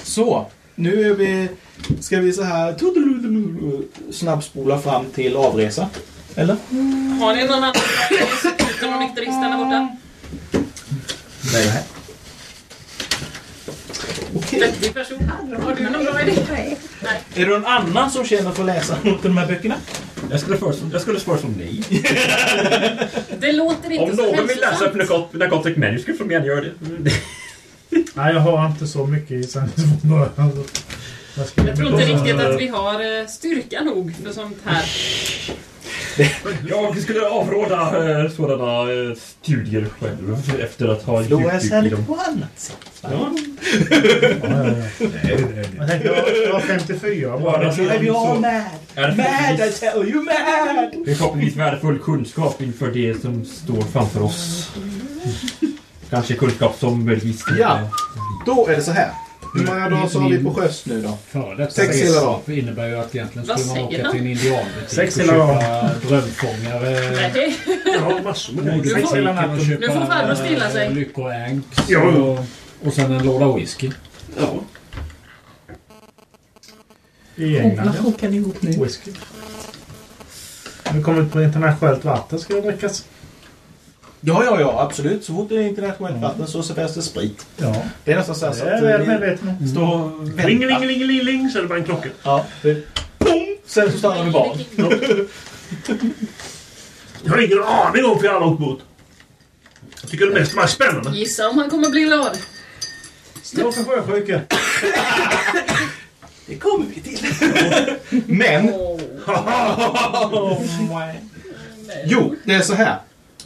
Så, nu är vi... Ska vi så här snabbspola fram till avresa? Eller? Har ni någon annan utom nykteristerna borta? Nej. Vettig person. Har du någon bra idé? Nej. Är det någon annan som känner för att läsa de här böckerna? Jag skulle föreslå, jag skulle föreslå nej. Det låter inte Om så någon vill läsa Narcot- Narcotic Manuscript får de gärna göra det. Nej, jag har inte så mycket i sändningsform. Alltså, jag, Jag tror inte riktigt att vi har eh, styrka nog för sånt här. Jag skulle avråda eh, sådana eh, studier själv efter att ha djupdykt i dem. på annat sätt. Ja. Ja, ja, ja. Jag tänkte, jag jag har 54 bara. Ja, det- Are you all mad? Är Mad I tell you, mad! Det är förhoppningsvis värdefull kunskap inför det som står framför oss. Kanske kunskap som möjligtvis... Ja. Då är det så här. Hur många dagar så har vi på sjöss nu då? Sex hela redskap innebär ju att egentligen Vad skulle man säger åka han? till en indianbutik Sex och hela köpa drömfångare. Nej, Jag har massor med Gå till grejer. Nu får- butiken och köpa nu får farbror stilla sig. eh, Lyckor Anks Ja. och, och sen en låda whisky. Ja. I England. ja. kokar ihop nu? Whisky. Nu kommer ut på internationellt vatten ska det drickas. Ja, ja, ja, absolut. Så fort det är internationellt vatten så serveras det sprit. Ja, Det är nästan så här det så är att jag väl vi medveten om. står och väntar. Ringelingelingeling så är det bara en klocka. Ja, det- Pong! Sen så stannar vi barn. Jag har ingen aning om för jag har åkt båt. Jag tycker det mest var spännande. Gissa om han kommer bli glad. Stå för sjösjuka. Det kommer vi till. Men... Jo, det är så här.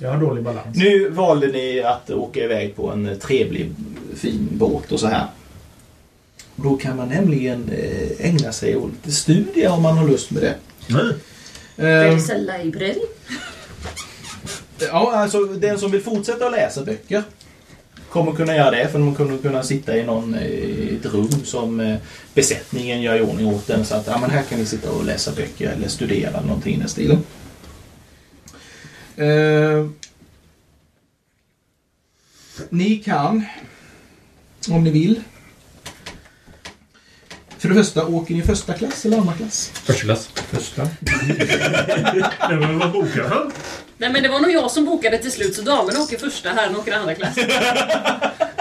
Jag har dålig balans. Nu valde ni att åka iväg på en trevlig, fin båt och så här. Då kan man nämligen eh, ägna sig åt lite studier om man har lust med det. Nej. There's a library. Ja, alltså den som vill fortsätta att läsa böcker kommer kunna göra det för man kommer kunna sitta i någon, eh, i ett rum som eh, besättningen gör i ordning åt den så att ja, men här kan ni sitta och läsa böcker eller studera någonting i den stilen. Eh, ni kan, om ni vill. För det första, åker ni första klass eller andra klass? Första klass. Första. Det var vad bokar han? Nej men det var nog jag som bokade till slut så damen åker första, herren åker andra klass.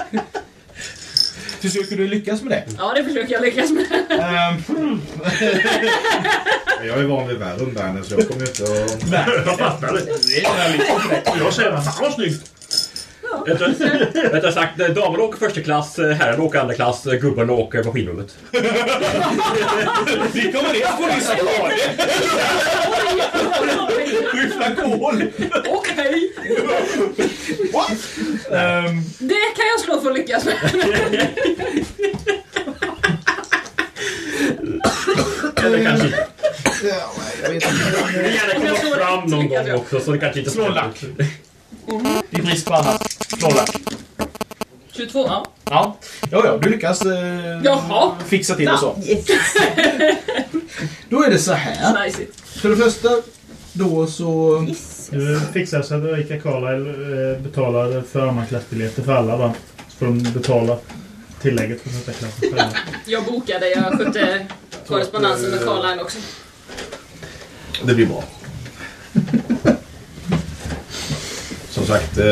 Försöker du lyckas med det? Ja det försöker jag lyckas med. Ehm, Jag är van vid värre umbäranden så jag kommer inte att... Nej, jag fattar det. Jag säger fan vad snyggt. Rättare sagt, eh, damerna åker första klass, eh, herrarna åker andra klass, eh, gubbarna åker maskinrummet. Vi kommer ner på din! Skyffla kol! Okej! Ehm, Det kan jag slå för att lyckas med. Eller kanske inte. Jag vet inte. Det vill gärna komma fram någon gång också, så det kanske inte Slå lack. I brist på annat. Lack. 22, ja. Ja. ja, ja, du lyckas eh, Jaha. fixa till det så. Yes. Då är det så här. Nice. För det första då så... Du fixar så att Erika Carlisle eh, betalar förmanklassbiljetter för alla va? Så får de betala tillägget för första klassen själva. Jag bokade, jag skötte korrespondensen med Carline också. Det blir bra. Som sagt, eh,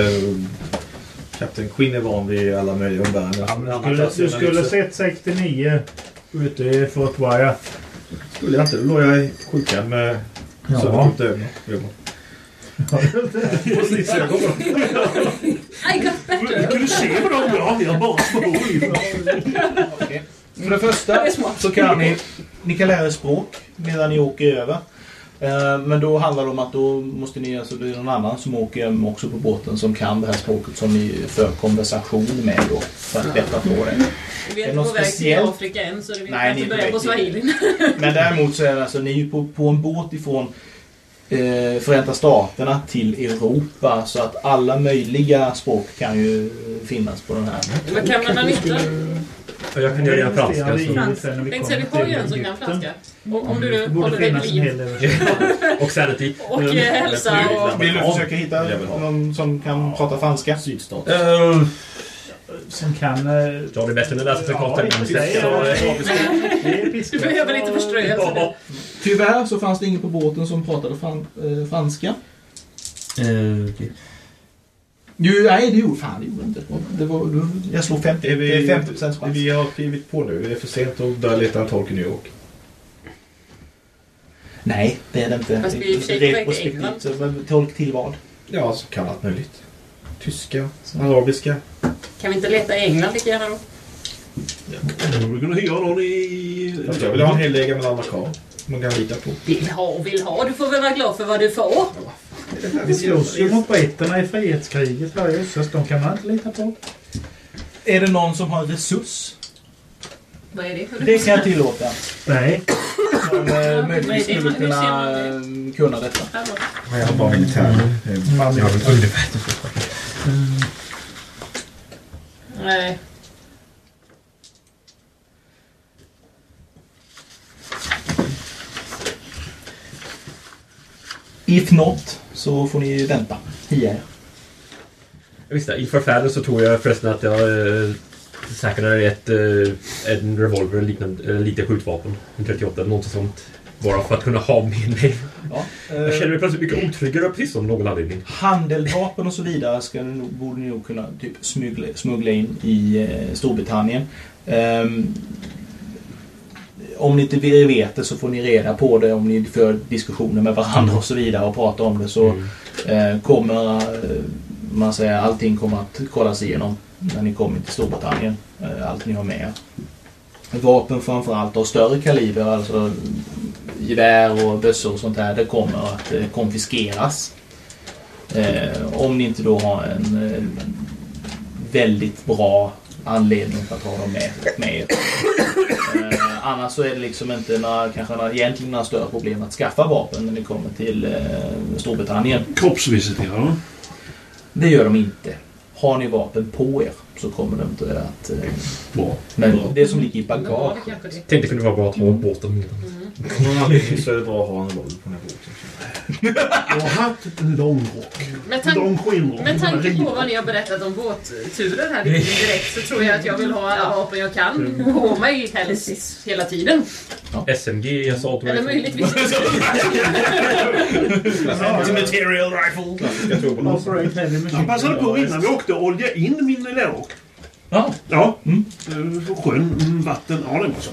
Captain Quinn är van vid alla möjliga umbäranden. Skulle, du skulle sett 69 ute i Fort Wyatt. Skulle jag inte, då låg jag i sjukhem med Ja. sönderskjutna ögon. I got better. Du se vad de gör? Vi har bara små. För det första så kan ni, ni kan lära er språk medan ni åker över. Eh, Men då handlar det om att då måste ni, alltså det är någon annan som åker också på båten som kan det här språket som ni för konversation med då. För att bättra på det. Vi Är inte något på väg till speciellt? Afrika än så det vi Nej, ni börja på till- swahili. Men däremot så är det alltså, ni är ju på, på en båt ifrån eh, Förenta Staterna till Europa så att alla möjliga språk kan ju finnas på den här. Men kan man ha nytta? Ja, Jag kan göra en franska. Så. sen när vi har ju en kan Egypten. franska. Om, om du håller dig vid en liv. Och sanity. Och eh, hälsa och... Vill du försöka hitta någon som kan prata franska? Sydstat. Eh, Som kan... eh, Ja, det är bättre än i och för sig, minst. Så, Det är Du behöver lite förströelse. Tyvärr så fanns det ingen på båten som pratade fran, franska. Jo, nej det gjorde fan det gjorde inte. Det var, det- jag slog 50, Är vi- det är 50 procents chans. Vi har klivit på nu. Det är för sent att börja leta en tolk i New York. Nej, det är det inte. Fast vi är i och för sig på väg till Retrospektivt, England. så, men Tolk till vad? Ja, så kan allt möjligt. Tyska, arabiska. Kan vi inte leta i England lika gärna då? Du kunde hyra någon i... Fast jag vill ha en hel gammal amerikan. Man kan lita på. Vill ha och vill ha. Du får väl vara glad för vad du får. Vi slåss ju mot britterna i frihetskriget här i Östers. De kan man inte lita på. Är det någon som har resurs? Vad är det för Det kan jag tillåta. Nej. Som eh, möjligtvis vad skulle kunna eh, kunna detta. Jag har bara militär. Man Jag har väl ungefär. Nej. If not så får ni vänta. Hier. Visst, i förfärden så tror jag förresten att jag eh, säkrade ett, eh, en revolver, en liknande, eller lite skjutvapen. En 38 eller något sånt. Bara för att kunna ha med mig. Ja, Jag känner eh, mig plötsligt mycket otryggare precis av någon anledning. handeldvapen och så vidare ska ni borde ni nog kunna typ smuggla, smuggla in i eh, Storbritannien. Ehm, om ni inte vet det så får ni reda på det om ni för diskussioner med varandra och så vidare och pratar om det så eh, kommer eh, man säger allting kommer att kollas igenom när ni kommer till Storbritannien. Eh, allt ni har med er. Vapen framförallt av större kaliber, alltså gevär och bössor och sånt där, det kommer att eh, konfiskeras. Eh, om ni inte då har en eh, väldigt bra anledning för att ha dem med, med er. Annars så är det liksom inte några, kanske några, egentligen några större problem att skaffa vapen när ni kommer till eh, Storbritannien. Kroppsvisiterar de? Det gör de inte. Har ni vapen på er så kommer de inte att... Eh, Bra. men det som ligger i Ja, bagage. det kanske det. Tänkte det kunde vara bra att ha båten. Av någon anledning så är det bra att ha en revolver på den här båten. Jag har haft en lång rock. Med, tan- Lång skinnrock. med tanke på vad ni har berättat om båtturer här direkt så tror jag att jag vill ha alla vapen jag kan på mig helst hela tiden. SMG, assault Eller rifle. möjligtvis... Material rifle. Jag passade på innan vi åkte att olja in min låg. Ja. Ja. Mm. Sjön, mm, vatten. Ja, det var så.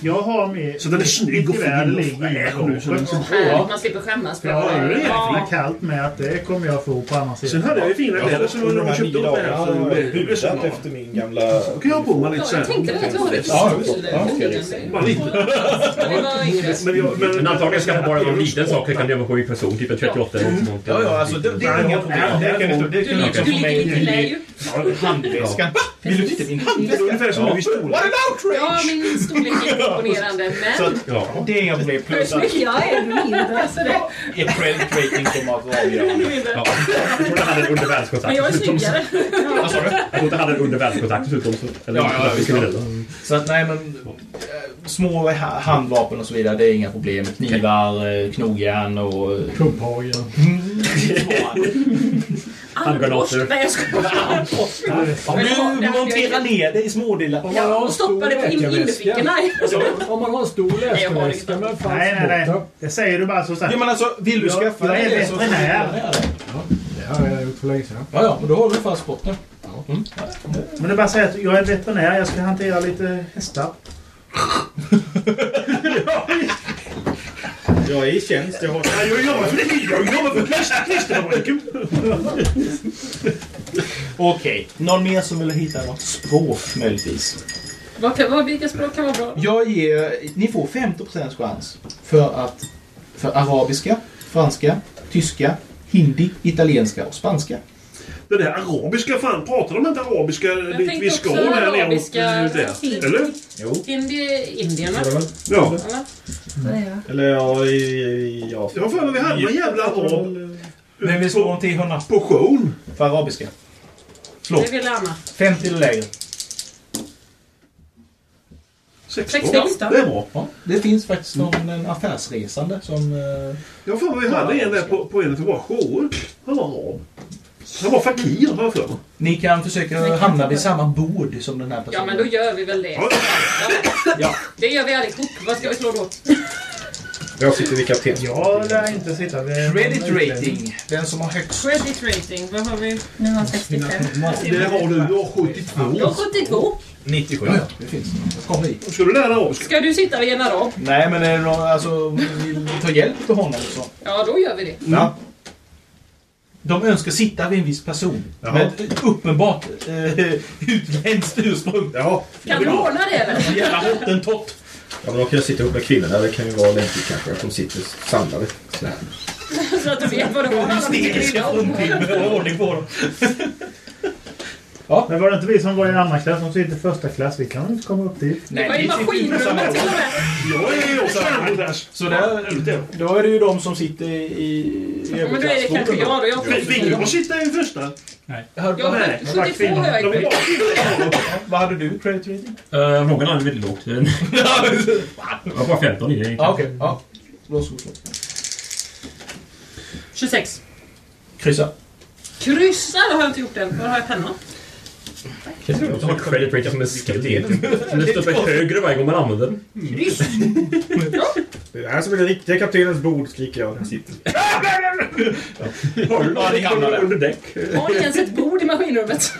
Jag har med... Så den är snygg och fin och ligger fräsch nu. Så den är så Härligt, man slipper skämmas för Jag har det är Ja. det kallt med att det kommer jag få på andra sidan. Sen hade jag ju fina kläder så Under när de här köpte upp det här så har jag blev det så budat bra. efter min gamla... Då kan jag ha på mig lite Ja, så jag tänkte att vi har det Ja, ja. Bara lite. Det var. Men, jag, antagligen ska det bara någon liten sak. Det kan gömma på i person, typ en 38 eller något sånt. Ja, ja, alltså det, det är inga problem. Det kan du det Du, kan du du med ligger lite lä i ju. Handväskan. Vill du titta i min handväska? ungefär som du i stolen. What an outrage! Ja, min storlek är imponerande, Så men... att, Ja. det är inga problem. Hur Plus att mycket jag är, du mindre. Så det... er credit rating kommer att vara avgörande. Ja. Jag tror det hade en under världskontakt. Men jag är snyggare. Vad sa du? Jag tror det hade en under världskontakt dessutom. så- Eller Ja, ja, ja, visst. Så att nej men eh, små ha- handvapen och så vidare, det är inga problem. Knivar, eh, knogjärn och... eh, Kubbhagel. Handgranater. Nej, jag skojar. Om du monterar ner det i smådelar. Ja, och stoppa det på in- innerfickorna. Om man har en stor jag läskeväska med fast Nej, nej, nej. Det säger du bara så Ja starkt. men alltså, vill du Jag- skaffa jag är dig det så... veterinär. Det har jag gjort för länge sedan. Ja, ja, men då har du fast botten. Mm. Men det är bara att säga att jag är veterinär. Jag ska hantera lite hästar. Jag är i tjänst. Jag har... Ja, Jag jobbar för jag jobbar för klister- klisterfabriken. Okej, någon mer som vill hitta något språk möjligtvis? Vad kan, vad, vilka språk kan vara bra? Jag ger, ni får 50% chans för att för arabiska, franska, tyska, hindi, italienska och spanska. Det där arabiska, fan pratar de inte arabiska dit tänkte vi ska också där nere? arabiska. Eller? Jo. Indi, Indien, va? Ja. Eller? Eller ja, i... i ja. Jag har för mig vi hade någon jävla arab Men vi slår en T100 på showen. för arabiska. Slå. Det vill Anna. 50 eller lägre. 16. 16. Det är bra. Ja, det finns faktiskt någon en affärsresande som... eh, Jag har för mig vi hade en där på, på en av våra shower. Han var arab. Han var fakir har jag för mig. Ni kan försöka hamna vid samma bord som den här Ja, personen. men då gör vi väl det. Ja. Ja. Det gör vi allihop. Vad ska vi slå då? Jag sitter vid kapten. Jag lär inte sitta vid... Credit rating. Den som har högst. Credit rating. Vad har vi? Nu har jag 65. Det har du. Du har 72. Jag har 72. 97. Ja, ja, det finns. Kommer hit. Ska du lära dig arabiska? Ska du sitta vid en arab? Nej, men är det någon, alltså, vill ni ta hjälp av honom så. Ja, då gör vi det. Ja. De önskar sitta vid en viss person. Jaha. Med ett uppenbart eh, utländskt ursprung. Ja. Kan du ordna det eller? Jävla hottentott. Ja, men då kan jag sitta ihop med kvinnorna. Det kan ju vara lämpligt kanske att de sitter samlade. Så att du vet vad det var. Hysteriska fruntimmer och ordning på dem. Men var det inte vi som var i andra klass som sitter i första klass? Vi kan väl inte komma upp dit? Det var i maskinrummet till och med. Jag är också annorlunda. Så där, då är det ju de som sitter i, i Ja, men då är det kanske jag då. Jag Vill du sitta i första? Jag har Nej, 72 har jag i bara kvinnor. Vad hade du credit rating? Uh, Vågen hade väldigt lågt. Jag var bara 15 i det. Ja, okej. Ja. Varsågod. 26. Kryssa. Kryssa, det har jag inte gjort än. Var har jag pennan? Jag tror att du har credit rating som en skill egentligen. Den står uppe högre varje gång man använder den. Det är här som är den riktiga kaptenens bord, skriker jag. Där sitter. Har du där. under däck? Har ni ens ett bord i maskinrummet?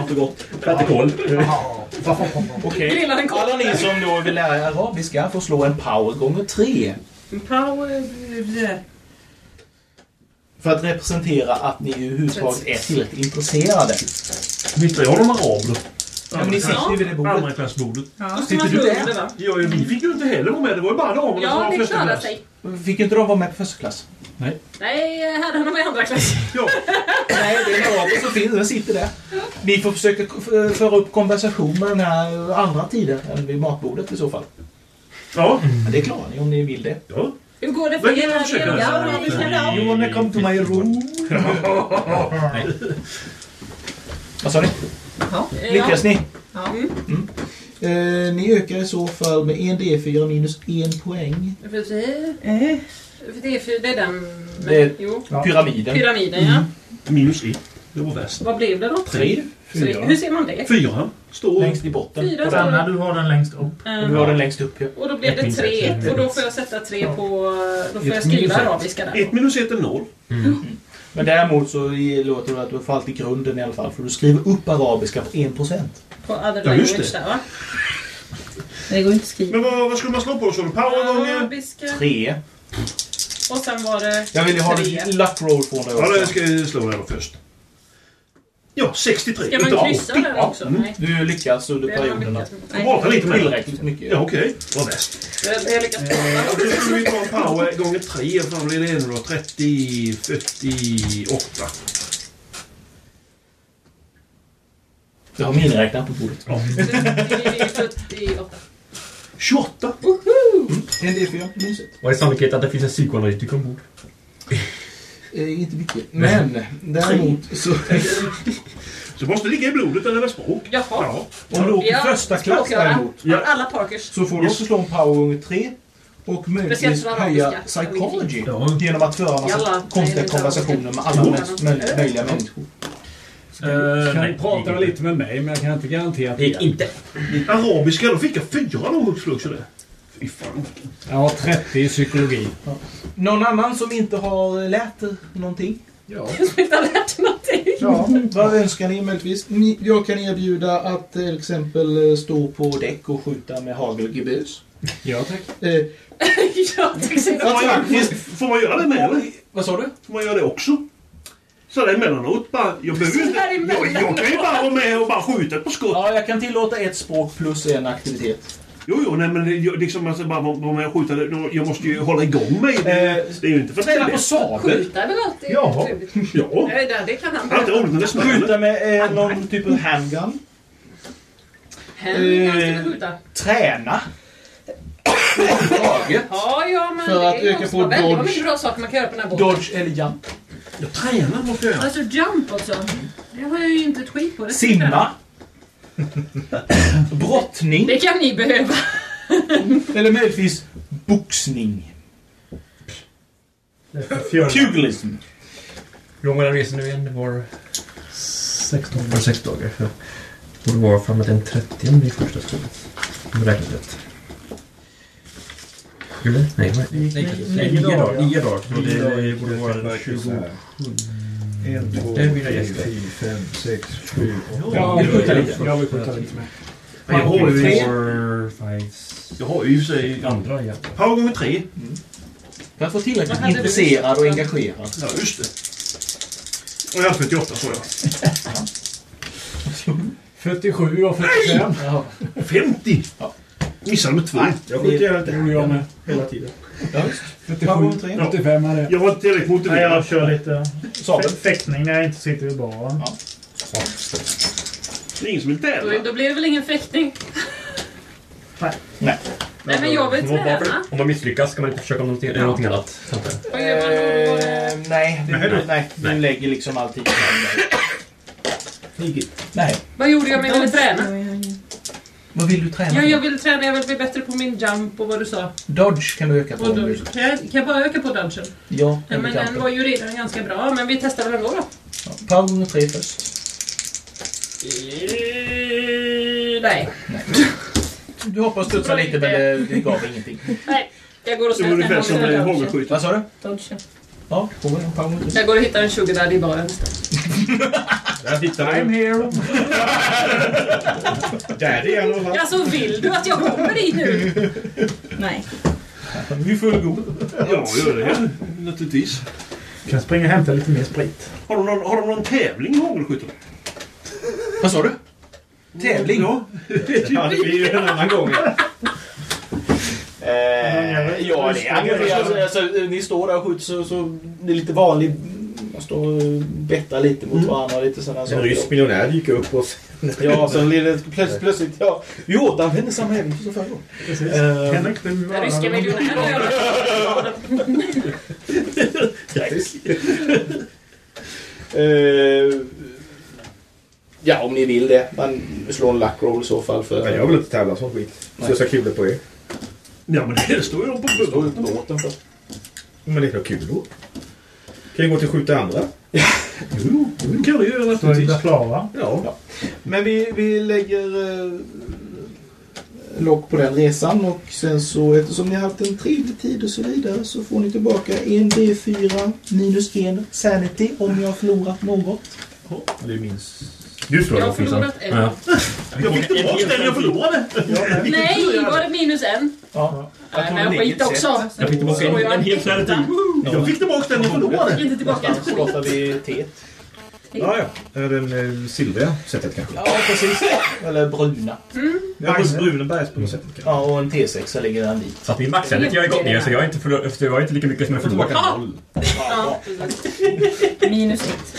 Inte gått. Äter kol. Okej. Alla ni som då vill lära er arabiska får slå en power gånger tre. Power... För att representera att ni överhuvudtaget är tillräckligt intresserade. Visste jag om araber? Ja, men ni sitter ju vid det bordet. Andra klassbordet. Då ska Sitter du där? va? Ja, vi fick ju inte heller vara med. Det var ju bara damerna som Ja, var det första klass. sig. Fick inte de vara med på första klass? Nej, här har de i andra klass. Ja. Nej, det är en araber som finns. Den sitter där. Ni får försöka föra upp konversation med den här andra tiden än vid matbordet i så fall. Ja. Men det klarar ni om ni vill det. ja. Hur går det för Men jag försöker. er-. You wanna come to my room? Vad sa ni? Ja. Lyckas ni? Ja. Eh, ni ökar i så fall med en D4 minus en poäng. För Eh, för det är för- det är den... Det är- Jo. Pyramiden. Pyramiden, ja. Minus ett. Det var värst. Vad blev det då? Tre. Så, hur ser man det? Fyra. Står... Längst i botten. Fyra Och står Anna, du har den längst upp. Du har den längst upp ja. Och då blev det tre. ett. Och då får jag sätta tre på... Då får Ett jag skriva arabiska där. Ett minus ett är noll. Men däremot så låter det att du får alltid grunden i alla fall. För du skriver upp arabiska på 1%. På other Ja, just language det. där va? Det går inte att skriva. Men vad, vad skulle man slå på? Så power gånger... Tre. Och sen var det Jag vill ju ha en luck roll från dig Ja, det också. ska jag slå då först. Ja, 63. Ska man kryssa 80. där också? Nej. Du lyckas under har man perioderna. lyckats med. Jag pratar lite med dig. Tillräckligt mycket. Ja, okej. Vad bäst. Jag jag lyckas Eh, skulle vi ta en power gånger 3. Vad blir det nu då? 30, 48. Jag har miniräknaren på bordet. Det är 78. 28? En D4 minus ett. Vad är sannolikheten att det finns en psykoanalytiker ombord? Eh, inte mycket. Men däremot så... Så måste det ligga i blodet eller med språk. Jaha. Ja. Om du åker Ja, första klass däremot. Ja. Alla Parkers. Så får du också slå en power gånger 3. Och möjligtvis för höja arabiska. psychology. Ja. Genom att föra en massa Jalla. konstiga Nej, konversationer med alla möj- möj- möjliga människor. Uh, Kan prata lite med mig, men jag kan inte garantera att Det gick inte. Arabiska, då fick jag fyra hux flux det. Fy fan. Jag har 30 i psykologi. Någon annan som inte har lärt dig någonting? Ja. Jag har lärt någonting. Ja, vad önskar ni möjligtvis? Jag kan erbjuda att till exempel eh, stå på däck och skjuta med hagelgebus. Ja, tack. Eh, Ja, tack så Får man, göra, får man göra det med eller? vad sa du? Får man göra det också? Så där emellanåt bara. Jag behöver inte... Sådär Jag, jag kan ju bara vara med och bara skjuta ett par skott. Ja, jag kan tillåta ett språk plus en aktivitet. Jo, jo, nej men det- jag, liksom alltså bara och skjuta. det- Jag måste ju hålla igång mig. Det, det är ju inte för Ställa på sabel. Skjuta är väl alltid Ja. trevligt. Ja. Nej, det- Det kan han Alltid roligt när det smäller. Skjuta med eh, någon typ av handgun. Hen kan Eh, ska skjuta. Träna. Ja, ja, men För det att öka på väldigt dodge. mycket bra saker man kan göra på den här båten. Dodge eller jump. Jag tränar måste jag göra. Alltså jump också. Det har jag ju inte ett skit på. Det ska jag Simma. Brottning. Det kan ni behöva. Eller möjligtvis boxning. Pugilism. Hur lång var den resan nu igen? Det var... 16. Var det sex dagar? Ja. Och det var framåt den 30 i första stället. Om jag räknat rätt. Gjorde det? Nej, nej, nej, nej, nej, dagar. Dagar. Borde vara den 20... En, två, Det vill jag tre, fyra, fem, sex, sju, åtta. Ja, vill vi skjuta lite. lite. Jag vill skjuta lite med. Jag har ju, jag har i och för sig... Andra, ja. Power gånger tre. För att få tillräckligt intresserad och engagerad. Ja, just det. Och jag har 48 så jag. 47 och 45. Jaha. 50! Ja. Missade med två. Jag skjuter gärna Det gjorde jag med. hela tiden. Ja, visst. 47, 85 är det. Jag var inte tillräckligt Nej, motiverad. jag kör lite Sabel. fäktning när jag inte sitter vid baren. Ja. Det är ingen som vill tävla. då blir det väl ingen fäktning? Nej. Nej, men jag vill Om man bara- träna. Om man misslyckas ska man inte försöka någonting, eller någonting annat. Vad gör man då? Vad är- Eh, nej, det, Nej. nej, du lägger liksom på den där. Nej. Vad gjorde jag med att träna? Vad vill du träna Ja, på? jag vill träna. Jag vill bli bättre på min jump och vad du sa. Dodge kan du öka på. Och om då, du- kan, jag, kan jag bara öka på dodgen? Ja, en men den var ju redan ganska bra. Men vi testar väl ändå då. Ja, Power gånger tre först. Eh, Nej. Du hoppar och studsar lite men det, det gav ingenting. Nej. Jag går och Det var ungefär som med dodgen. Vad sa du? Dodgen. Ja, på en tre. Jag går och hittar en sugar daddy i baren istället. Där tittar I'm du. here. Daddy är han va? Alltså vill du att jag kommer dit nu? Nej. Vi är fullgod. Ja, gör det. Naturligtvis. Kan springa och hämta lite mer sprit. Har de någon, har de någon tävling i hågelskytte? Vad sa du? Tävling? Ja. Ja, det blir ju en annan gång. Eh, ja, det är engagerat. Alltså, ni står där och skjuter så, så det är lite vanlig... Man står och bettar lite mot varandra och lite sådana En saker. rysk miljonär gick upp och... Ja, sen blir det plötsligt, plötsligt ja, vi återanvänder samma äventyr som förra gången. Eh, Den ryska miljonären jag Eh, ja, om ni vill det. Man slår en luck roll i så fall. För, Men jag vill inte tävla sån skit. Slösa kulor på er. Ja, men det står ju de på Stå bubblan. ut båten för. Men det är väl kulor? Kan ju gå till att skjuta andra. Jo, det kan du göra Så är vi naturligtvis. klara. Ja. Men vi, vi lägger... eh, lock på den resan och sen så eftersom ni har haft en trevlig tid och så vidare så får ni tillbaka en D4 minus en sanity om ni har förlorat något. Det är minst... Du slår Jag har förlorat en. Ja. Jag fick tillbaka den jag förlorade! Nej, var det minus en? Ja. Nej, men skit också. Jag fick tillbaka en, en hel sanity. Jag fick tillbaka den jag förlorade! Inte tillbaka. Någonstans pratar vi T. Ja, ja. Är det den eh, silvriga sättet kanske? Ja, precis. Eller bruna. Ja, bru- Brunenbergs på något sätt kanske. Ja, och en T6 ligger den dit. Så att min maxsanity har ju gått ner så jag är inte, förlor- jag är inte lika mycket som jag förlorat. Ja, Minus ett.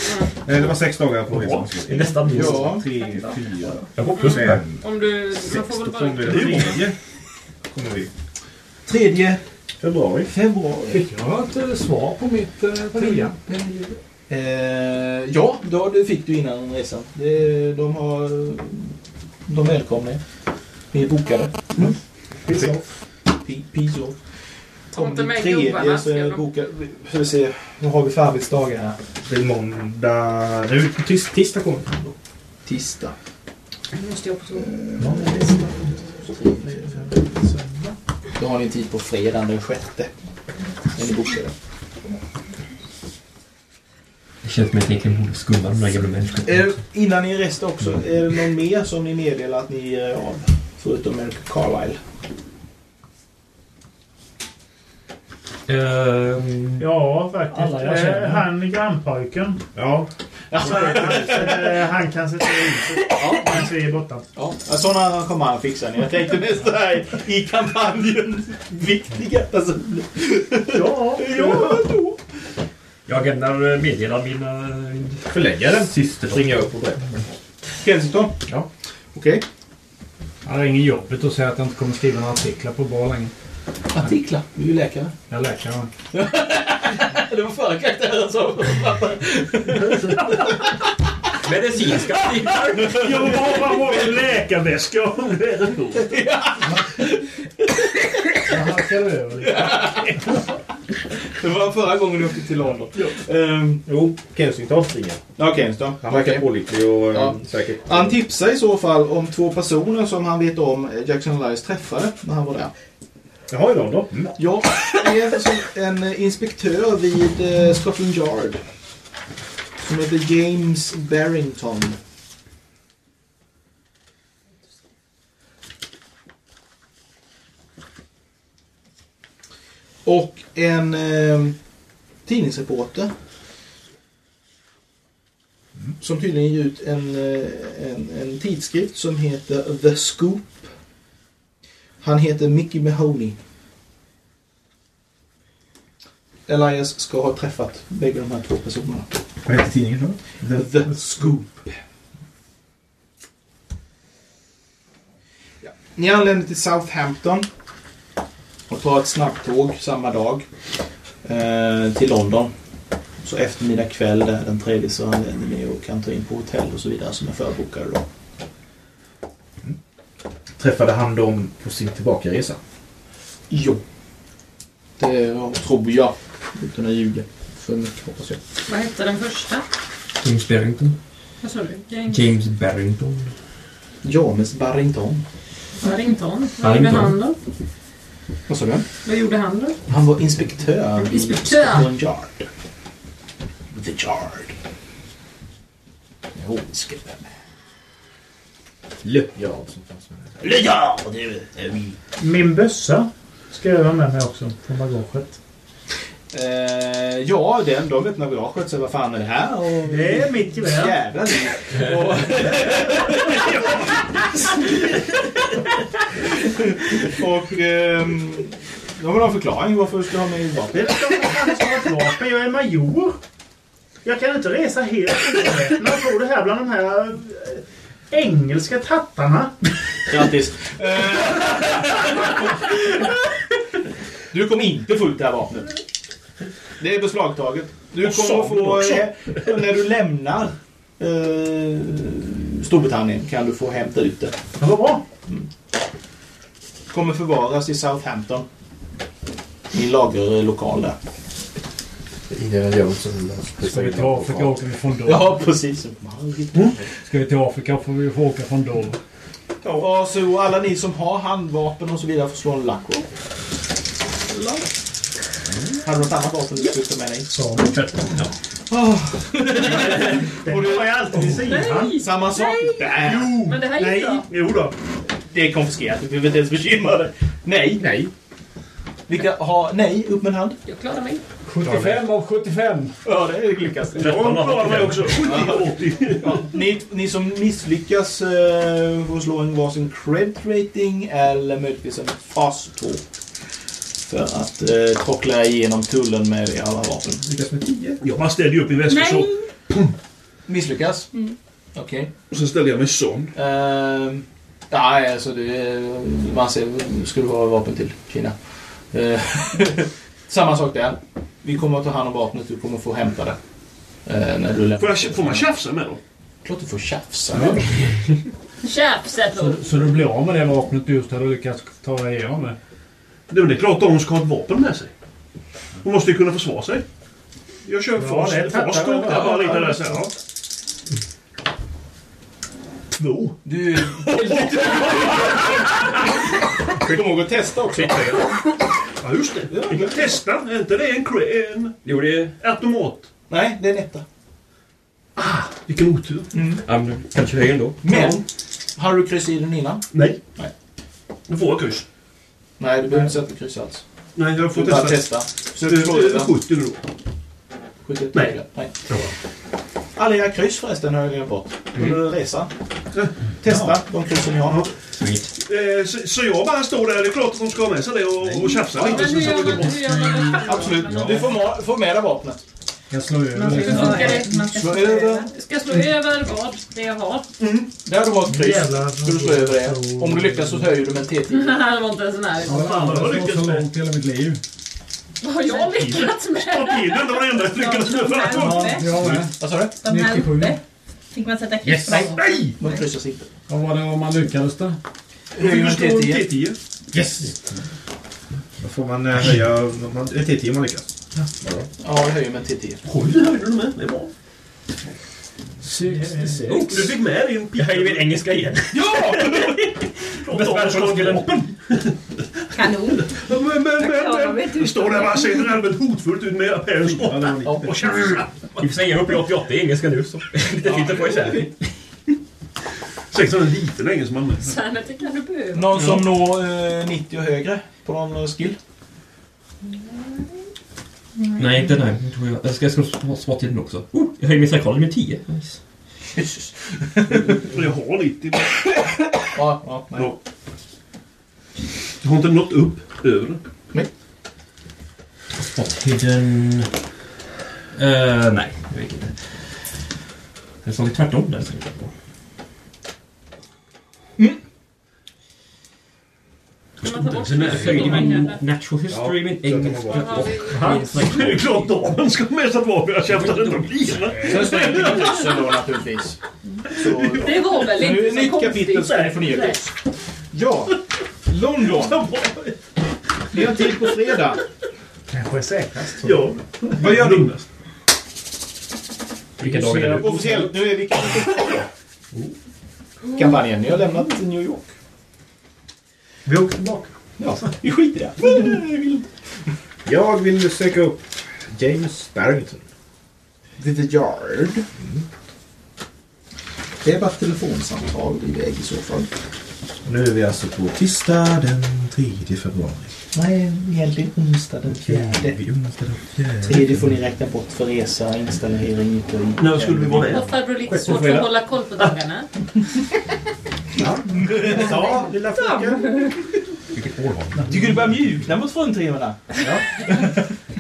Eh, Det var sex dagar på resan. Det är nästan minus. Ja. Tre, fyra, Jag går plus fem, Om du... Man får väl sex. Bara... tredje. Kommer vi. Tredje Februari. februari. Fick jag ett eh, svar på mitt eh? Eh, ja, då, det fick du innan resan. Det, de har... De välkomnar er. Ni är bokade. Mm. Peace off. Pe- Peace off. Ta inte Om med det tredje gubbarna, så det de- bokat. Ska vi se. Vad har vi för arbetsdagar här? Det är måndag... Nu, tis, tisdag kommer. Tisdag. Nu måste jag på tå. Då har ni tid på fredagen den sjätte. Är ni bokade. Det känns som att jag egentligen borde skumma de där gamla människorna. Är, det- innan ni reser också, är det någon mer som ni meddelar att ni ger er av? Förutom Melker Carlisle. Ehm, Ja, faktiskt. Eh, han grannpojken. Ja. Så, eh, han kan sätta i huset medan vi är borta. Ja, sådana arrangemang fixar ni. Jag tänkte mest det här i kampanjen. Viktiga personer. Ja, Ja, då. jag ämnar meddela mina... Förläggaren. Sist ringer jag upp och berättar. Kensington? Ja. Okej. Jag ringer jobbet och säger att jag inte kommer skriva några artiklar på bra länge. Artiklar. Du är ju läkare. Jag är läkare. Det var förra karaktären som... Medicinska artiklar! Jag har bara läkarväska och det är det på. Jag halkar över. Det var förra gången du åkte till London. Ehm, Jo, Kensington ringer. Ja, Kensington. Han verkar pålitlig och Ja. eh, säkert. Han tipsar i så fall om två personer som han vet om Jackson Elias träffade när han var där. Jaha, i London. Mm. Ja, är som, en inspektör vid eh, Scotland Yard. Som heter James Barrington. Och en eh, tidningsreporter. Som tydligen ger ut en, eh, en, en tidskrift som heter The Scoop. Han heter Mickey Mahoney. Elias ska ha träffat bägge de här två personerna. Vad heter tidningen då? The, Scoop. Ja. Ni anländer till Southampton och tar ett snabbtåg samma dag eh, till London. Så eftermiddag kväll där den tredje så anländer ni och kan ta in på hotell och så vidare som är förbokade då. Träffade han dem på sin tillbakaresa? Jo. Det tror jag. Utan att ljuga för mycket hoppas jag. Vad hette den första? James Barrington. Vad sa du? James James Barrington. James Barrington. Barrington. Vad gjorde han då? Vad sa du? Vad gjorde han då? Han var inspektör Inspektör. Scotland Yard. The Yard. Jo, skriven. Le Yard som fanns med. Vi. Min bössa ska jag ha med mig också från bagaget. Eh, ja, den, de öppnar garaget så vad fan är det här? Och, Det är mitt gevär. Jävlar. Och, och ehm, de har någon förklaring varför du ska ha med vapen. Det ska klart, men jag är major. Jag kan inte resa helt obeväpnad och få det här bland de här eh, engelska tattarna. Grattis. Du kommer inte få ut det här vapnet. Det är beslagtaget. Du Och kommer att få... också. eh, När du lämnar eh, Storbritannien kan du få hämta ut det. Vad bra. Kommer förvaras i Southampton. I en lagerlokal där. Indiana Jones Ska vi till Afrika åker vi från Dover. Ja, precis. Ska vi till Afrika får vi åka från Dover. Och så alla ni som har handvapen och så vidare får slå en roll. Har du något annat vapen du skulle ta med dig? Så, 13. Den har jag alltid vid sidan. Samma sak. Där. Men det här gick Nej. bra. Jo då. Det är konfiskerat. Du behöver inte ens bekymra dig. Nej. Nej. Vilka har nej? Upp med en hand. Jag klarar mig. 75 av 75. Ja, det lyckas. Jag klarar mig också. 70-80. Ja, ni, ni som misslyckas eh, får slå en varsin cred rating eller möjligtvis en fast talk. För att eh, trockla igenom tullen med alla vapen. Lyckas med 10. Jag bara ställde upp i väskan så. Misslyckas? Okej. Och sen ställde jag mig sån. Ehm, nej, alltså det... Man ser, ska du ha vapen till Kina. Eh, Samma sak där. Vi kommer att ta hand om vapnet. Du kommer få hämta det. Eh, när du lämnar. Får, jag, får man tjafsa med dem? Klart du får tjafsa med dem. Tjafsäpple. Så, så du blir av med det vapnet du just hade lyckats ta dig igenom med? Det är klart de ska ha ett vapen med sig. De måste ju kunna försvara sig. Jag kör Ja, fast, fast jag. där bara lite där ja. Två. Du... Kom ihåg att testa också. Ja, just det. Testa. Är inte det en, en Jo, det är... automat? Nej, det är en etta. Vilken otur. Ja, men du kanske höjer ändå. Men, har du kryss i den innan? Nej. Nej. Nu får jag kryss. Nej, du behöver inte sätta kryss alls. Nej, jag får Du bara testa. testa. Försök slå Eh, över. 70 nu då. 71 Nej. högre. Nej. Alla era kryss förresten har jag glömt bort. Under resan. Testa de kryssen ni har. Eh, så, så jag bara står där. Det är klart att de ska ha med sig det och, och tjafsa lite. Så, så det går det? Absolut. Du får, ma- får med dig vapnet. Jag slår över Man ska det. det? Man ska Slå över. Ska jag slå över vad? Det jag har? Där du har ett kryss. Jävlar. Ska du slå över det. Om du lyckas så höjer du med en T10. det var inte en sån här. Ja, jag har du lyckats så långt hela mitt liv. Vad har jag lyckats med? Tiden det var det enda jag lyckades med förra gången. Ja, jag med. Vad sa du? De här 97. uppe fick man sätta kryss på. Nej! De kryssas inte. Vad var det om man lyckades då? En T10. T10. Yes! Då får man eh, höja... Man, en T10 om man lyckas. Ja, det höjer med en T10. Oj, det höjde du med. Det är bra. 66. Oh, du fick med din Jag höjer min engelska igen. Ja! Vapen. Kanon. Men, men, men, vi men. Det står där bara ser allmänt hotfullt ut med det var lite och tjafsa. I och för sig är jag uppe i 88 i engelska nu, så lite att få isär. Säkert som en liten engelsman kan du behöva. Någon som når eh, 90 och högre på någon eh, skill? Nej, inte den här. Jag tror jag- Jag ska, jag ska ha svarttiden också. Oh, jag höjer min psychology med 10. Nice. Jesus. Jag har 90. Ja, ja, nej. Ja. Jag har inte nått upp över det. Svarttiden... Uh, nej, jag vet inte. Jag slagit tvärtom där. Så Jag höjde min natural history, min engelska och Det är klart damen ska med sig ett vapen. Jag käftar inte om bilarna. Sen sträcker ni kryssen då naturligtvis. Det var väl inte så nytt konstigt. kapitel ska ni få kryss. Ja, London. Ni har tid på fredag. Kanske är säkrast. Ja. Vad gör du? Vilka dagar är det? Officiellt, nu är vi kampanjen. Ni har lämnat New York. Vi åker tillbaka. Ja, vi skiter i det. Jag vill söka upp James Barrington. The Yard. Det är bara ett telefonsamtal iväg i så fall. Nu är vi alltså på tisdag den 3 februari. Nej, egentligen onsdag den fjärde. Vi onsdag den fjärde. Tredje får ni räkna bort för resa, inställning, När skulle vi vara med? Och farbror lite svårt att hålla koll på dagarna. Ja, lilla flickan. Vilket år har vi? Tycker du börjar mjukna mot fruntimmerna?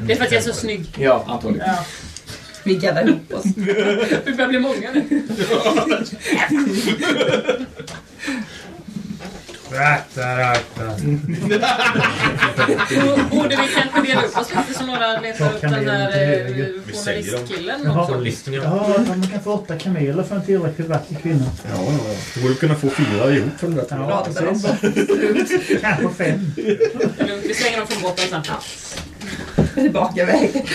Det är för att jag är så snygg. Ja, antagligen. Ja. Vi gaddar ihop oss. Vi börjar bli många nu. Borde vi kanske dela upp oss lite så några letar upp kan den inte eh, journalistkillen också? Journalisten, ja. Ja, man kan få åtta kameler för en tillräckligt vacker kvinna. Ja, ja, ja. Du borde kunna få fyra ihop för den där tiden. Ja, precis. Kanske fem. Vi slänger dem från båten sen. tillbaka väg.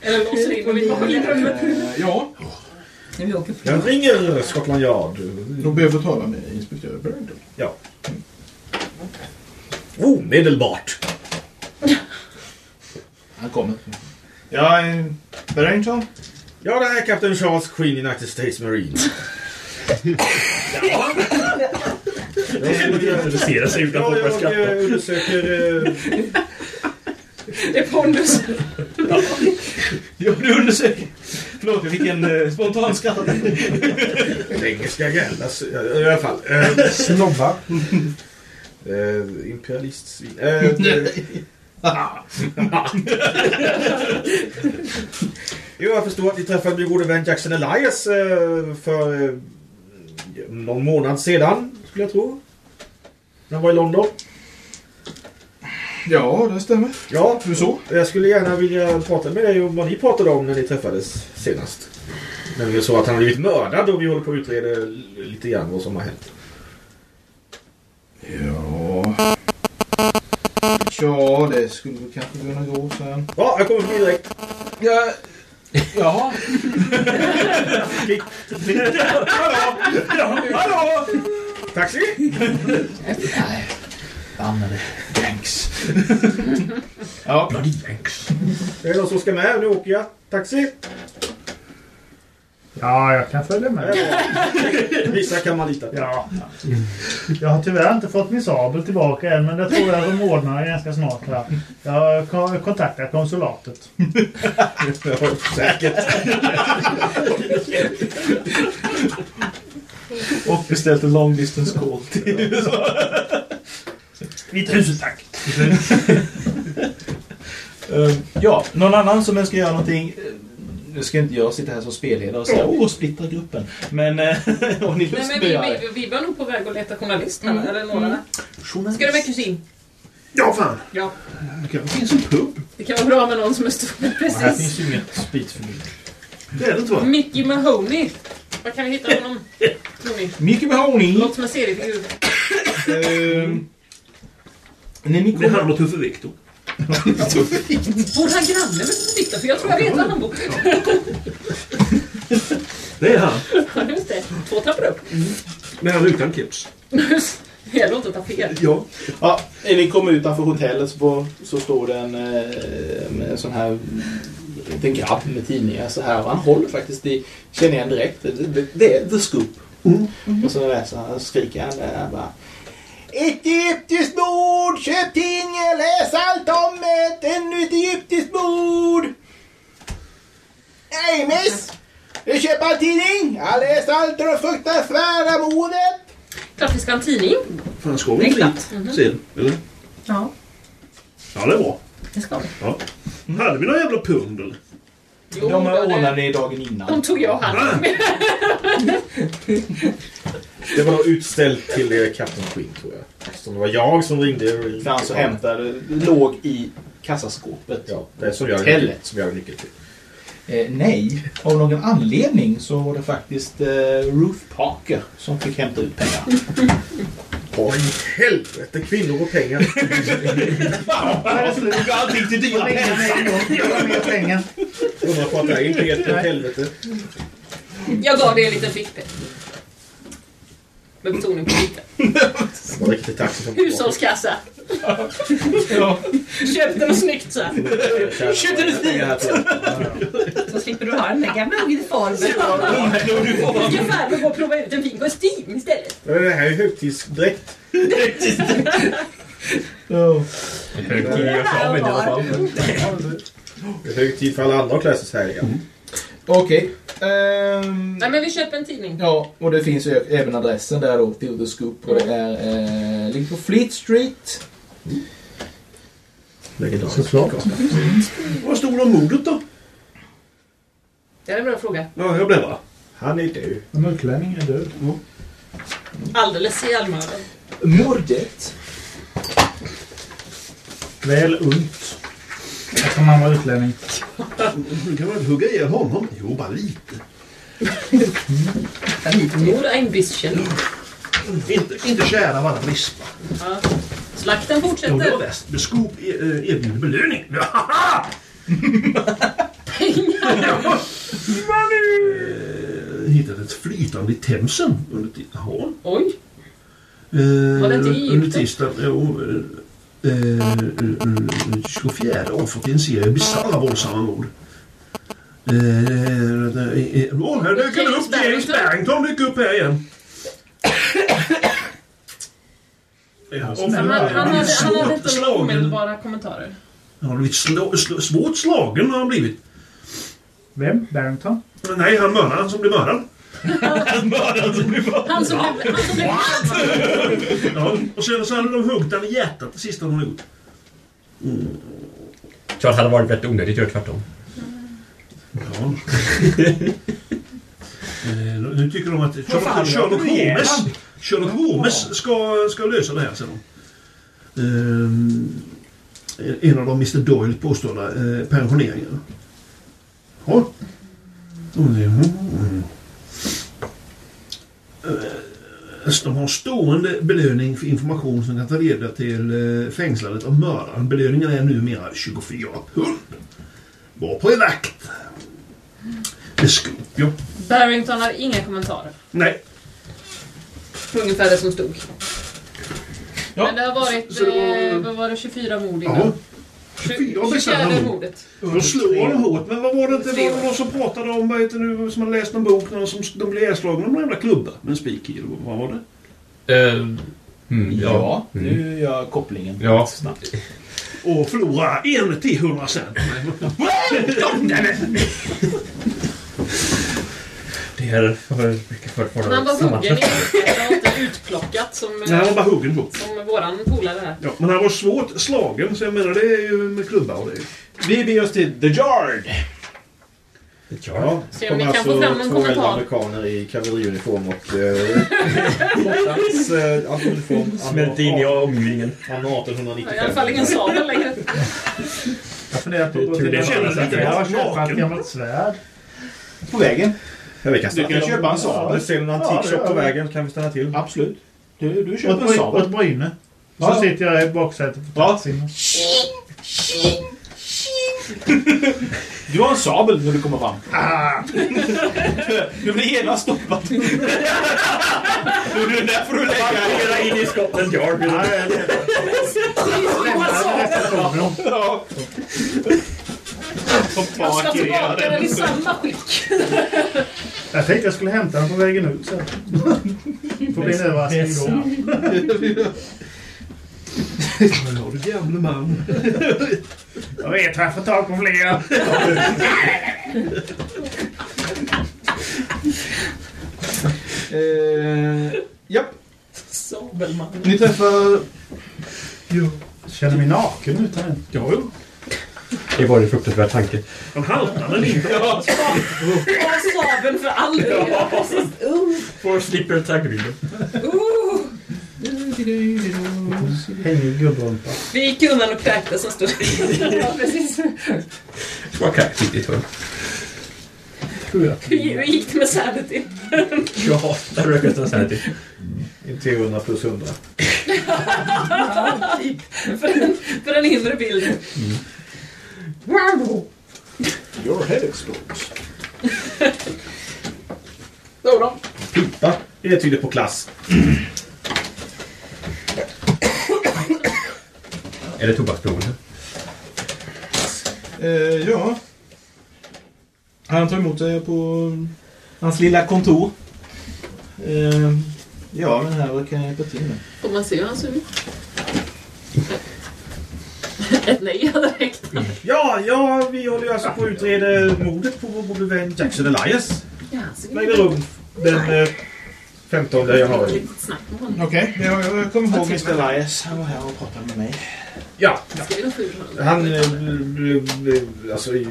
Eller låser in dem i rummet. Ja, Jag ringer Scotland Yard. Då behöver tala med inspektör Barrington. Ja. Omedelbart. Han kommer. Ja, eh, Barrington? Ja, det här är Captain Charles Queen United States Marine. Introducera sig utan att Ja, folk börjar jag skratta. eh, undersöker... eh, Det är pondus. Ja, du undersöker. Förlåt, jag fick en eh, spontan skratt. Engelska gällas i alla fall. Eh, Snobbar. Eh, imperialistsvin. Eh, jo, jag förstår att ni träffade min gode vän Jackson Elias eh, för eh, någon månad sedan, skulle jag tro. När han var i London. Ja, det stämmer. Ja, hur så? Jag skulle gärna vilja prata med dig om vad ni pratade om när ni träffades senast. Nämligen så att han har blivit mördad och vi håller på att utreda lite grann vad som har hänt. Ja... Ja, det skulle väl kanske kunna gå sen. Ja, jag kommer förbi direkt. Ja. Jaha. Hallå! Taxi! Nej. Förbannade Yanks. Ja. Bloody Yanks. Det är någon som ska med. Nu åker jag. Taxi! Ja, jag kan följa med. Vissa kan man lita på. Ja. Jag har tyvärr inte fått min sabel tillbaka än, men det tror jag de ordnar ganska snart. Här. Jag har ko- kontaktat konsulatet. Säkert. Och beställt en long distance call till USA. Tusen tack! Eh, ja, någon annan som önskar göra någonting. Nu ska inte jag sitta här som spelledare och säga åh, splittra gruppen. Men eh, har ni Nej, men vi, det? vi, vi var nog på väg att leta journalist här, eller några. Mm. Ska du med kusin? Ja, fan. Ja. Det kanske finns en pub. Det kan vara bra med någon som är stor. Här Precis. finns ju inget spritförbud. Det är det inte va? Mickey Mahoney. Var kan vi hitta honom? Mickey Mahoney. Låter som en seriefigur. Ehm, när ni Det kommer... handlar om Tuffe Viktor. Bor han granne med Victor? För jag tror jag vet var han bor. Det är han. Ja, just det. Två trappor upp. Men han utan keps. Det gäller inte att ta fel. Ja. Ja, när ni kommer utanför hotellet så, på, så står det en, eh, en sån här liten grabb med tidningar så här. Och han håller faktiskt i, känner igen direkt, det, det, det är The Scoop. Och så läser han, skriker han där bara. Ett egyptiskt mord! Köp tidningen, läs allt om det! Ännu ett egyptiskt mord! Hej miss! Du köper en tidning? Jag läst allt om det fruktansvärda mordet! Klart vi ska ha en tidning. Fan, ska vi klart. dit sen? Eller? Ja, Ja, det är bra. det ska vi. Ja. Hade vi några jävla pund eller? Jo, De ordnade det dagen innan. de tog jag hand om. Det var nog utställt till Captain Queen tror jag. Så det var jag som ringde. Fanns och hämtade, låg i kassaskåpet. Ja, det är som jag, Hotellet. som jag har nyckel till. Eh, nej, av någon anledning så var det faktiskt eh, Ruth Parker som fick hämta ut pengar. Oj, helvete. Kvinnor och pengar. Allting till dyra pengar. Jag har mer pengar. Undrar på att det är inte helt åt helvete. Jag gav dig en liten fickpenn. Med betoning på lite. Det var riktigt taxi som Hushållskassa. Ja. Köpte något snyggt så här. Köpte du pengar Så slipper du ha den där gamla uniformen. Ska farbror gå och prova ut en fin kostym istället? Det här är ju högtidsdräkt. Högtid för alla andra att klä sig så här. Okej. ehm, Nej men vi köper en tidning. ja, och det finns ju även adressen där då till The Scoop. Och det är, eh, ligger på Fleet Street. Legendariskt. Såklart. Vad stod det om mordet då? Det är en bra fråga. Ja, jag bläddrar. Han är död. En utlänning är död. Alldeles ihjälmördad. Mordet. Väl ungt. Eftersom han var utlänning. Nu kan man inte hugga ihjäl honom. Jo, bara lite. Nur ein bisschen. Inte, inte kära av alla brispar. Ja. Slakten fortsätter. var bäst. Men Skop eh, erbjuder belöning. Eh, Hittade ett flytande i Themsen under ti- Jaha. Oj. Eh, Var det inte i Under Egypten? Tisdagen. Jo, eh, eh, eh, 24 offret i en serie bisarra våldsamma mord. Eh, eh, eh, Åh, här dök han upp! James Barrington. Dök upp här igen. Ja, Han, han, hade, han hade svårt inte några slagen. omedelbara kommentarer. Han har blivit slå, slå, svårt slagen har han blivit. Vem? Barrington? Nej, han mördaren som blev mördad. Han som blev... Han som blev... Ja, och sen så hade de huggit han i hjärtat det sista de gjort. Klart hade varit väldigt onödigt att göra tvärtom. Ja. Eh, nu tycker de att Sherlock, Sherlock Holmes. Sherlock Holmes ska, ska lösa det här, säger de. Ehm, en av de Mr Doyle påstådda eh, pensioneringarna. Ja. Mm. Eh, De har stående belöning för information som kan ta reda till eh, fängslandet av mördaren. Belöningen är numera 24 pund. Var på er vakt. Det Scorpio. Barrington hade inga kommentarer. Nej. Ungefär det som stod. Ja, Men det har varit, så var- eh, vad var det, 24 mord innan? Ja. 24 bisarra mord. mordet. De slår honom hårt. Men vad var det inte? Det någon som pratade om, vad heter det nu, som hade läst en bok, de, som, de blev ihjälslagna med en jävla klubba med en spik i. Vad var det? Uh, mm, Ja, Mm. nu gör jag kopplingen Ja. snabbt. Och förlora en till 100 cent. Det är för mycket för att Han var vara Han utplockat som, Nej, han var bara huggen på. som våran polare här. Ja, men han var svårt slagen, så jag menar det är ju med klubba och det. Vi beger oss till The Yard. Ja, Se om kommer kan få fram någon två äldre kommentar. amerikaner i kavalleriuniform och... Eh, eh, alltså. Smält in i omgivningen. Jag har 1895. i alla fall ingen sabel längre. Jag funderar på att gå till det. känns lite Jag köpa naken. ett gammalt svärd. På vägen. Ja, vi kan Du kan köpa en sabel. Någon Ja, antik det shop gör på vägen kan vi stanna till. Absolut. Du, du köper en bry, och ett sabel. bryne. Så Ja. sitter jag i baksätet på Ja. taxin. Du har en sabel när du kommer fram. Du blir genast stoppad. Du, där får du lägga Hela in i Scotland Yard. Ja, jag ska tillbaka den i den. samma skick. Jag tänkte jag skulle hämta den på vägen ut sen. Får bli en överraskning då. Ja, du gamle man. Jag vet vad jag får tag på fler. Eh, japp. Sabelman. Ni träffar... Känner mig naken utan en. Ja, jo. Det var en fruktansvärd tanke. Han haltade lite. Ja. Sabeln för aldrig. Uh, Får slipper taggbilden. uh. Hängig gubbrumpa. Vi gick undan och kräktes en stund. ja, precis. Vad kaxigt för. Hur hur gick det med Sanity? Ja, där brukar jag säga till. In 300 plus 100. för, den, för den inre bilden. Your head explodes. Jodå. Pipa. Det tyder på klass. Är det tobaksberoende? Eh, ja. Han tar emot dig på hans lilla kontor. Eh, ja, men här vad kan jag hjälpa till med? Får man se hur han ser ut? Ett nej räckt. Ja, ja, vi håller ju alltså på att utreda mordet på vår gode vän Jackson Elias. Ja, Som ägde rum den eh, 15 januari. Lite snack med honom. Okej, jag, jag kommer ihåg Mr. Elias. Han var här och pratade med mig. Ja, Ska vi nog få ur honom? han eh, alltså, i-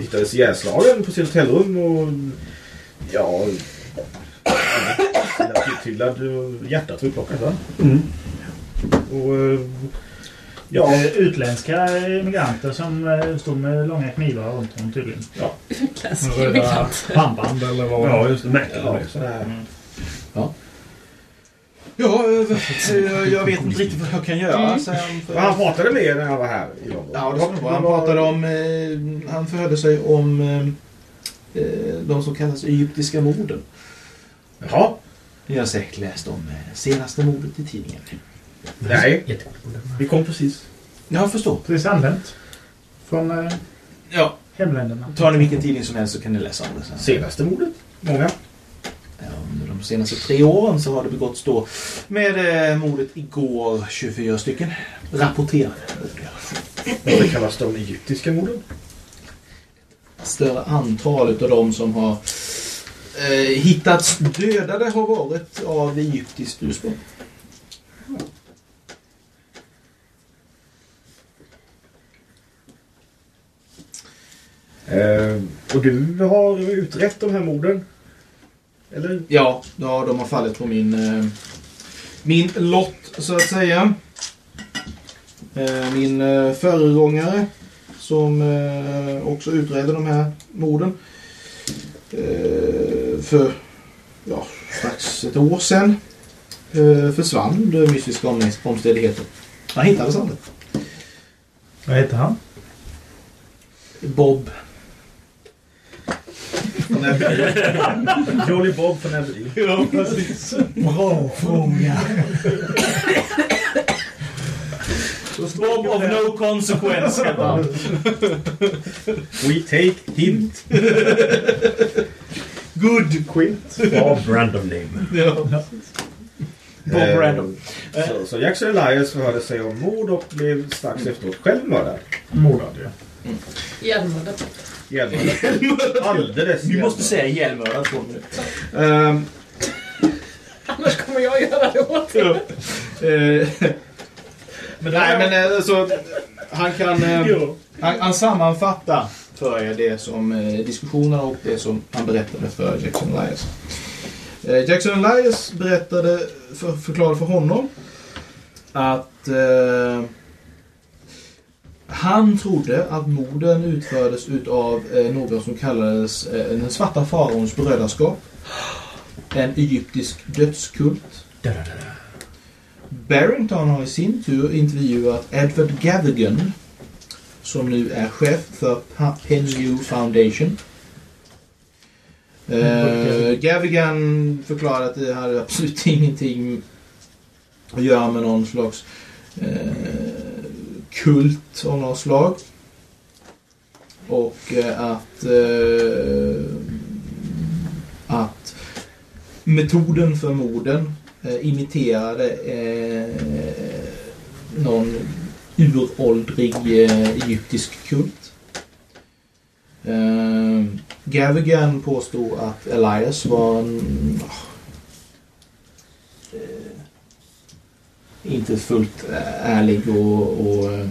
hittades ihjälslagen på sitt hotellrum och ja... Och hjärtat var utplockat va? Mm. Och eh, ja, Eh, Utländska immigranter som eh, stod med långa knivar runt honom tydligen. Utländsk Röda immigrant. pannband eller vad. Ja, just det. Märkligt. ja, Ja, sådär. Ja, eh, jag vet inte riktigt vad jag kan göra. Han, Och han pratade med er när jag var här i London. Ja, det stämmer. Han pratade om... Eh, han förhörde sig om eh, de som kallas egyptiska morden. Jaha. Ni har säkert läst om senaste mordet i tidningen. Nej, vi kom precis. Jag förstår. Precis anlänt. Från eh, Ja. hemländerna. Tar ni vilken tidning som helst så kan ni läsa om det sen. Senaste mordet? Många. Ja, under de senaste tre åren så har det begåtts då med eh, mordet igår 24 stycken rapporterade mord. i alla fall. Vad kallas de egyptiska morden? Större antal utav de som har eh, hittats dödade har varit av egyptiskt ursprung. Och du har utrett de här morden? Eller? Ja, ja, de har fallit på min, eh, min lott så att säga. Eh, min eh, föregångare som eh, också utredde de här morden eh, för ja, strax ett år sedan eh, försvann under mystiska om- omständigheter. Han hittades aldrig. Vad heter han? Bob. Från Aberdeen. Jolly Bob från Aberdeen. Ja, precis. Bra fråga. Bob of no consequence heter han. We take hint. Good. Quint. Bob random name. Ja. Bob Eh, Random. Så, så Jackson Elias förhörde sig om mord och blev strax efteråt själv mördad. Mordad ja. Hjälmördad. Hjälmördad. Alldeles Vi måste säga ihjälmördad på nu. Ehm, Annars kommer jag göra det åt er. eh, men nej, men alltså, han kan... eh, han, han sammanfattar för er det som eh, diskussionen och det som han berättade för Jackson Elias. Eh, Jackson Elias berättade, för, förklarade för honom att eh, han trodde att morden utfördes utav eh, någon som kallades eh, den svarta faraons brödraskap. En egyptisk dödskult. Barrington har i sin tur intervjuat Edward Gavigan som nu är chef för Penview Foundation. Uh, Gavigan förklarade att det hade absolut ingenting att göra med någon slags eh, kult av något slag. Och eh, att, eh, att metoden för morden eh, imiterade eh, någon uråldrig eh, egyptisk kult. Eh, Gavigan påstod att Elias var en, eh, inte fullt eh, ärlig och, och eh,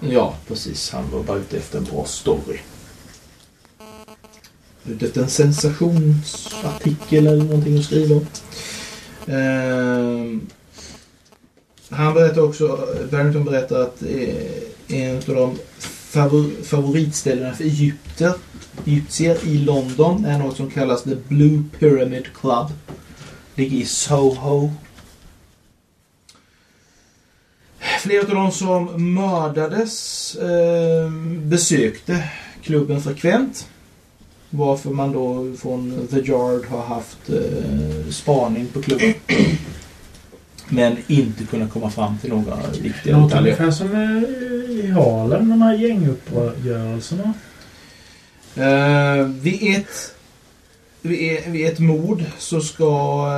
ja, precis. Han var bara ute efter en bra story. Ute efter en sensationsartikel eller någonting att skriva om. Ehm, han berättar också, Barrington berättar att eh, en av de favor, favoritställena för egypter, egyptier i London är något som kallas The Blue Pyramid Club. Ligger i Soho. Flera av de som mördades eh, besökte klubben frekvent. Varför man då från The Yard har haft eh, spaning på klubben. Men inte kunnat komma fram till några viktiga Låter detaljer. ungefär som eh, i Harlem, de här gänguppgörelserna. Eh, vid, ett, vid, ett, vid ett mord så ska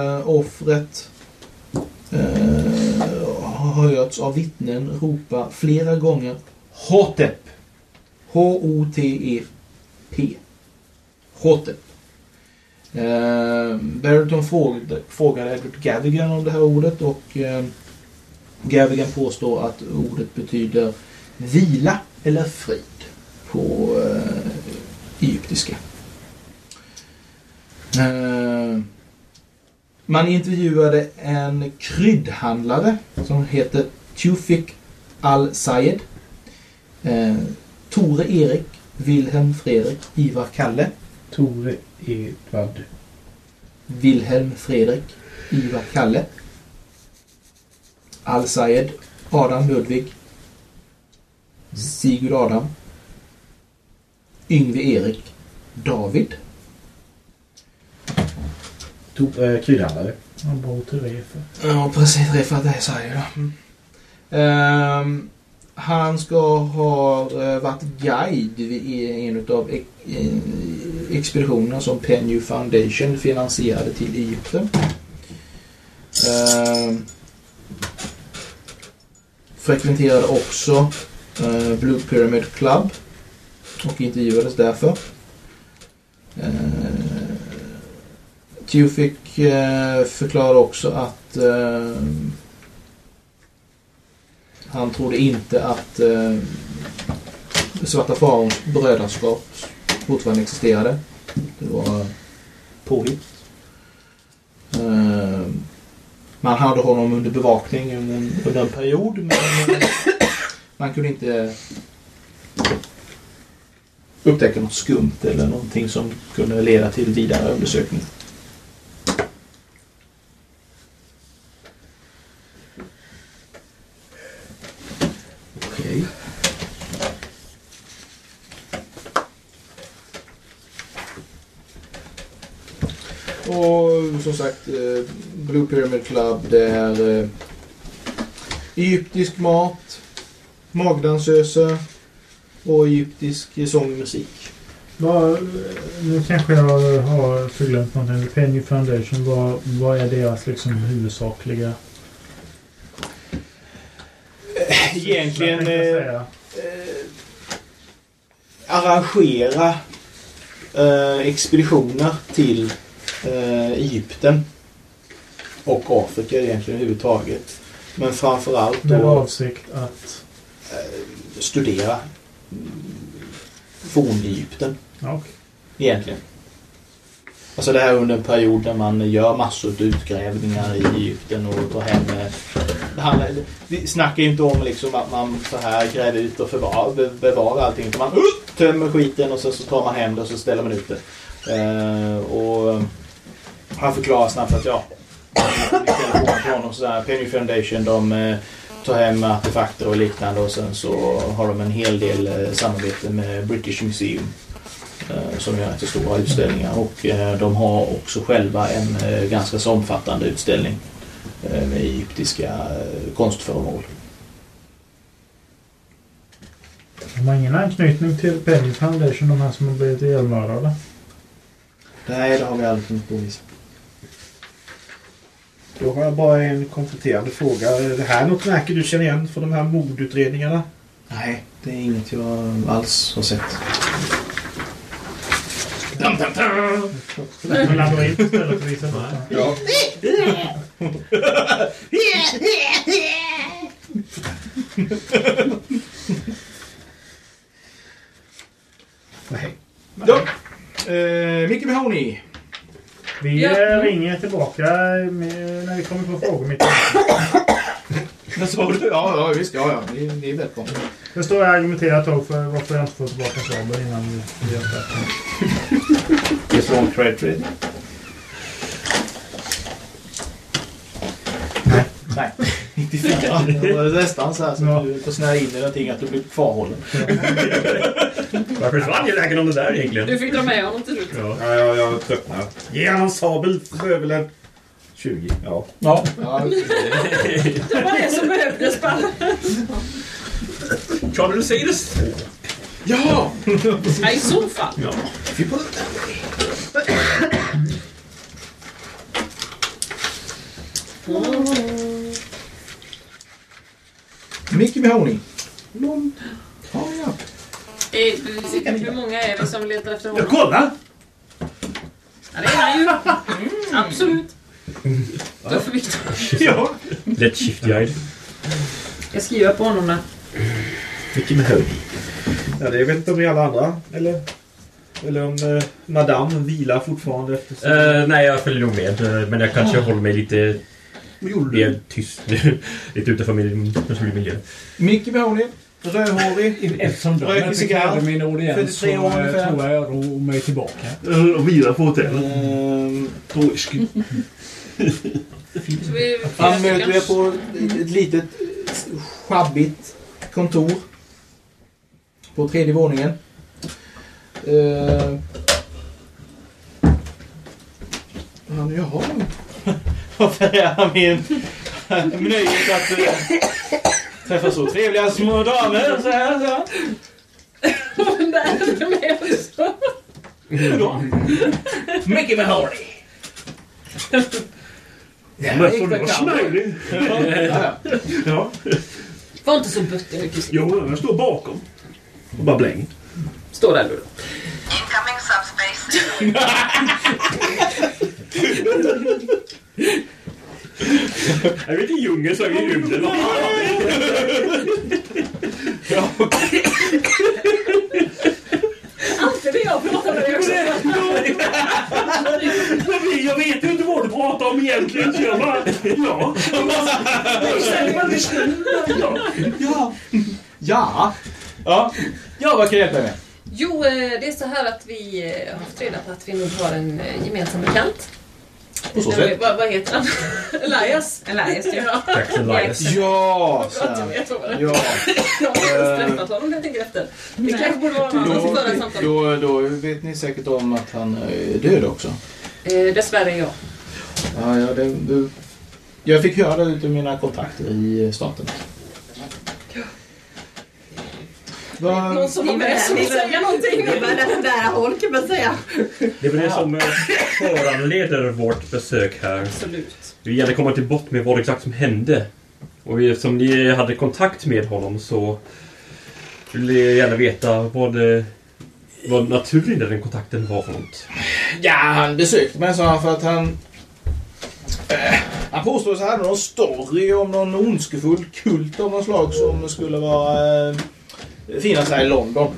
eh, offret eh, ha hörts av vittnen ropa flera gånger Hotep. H-O-T-E-P. Hotep. Eh, Barrington frågade, frågade Edward Gavigan om det här ordet och eh, Gavigan påstår att ordet betyder vila eller frid på eh, egyptiska. Eh, man intervjuade en kryddhandlare som heter Tufik Al-Sayed. Eh, Tore Erik, Wilhelm Fredrik, Ivar Kalle. Tore Edvard. Wilhelm Fredrik, Ivar Kalle. Al-Sayed, Adam Ludvig. Sigurd Adam. Yngve Erik. David. To, eh, kryddhandlare. Han bor till Refe. Ja, precis. Träffat dig säger jag. Mm. Ehm, han ska ha eh, varit guide i en av expeditionerna som Penny Foundation finansierade till Egypten. Ehm, frekventerade också eh, Blue Pyramid Club och intervjuades därför. Uh, Tufik eh, förklarade också att eh, han trodde inte att eh, Svarta Faraons brödraskap fortfarande existerade. Det var påhitt. Eh, man hade honom under bevakning under en, under en period men eh, man kunde inte upptäcka något skumt eller någonting som kunde leda till vidare undersökning. Okej. Och som sagt, eh, Blue Pyramid Club det är eh, egyptisk mat, magdansöser och egyptisk sång och musik. Vad, nu kanske jag har förglömt någonting. Penny Foundation, vad, vad är deras liksom huvudsakliga... Egentligen tänkte jag eh, arrangera eh, expeditioner till eh, Egypten och Afrika egentligen överhuvudtaget. Men framförallt Med då avsikt att... eh, studera forn-Egypten Ja, okej. egentligen. Alltså det här är under en period där man gör massor av utgrävningar i Egypten och tar hem... eh, Det, handlar, vi snackar ju inte om liksom att man så här gräver ut och förvar, be- bevarar allting. Man tömmer skiten och sen så tar man hem det och så ställer man ut det. Eh, och han förklarar snabbt att ja, i telefon från honom sådär, Penny Foundation de eh, tar hem artefakter och liknande och sen så har de en hel del eh, samarbete med British Museum eh, som gör jättestora utställningar och de har också själva en ganska så omfattande utställning med egyptiska konstföremål. De har ingen anknytning till Penny Foundation, de här som har blivit ihjälmördade. Nej, det har vi aldrig kunnat påvisa. Då har jag bara en kompletterande fråga. Är det här något märke du känner igen från de här mordutredningarna? Nej, det är inget jag alls har sett. Upp den. Ja. Nej. Ja. Eh, Micke Mahoney. Vi Ja. eh, ringer tillbaka med, när vi kommer på frågor mitt. Vad sa du? Ja, ja visst. Ja, ja. Ni, ni är välkomna. Jag står och argumenterar ett tag för varför jag inte får tillbaka Saber innan vi, gör det. Det står en cred trade. Nej. Nej. 94. Det var nästan så här så Ja. att du får snöa in i någonting att du blir kvarhållen. Varför försvann lägen om det där egentligen? Du fick dra med honom till slut. Ja. Ja, jag, jag tröttnar. Ge honom sabel för en 20. Ja. Ja. ja. Det var det som behövdes bara. Kan du säga det så? ja! Ja, i så fall. Ja. Fy på den där. Micke Mahoney. Lång. Ja, ja. Hur många är vi som letar efter honom? Kolla! Ja, det är han ju. Mm, absolut. Duffe Viktor. Ja. Lätt shift guide. Jag skriver på honom där. Vilken med hög. Ja, det vet inte om ni alla andra. Eller, eller om eh, Madame vilar fortfarande efter sin... Eh, nej, jag följer nog med. eh, Men jag kanske håller mig lite Vad gjorde mer tyst nu. lite utanför min naturliga miljö. Micke Mahoney. Rödhårig. Eftersom de Röker inte cigarr. kräver min audiens så 43 år eh, ungefär. tror jag jag ror mig tillbaka. Och vila på hotellet. Ehm, Troisk. Han möter er på ett litet sjabbigt kontor. På tredje våningen. Uh, han, jaha. Offerera min nöjet att träffa så trevliga små damer. Så här, så här. Den där är med också. Men får du vara smiley? Ja, Ja. Var inte så butter nu Christer. Jo, jag står bakom. Och bara bläng. Stå där du. Incoming subspace. Jag vet inte djungeln så är vi i rymden. Fan? Alltid när jag pratar med dig också. Jag vet, jag vet ju inte vad du pratar om egentligen. Så jag bara... Ja. ja. Ja. Ja. Ja, vad kan jag hjälpa dig med? Jo, eh, det är så här att vi eh, har fått reda på att vi nog har en eh, gemensam bekant. På så Eh, sätt. Vad, vad heter han? Elias. Elias, ja. Jackson Elias. Ja, Bra att jag här. vet vad det är. Ja. Jag har inte ens träffat honom jag tänker efter. Det kanske borde vara någon annan som Då, för ett samtal. då, då vet ni säkert om att han är död också. Eh, dessvärre ja. Ja, ja, det, det, jag fick höra det utav mina kontakter i staten. Vad- Någon som har med sig att säga någonting. Det var den där håll kan man säga. Det är väl det som eh, föranleder vårt besök här. Absolut. Vi vill gärna komma till bort med vad exakt som hände. Och vi, eftersom ni hade kontakt med honom så vill jag gärna veta vad, eh, vad naturen i den kontakten var för något. Ja, han besökte mig sa han för att han... Eh, han påstod att han hade någon story om någon ondskefull kult av något slag som skulle vara... Eh, finnas här i London.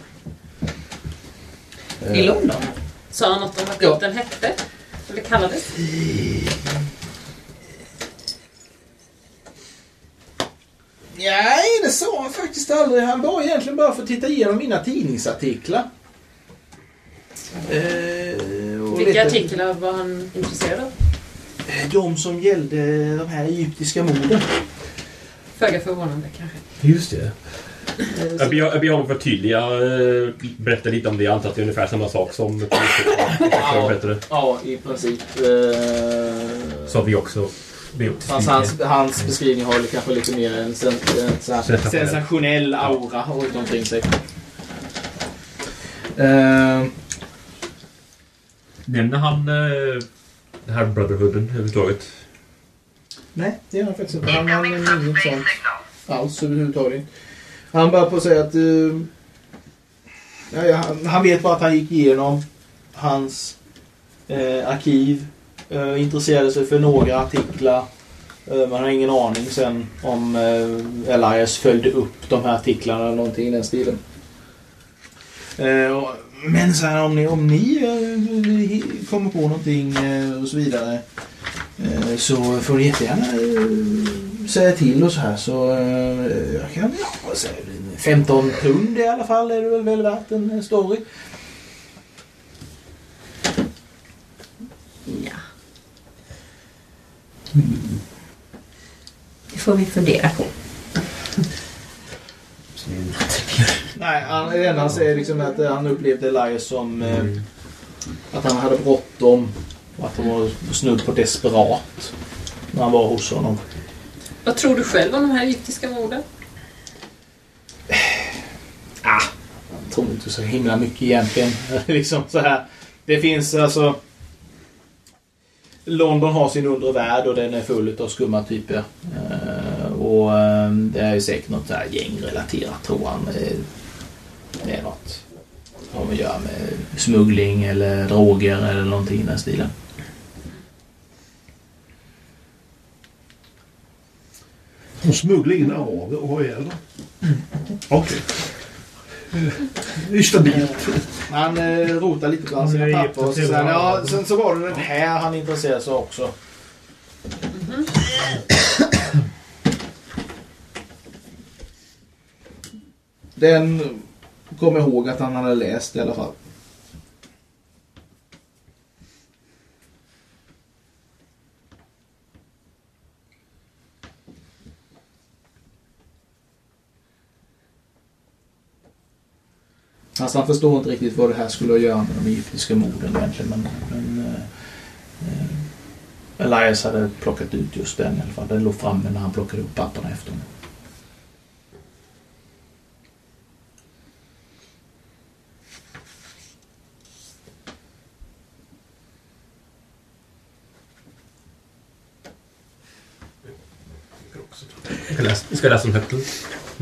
I London? Sa han något om vad Ja. kulten hette? Eller kallades? Nej, det sa han faktiskt aldrig. Han var egentligen bara för att titta igenom mina tidningsartiklar. Eh, Vilka leta- artiklar var han intresserad av? Eh, De som gällde de här egyptiska morden. Föga förvånande kanske. Just det. Jag ber, jag ber honom förtydliga, eh, berätta lite om det. Jag antar att det är ungefär samma sak som Ja. Ja, i princip. Eh, Så har vi också gjort. Fast hans, hans beskrivning har kanske lite mer en sen, en så här Sensationell. sensationell aura runt omkring sig. Eh, Nämner han eh, den här Brotherhooden överhuvudtaget? nej, det gör han faktiskt inte. Han har inget sånt alls överhuvudtaget. Han bara på att säga att... Uh, ja, han, han vet bara att han gick igenom hans uh, arkiv. Uh, intresserade sig för några artiklar. Man har ingen aning sen om eh, Elias följde upp de här artiklarna eller någonting i den stilen. Men sen om ni, om ni kommer på någonting och så vidare så får ni jättegärna eh, säga till och så här så eh, jag kan, ja, du, 15 pund i alla fall är det väl, väl värt en eh, story. Ja. Det får vi fundera på. Nej, han, det enda han säger liksom att eh, han upplevde Elias som eh, att han hade bråttom och att han var snudd på desperat när han var hos honom. Vad tror du själv om de här egyptiska morden? Ah, jag tror inte så himla mycket egentligen. liksom så här. Det finns alltså... London har sin undre värld och den är full av skumma typer. Eh, och eh, det är ju säkert något så här gängrelaterat tror han. Eh, Det är något som har att göra med smuggling eller droger eller någonting i den stilen. Och smuggla in araber och ha ihjäl dem. Okej. Det är stabilt. Han eh, rotar lite bland sina papper och var- ja, sen så var det den här han intresserade sig också. Den kom ihåg att han hade läst i alla fall. Fast han förstår inte riktigt vad det här skulle göra med de egyptiska morden egentligen. Men, men, eh, Elias hade plockat ut just den i alla fall. Den låg framme när han plockade upp papperna efter honom. Ska jag läsa den högt?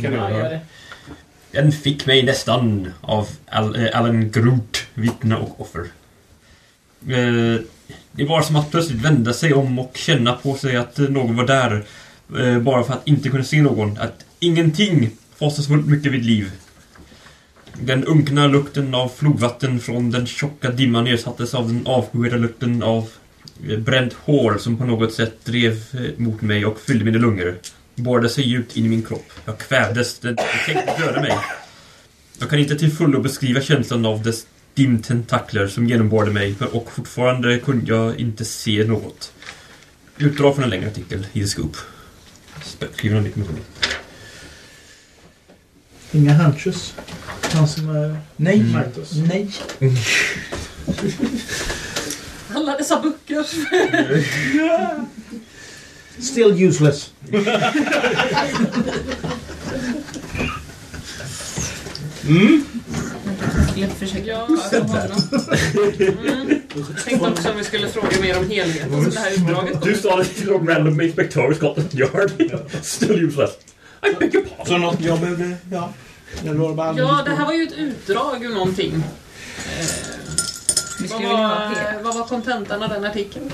Kan du göra det? Den fick mig nästan av eh, Alan Groot, vittne och offer. Eh, det var som att plötsligt vända sig om och känna på sig att någon var där. Eh, bara för att inte kunna se någon. Att ingenting fasansfullt mycket vid liv. Den unkna lukten av flodvatten från den tjocka dimman ersattes av den avskyvärda lukten av bränt hår som på något sätt drev mot mig och fyllde mina lungor. Borrade sig djupt in i min kropp. Jag kvävdes. Det, det tänkte döda mig. Jag kan inte till fullo beskriva känslan av dess dimtentakler som genomborrade mig och fortfarande kunde jag inte se något. Utdrag från en längre artikel i The Scoop. Skriver någon lite mycket. Inga hunches? Han som är... Nej. Mitos. Nej. Alla dessa böcker. Still useless. Mm. Jag har något. Mm. Jag tänkte också om vi skulle fråga mer om helheten som det här utdraget Du sa det till en random inspektör i Scotland Yard. Still useless. I beg your pardon. Så något jag behövde... Ja. Ja, det här var ju ett utdrag ur någonting. Eh, vad, var, hela. vad var kontentan av den artikeln?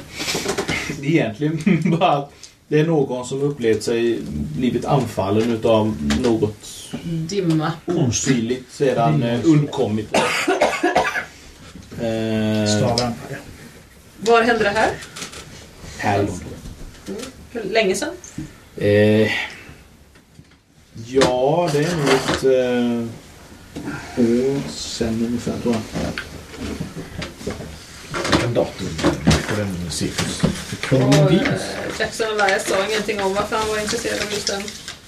Egentligen bara att det är någon som upplevt sig blivit anfallen utav något Dimma. osynligt sedan eh, undkommit. Eh, Staven. Var hände det här? här London. Hur länge sedan? Eh, ja, det är nog ett eh, år sedan ungefär tror jag. En datum på den cirkus. Och eh, Jackson Elias sa ingenting om varför han var intresserad av just den.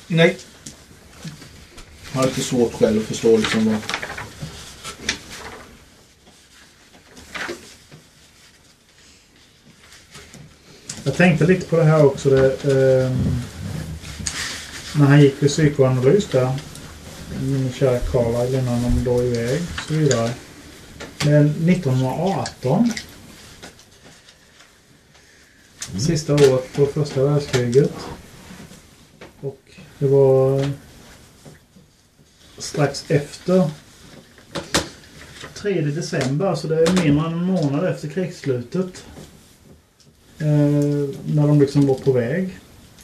Nej. Jag har lite svårt själv att förstå liksom vad... Jag tänkte lite på det här också. Det, ehm, när han gick i psykoanalys där. Min kära Carlisle innan de då iväg och så vidare. Men 1918. Sista året på första världskriget. Och det var strax efter 3 december, så det är mindre än en månad efter krigsslutet. Eh, när de liksom var på väg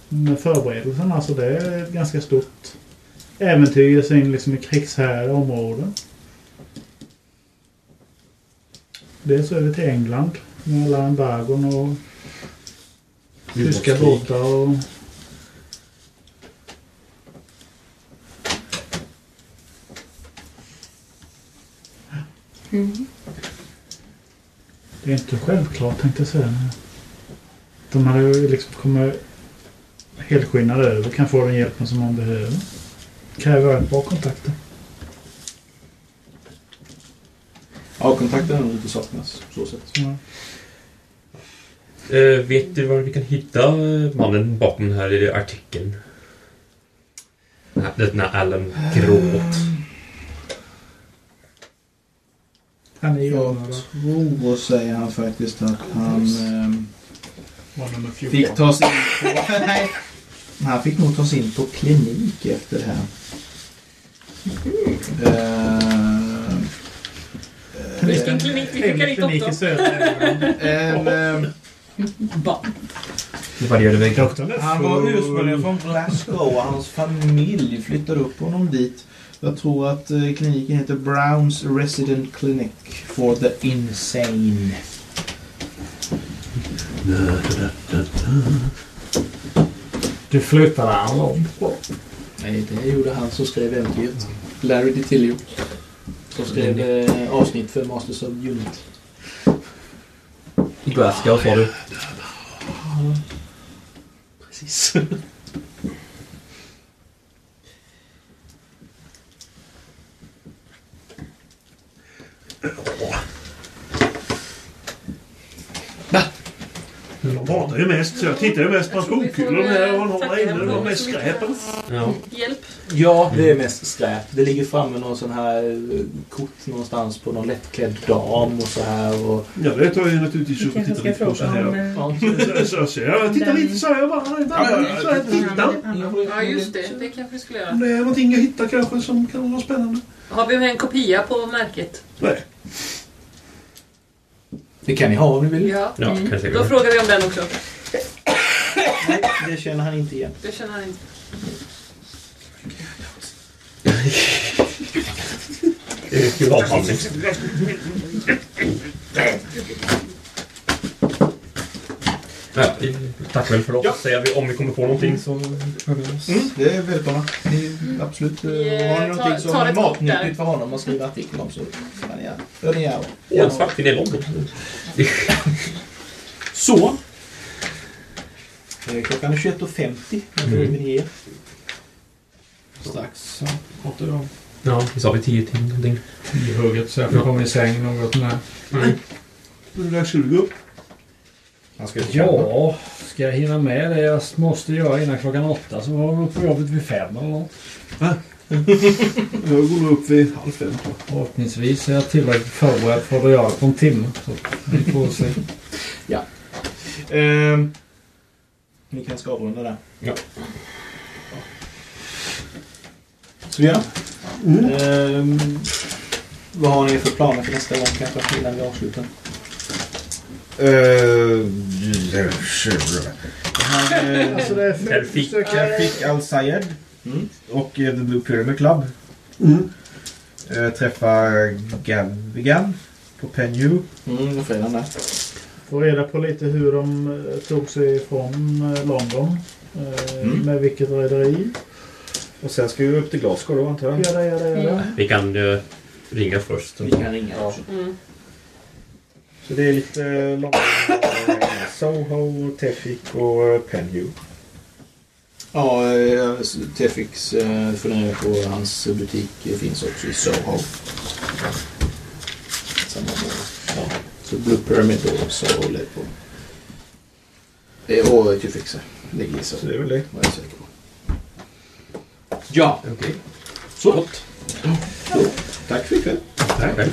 med förberedelserna. Alltså det är ett ganska stort äventyr ge sig in liksom i krigshärjade områden. Dels över till England med alla embargon och tyska båtar och... Det är inte självklart tänkte jag säga. De hade ju liksom kommit helskinnade över kan få den hjälpen som man behöver. Kräver ett bra kontakter. Ja, kontakten har nog inte saknats på så sätt. Ja. Eh, vet du var vi kan hitta eh, mannen bakom den här eh, artikeln? Den här- Alan Gråt. Han är Jag tror, säger han faktiskt, att han ehm, fick ta sig in på... Nej. Han fick nog ta sig in på klinik efter det här. Eh, Vilken klinik vi skickar dit klinik i doktorn? Vad gör det med Han var ursprungligen från Glasgow och hans familj flyttade upp honom dit. Jag tror att eh, kliniken heter Browns Resident Clinic for the Insane. Du flyttade han långt bort. Nej, det gjorde han som skrev äventyret. Larry DiTillio. Som skrev eh, avsnitt för Masters of Unity. Glasgow sa du? Precis. pratar ju mest så jag tittar ju mest på skokulor här och han har där inne. Det var mest skräpen. Ja. Hjälp. Ja, det är mest skräp. Det ligger framme någon sån här eh, kort någonstans på någon lättklädd dam och så här. Och... Ja, det tar jag ju naturligtvis Vi upp och tittar lite på så här. eh, Ja, Så, så, så jag tittar lite så här bara. bara så här, titta. Ja, just det. Det kanske vi skulle göra. Om det är någonting jag hittar kanske som kan vara spännande. Har vi med en kopia på märket? Nej. Det kan ni ha om ni vill. Ja. Ja, kan jag säga. Då frågar vi om den också. Nej, det känner han inte igen. Det känner han inte. Det är Ja, vi tackar väl för oss. Säger vi om vi kommer på någonting så hör vi oss. Mm, det är välkomna. Ni, absolut. eh, Vi, Har ni någonting ta- som är det matnyttigt för honom att skriva artikel om så ni. Hör ni gärna. Ja, svartfilm i London. Så. Eh, Klockan är 21.50. När Mm. mm. ni er. Strax så pratar vi om Ja, vi sa vi tio till någonting. Tiohugget så jag får komma i säng något när. Hur dags ska du gå upp? Han ska till jobbet. Ja, ska jag hinna med det jag måste göra innan klockan åtta så var vi på jobbet vid fem eller något. Jag går nog upp vid halv fem. Förhoppningsvis är jag tillräckligt förberedd för att göra på en timme. Så vi får se. Ehm, ni kanske ska avrunda där. Ja. Så ja. Ehm, vad har ni för planer för nästa gång kanske innan vi avslutar? Uh, han, eh, Alltså det är Där fick- jag fick Al-Sayed Mm. och eh, The Blue Pyramid Club. Mm. Uh, träffa Gavigan på Penhu. Mm, på fredagen där. Få reda på lite hur de eh, tog sig från eh, London. Eh, Mm. Med vilket rederi. Och sen ska vi upp till Glasgow då antar jag. Jada, jada, jada. Vi kan uh, ringa först. Vi kan ringa också. Mm. Så det är lite långt. Soho, Tefik och eh, Penhu. Ja, eh, Tefix eh, funderar på hans butik finns också i Soho. Samma mål. Ja. Så Blue Pyramid då Soho lägger på. Och Tefix ligger i Så Soho. det är väl det. Var jag säker på. Ja, Okej. så. Gott. Tack för ikväll. Tack själv.